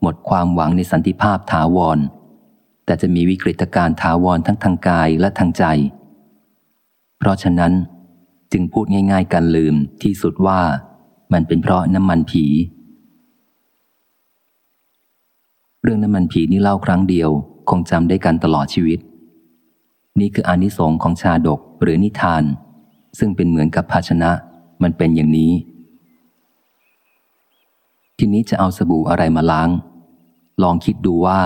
หมดความหวังในสันติภาพถาวร แต่จะมีวิกฤตการถาวรทั้งทางกายและทางใจ เพราะฉะนั้น จึงพูดง่าย ๆกันลืมที่สุดว่ามันเป็นเพราะน้ำมันผี เรื่องน้ำมันผีนี่เล่าครั้งเดียว คงจำได้กันตลอดชีวิต นี่คืออนิสงค์ของชาดกหรือนิทาน ซึ่งเป็นเหมือนกับภาชนะ มันเป็นอย่างนี้ ทีนี้จะเอาสบู่อะไรมาล้าง ลองคิดดูว่า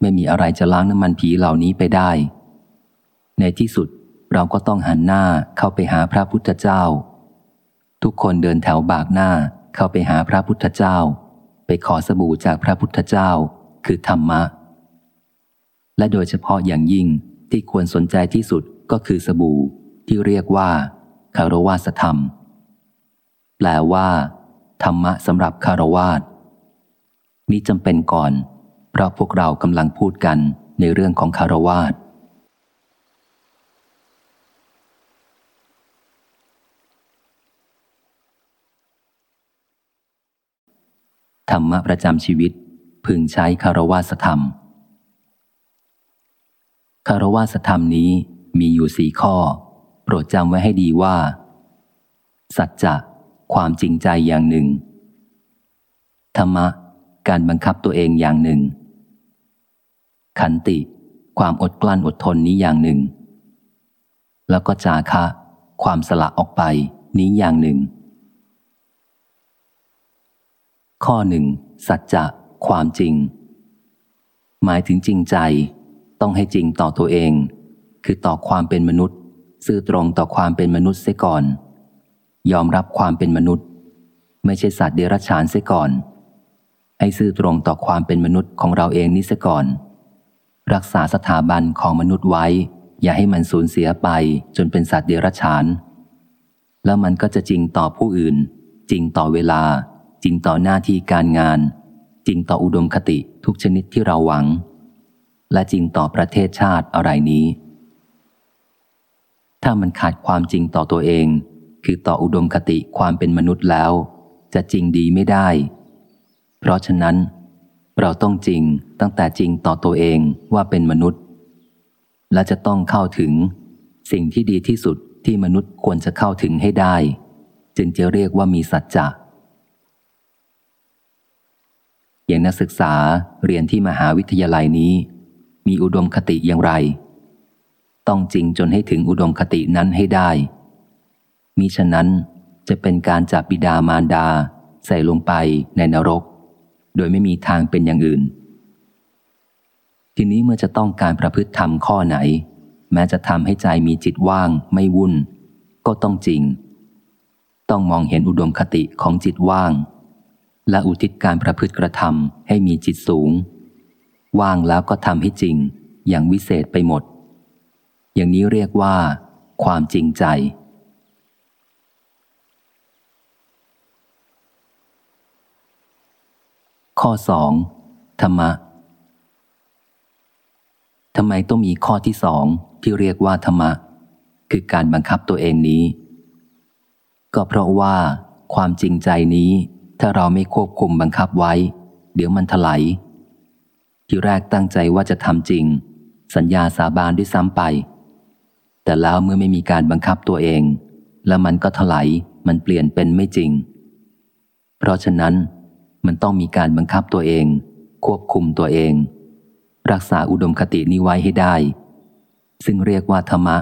ไม่มีอะไรจะล้างน้ำมันผีเหล่านี้ไปได้ ในที่สุดเราก็ต้องหันหน้าเข้าไปหาพระพุทธเจ้า ทุกคนเดินแถวบากหน้าเข้าไปหาพระพุทธเจ้า ไปขอสบู่จากพระพุทธเจ้า คือธรรมะ และโดยเฉพาะอย่างยิ่งที่ควรสนใจที่สุดก็คือสบู่ที่เรียกว่าคารวาสธรรม ลว่า ธรรมะสำหรับคารวาสนี้จำเป็นก่อน เพราะพวกเรากำลังพูดกันในเรื่องของคารวาสธรรมะประจำชีวิตพึงใช้คารวาสธรรม คารวาสธรรมนี้มีอยู่สี่ข้อ โปรดจำไว้ให้ดีว่า สัจจะ ความจริงใจอย่างหนึ่ง ธรรมะ การบังคับตัวเองอย่างหนึ่ง ขันติ ความอดกลั้นอดทนนี้อย่างหนึ่ง แล้วก็จาคะ ความสละออกไปนี้อย่างหนึ่ง ข้อหนึ่งสัจจะความจริง หมายถึงจริงใจ ต้องให้จริงต่อตัวเอง คือต่อความเป็นมนุษย์ ซื่อตรงต่อความเป็นมนุษย์เสียก่อน ยอมรับความเป็นมนุษย์ ไม่ใช่สัตว์เดรัจฉานเสียก่อน ให้ซื่อตรงต่อความเป็นมนุษย์ของเราเองนี้เสียก่อน รักษาสถาบันของมนุษย์ไว้ อย่าให้มันสูญเสียไปจนเป็นสัตว์เดรัจฉาน แล้วมันก็จะจริงต่อผู้อื่น จริงต่อเวลา จริงต่อหน้าที่การงาน จริงต่ออุดมคติทุกชนิดที่เราหวัง และจริงต่อประเทศชาติอะไรนี้ถ้ามันขาดความจริงต่อตัวเอง คือต่ออุดมคติความเป็นมนุษย์แล้ว จะจริงดีไม่ได้ เพราะฉะนั้น เราต้องจริงตั้งแต่จริงต่อตัวเองว่าเป็นมนุษย์ และจะต้องเข้าถึง สิ่งที่ดีที่สุดที่มนุษย์ควรจะเข้าถึงให้ได้ จึงจะเรียกว่ามีสัจจะอย่างนักศึกษาเรียนที่มหาวิทยาลัยนี้ มีอุดมคติอย่างไร ต้องจริงจนให้ถึงอุดมคตินั้นให้ได้ มิฉะนั้นจะเป็นการจับบิดามารดา ใส่ลงไปในนรก โดยไม่มีทางเป็นอย่างอื่น ทีนี้เมื่อจะต้องการประพฤติธรรมข้อไหน แม้จะทำให้ใจมีจิตว่าง ไม่วุ่น ก็ต้องจริง ต้องมองเห็นอุดมคติของจิตว่าง และอุทิศการประพฤติกระทำให้มีจิตสูง ว่างแล้วก็ทำให้จริง อย่างวิเศษไปหมด อย่างนี้เรียกว่า ความจริงใจ ข้อสองธรรมะทำไมต้องมีข้อที่สองที่เรียกว่าธรรมะ คือการบังคับตัวเองนี้ ก็เพราะว่าความจริงใจนี้ถ้าเราไม่ควบคุมบังคับไว้ เดี๋ยวมันถลายที่แรกตั้งใจว่าจะทำจริง สัญญาสาบานด้วยซ้ำไป แต่แล้วเมื่อไม่มีการบังคับตัวเอง แล้วมันก็ถลายมันเปลี่ยนเป็นไม่จริง เพราะฉะนั้น มันต้องมีการบังคับตัวเอง ควบคุมตัวเอง รักษาอุดมคตินี้ไว้ให้ได้ ซึ่งเรียกว่าธรรมะ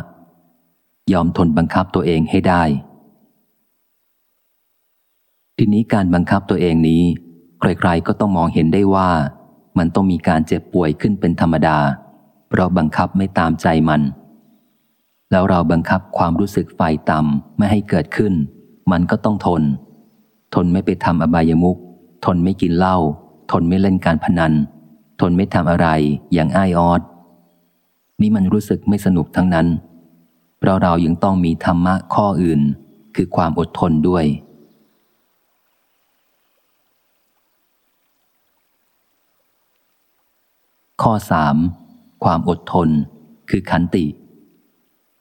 ยอมทนบังคับตัวเองให้ได้ ทีนี้การบังคับตัวเองนี้ ใครๆก็ต้องมองเห็นได้ว่า มันต้องมีการเจ็บป่วยขึ้นเป็นธรรมดา เพราะบังคับไม่ตามใจมัน แล้วเราบังคับความรู้สึกไฟต่ำไม่ให้เกิดขึ้น มันก็ต้องทน ทนไม่ไปทำอบายมุก ทนไม่กินเหล้าทนไม่เล่นการพนัน ทนไม่ทำอะไรอย่างอ้ายออดนี่มันรู้สึกไม่สนุกทั้งนั้น เพราะเรายังต้องมีธรรมะข้ออื่น คือความอดทนด้วย ข้อสามความอดทน คือขันติ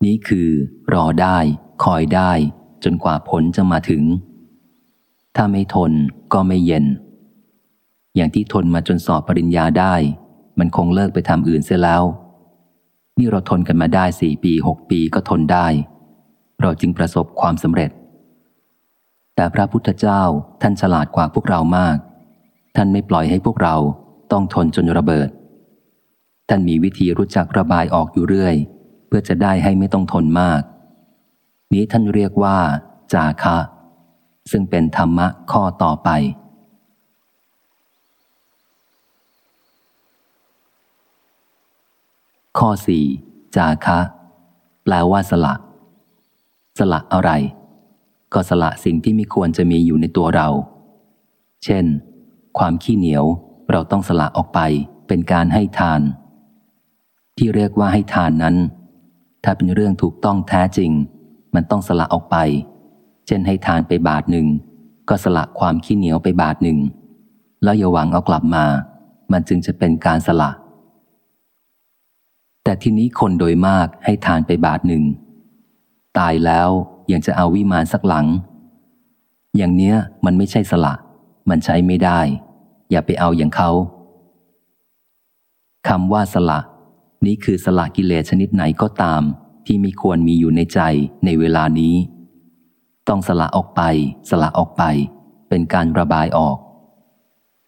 นี้คือ รอได้ คอยได้ จนกว่าผลจะมาถึง ถ้าไม่ทน ก็ไม่เย็น อย่างที่ทนมาจนสอบปริญญาได้ มันคงเลิกไปทำอื่นเสียแล้ว นี่เราทนกันมาได้สี่ปีหกปีก็ทนได้ เราจึงประสบความสำเร็จ แต่พระพุทธเจ้าท่านฉลาดกว่าพวกเรามาก ท่านไม่ปล่อยให้พวกเราต้องทนจนระเบิด ท่านมีวิธีรู้จักระบายออกอยู่เรื่อย เพื่อจะได้ให้ไม่ต้องทนมาก นี้ท่านเรียกว่า จาคะ ซึ่งเป็นธรรมะข้อต่อไป ข้อสี่จาคะ แปลว่าสละ สละอะไร ก็สละสิ่งที่ไม่ควรจะมีอยู่ในตัวเรา เช่น ความขี้เหนียวเราต้องสละออกไปเป็นการให้ทาน ที่เรียกว่าให้ทานนั้น ถ้าเป็นเรื่องถูกต้องแท้จริง มันต้องสละออกไป เช่นให้ทานไปบาทหนึ่ง ก็สละความขี้เหนียวไปบาทหนึ่ง แล้วอย่าหวังเอากลับมา มันจึงจะเป็นการสละ แต่ทีนี้คนโดยมากให้ทานไปบาทหนึ่ง ตายแล้วยังจะเอาวิมานสักหลัง อย่างเนี้ยมันไม่ใช่สละ มันใช้ไม่ได้ อย่าไปเอาอย่างเขาคำว่าสละ นี้คือสละกิเลสชนิดไหนก็ตาม ที่มีควรมีอยู่ในใจในเวลานี้ ต้องสละออกไป สละออกไป เป็นการระบายออก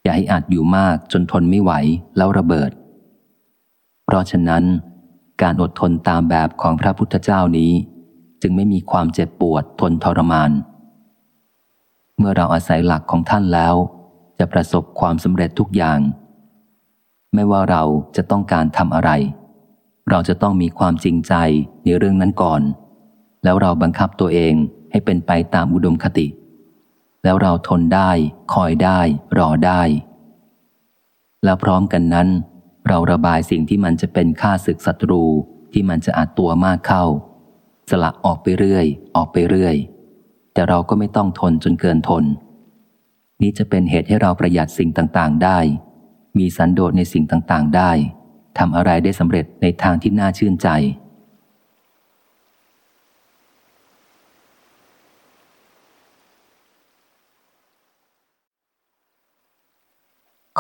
อย่าให้อาจอยู่มากจนทนไม่ไหวแล้วระเบิด เพราะฉะนั้น การอดทนตามแบบของพระพุทธเจ้านี้ จึงไม่มีความเจ็บปวดทนทรมาน เมื่อเราอาศัยหลักของท่านแล้ว จะประสบความสำเร็จทุกอย่าง ไม่ว่าเราจะต้องการทำอะไร เราจะต้องมีความจริงใจในเรื่องนั้นก่อน แล้วเราบังคับตัวเอง ให้เป็นไปตามอุดมคติ แล้วเราทนได้ คอยได้ รอได้ แล้วพร้อมกันนั้น เราระบายสิ่งที่มันจะเป็นค่าศึกศัตรูที่มันจะอัดตัวมากเข้า สละออกไปเรื่อย ออกไปเรื่อย แต่เราก็ไม่ต้องทนจนเกินทน นี้จะเป็นเหตุให้เราประหยัดสิ่งต่างๆ ได้ มีสันโดษในสิ่งต่างๆ ได้ทำอะไรได้สำเร็จในทางที่น่าชื่นใจ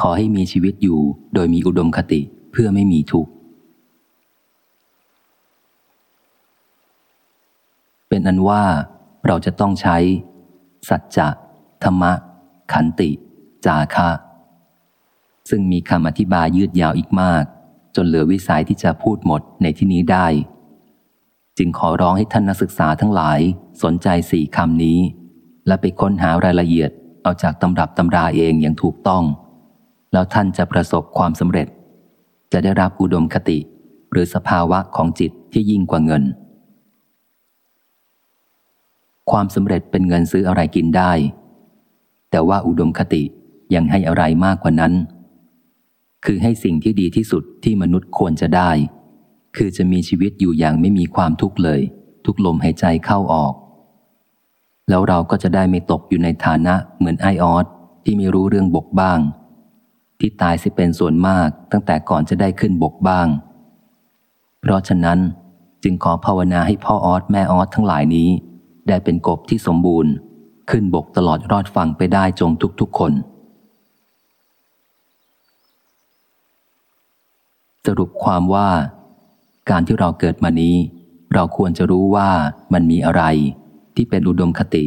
ขอให้มีชีวิตอยู่โดยมีอุดมคติเพื่อไม่มีทุกข์ เป็นอันว่าเราจะต้องใช้ สัจจะธรรมะ ขันติ จาคะ ซึ่งมีคำอธิบายยืดยาวอีกมาก จนเหลือวิสัยที่จะพูดหมดในที่นี้ได้ จึงขอร้องให้ท่านนักศึกษาทั้งหลายสนใจสี่คำนี้ และไปค้นหารายละเอียดเอาจากตำรับตำราเองอย่างถูกต้อง แล้วท่านจะประสบความสำเร็จ จะได้รับอุดมคติ หรือสภาวะของจิตที่ยิ่งกว่าเงิน ความสำเร็จเป็นเงินซื้ออะไรกินได้ แต่ว่าอุดมคติยังให้อะไรมากกว่านั้น คือให้สิ่งที่ดีที่สุดที่มนุษย์ควรจะได้ คือจะมีชีวิตอยู่อย่างไม่มีความทุกข์เลย ทุกลมหายใจเข้าออก แล้วเราก็จะได้ไม่ตกอยู่ในฐานะเหมือนไอออสที่ไม่รู้เรื่องบกบ้าง ที่ตายสิเป็นส่วนมากตั้งแต่ก่อนจะได้ขึ้นบกบ้าง เพราะฉะนั้นจึงขอภาวนาให้พ่อออสแม่ออสทั้งหลายนี้ ได้เป็นกบที่สมบูรณ์ ขึ้นบกตลอดรอดฟังไปได้จงทุกๆคน สรุปความว่า การที่เราเกิดมานี้ เราควรจะรู้ว่ามันมีอะไร ที่เป็นอุดมคติ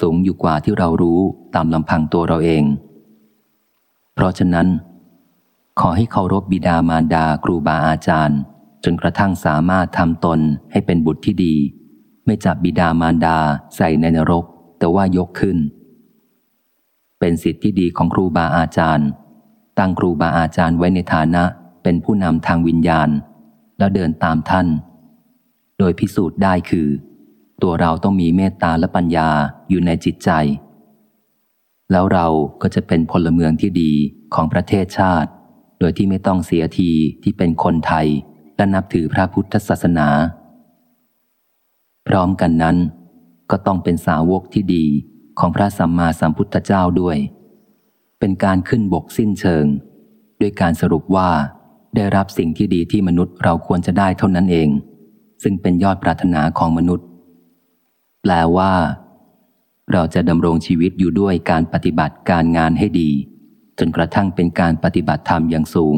สูงอยู่กว่าที่เรารู้ตามลำพังตัวเราเอง เพราะฉะนั้น ขอให้เคารพบิดามารดาครูบาอาจารย์ จนกระทั่งสามารถทำตนให้เป็นบุตรที่ดี ไม่จับบิดามารดาใส่ในนรก แต่ว่ายกขึ้น เป็นสิทธิที่ดีของครูบาอาจารย์ ตั้งครูบาอาจารย์ไว้ในฐานะเป็นผู้นำทางวิญญาณ แล้วเดินตามท่าน โดยพิสูจน์ได้คือ ตัวเราต้องมีเมตตาและปัญญาอยู่ในจิตใจ แล้วเราก็จะเป็นพลเมืองที่ดีของประเทศชาติ โดยที่ไม่ต้องเสียทีที่เป็นคนไทย และนับถือพระพุทธศาสนา พร้อมกันนั้น ก็ต้องเป็นสาวกที่ดีของพระสัมมาสัมพุทธเจ้าด้วย เป็นการขึ้นบกสิ้นเชิง ด้วยการสรุปว่า ได้รับสิ่งที่ดีที่มนุษย์เราควรจะได้เท่านั้นเอง ซึ่งเป็นยอดปรารถนาของมนุษย์ แปลว่า เราจะดำรงชีวิตอยู่ด้วยการปฏิบัติการงานให้ดี จนกระทั่งเป็นการปฏิบัติธรรมอย่างสูง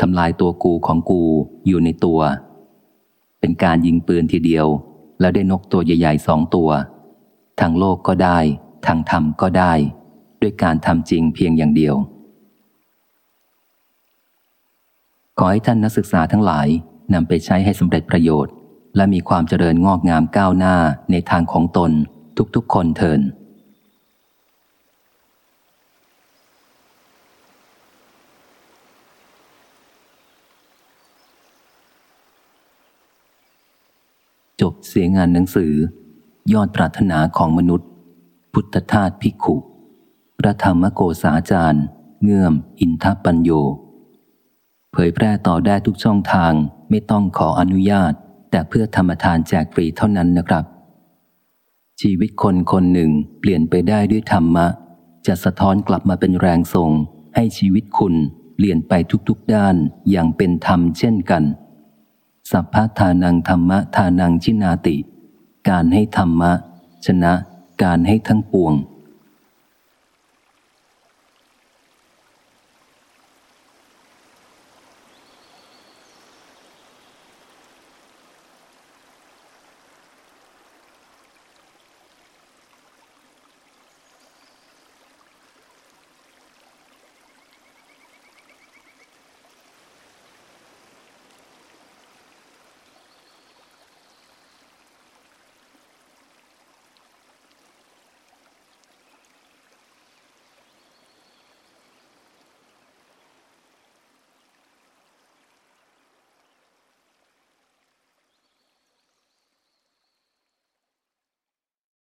ทำลายตัวกูของกูอยู่ในตัว เป็นการยิงปืนทีเดียว แล้วได้นกตัวใหญ่ๆสองตัว ทางโลกก็ได้ ทางธรรมก็ได้ ด้วยการทำจริงเพียงอย่างเดียว ขอให้ท่านนักศึกษาทั้งหลายนำไปใช้ให้สำเร็จประโยชน์ และมีความเจริญงอกงามก้าวหน้าในทางของตน ทุกๆคนเทินจบเสียงานหนังสือ ยอดปรารถนาของมนุษย์ พุทธทาสพิขุพระธรรมโกษาจารย์ เงื่อม อินทปัญโย เผยแพร่ต่อได้ทุกช่องทางไม่ต้องขออนุญาต แต่เพื่อธรรมทานแจกฟรีเท่านั้นนะครับ ชีวิตคนคนหนึ่งเปลี่ยนไปได้ด้วยธรรมะ จะสะท้อนกลับมาเป็นแรงส่ง ให้ชีวิตคุณเปลี่ยนไปทุกๆด้านอย่างเป็นธรรมเช่นกัน สัพพทานังธรรมะทานังชินาติ การให้ธรรมะ ชนะการให้ทั้งปวง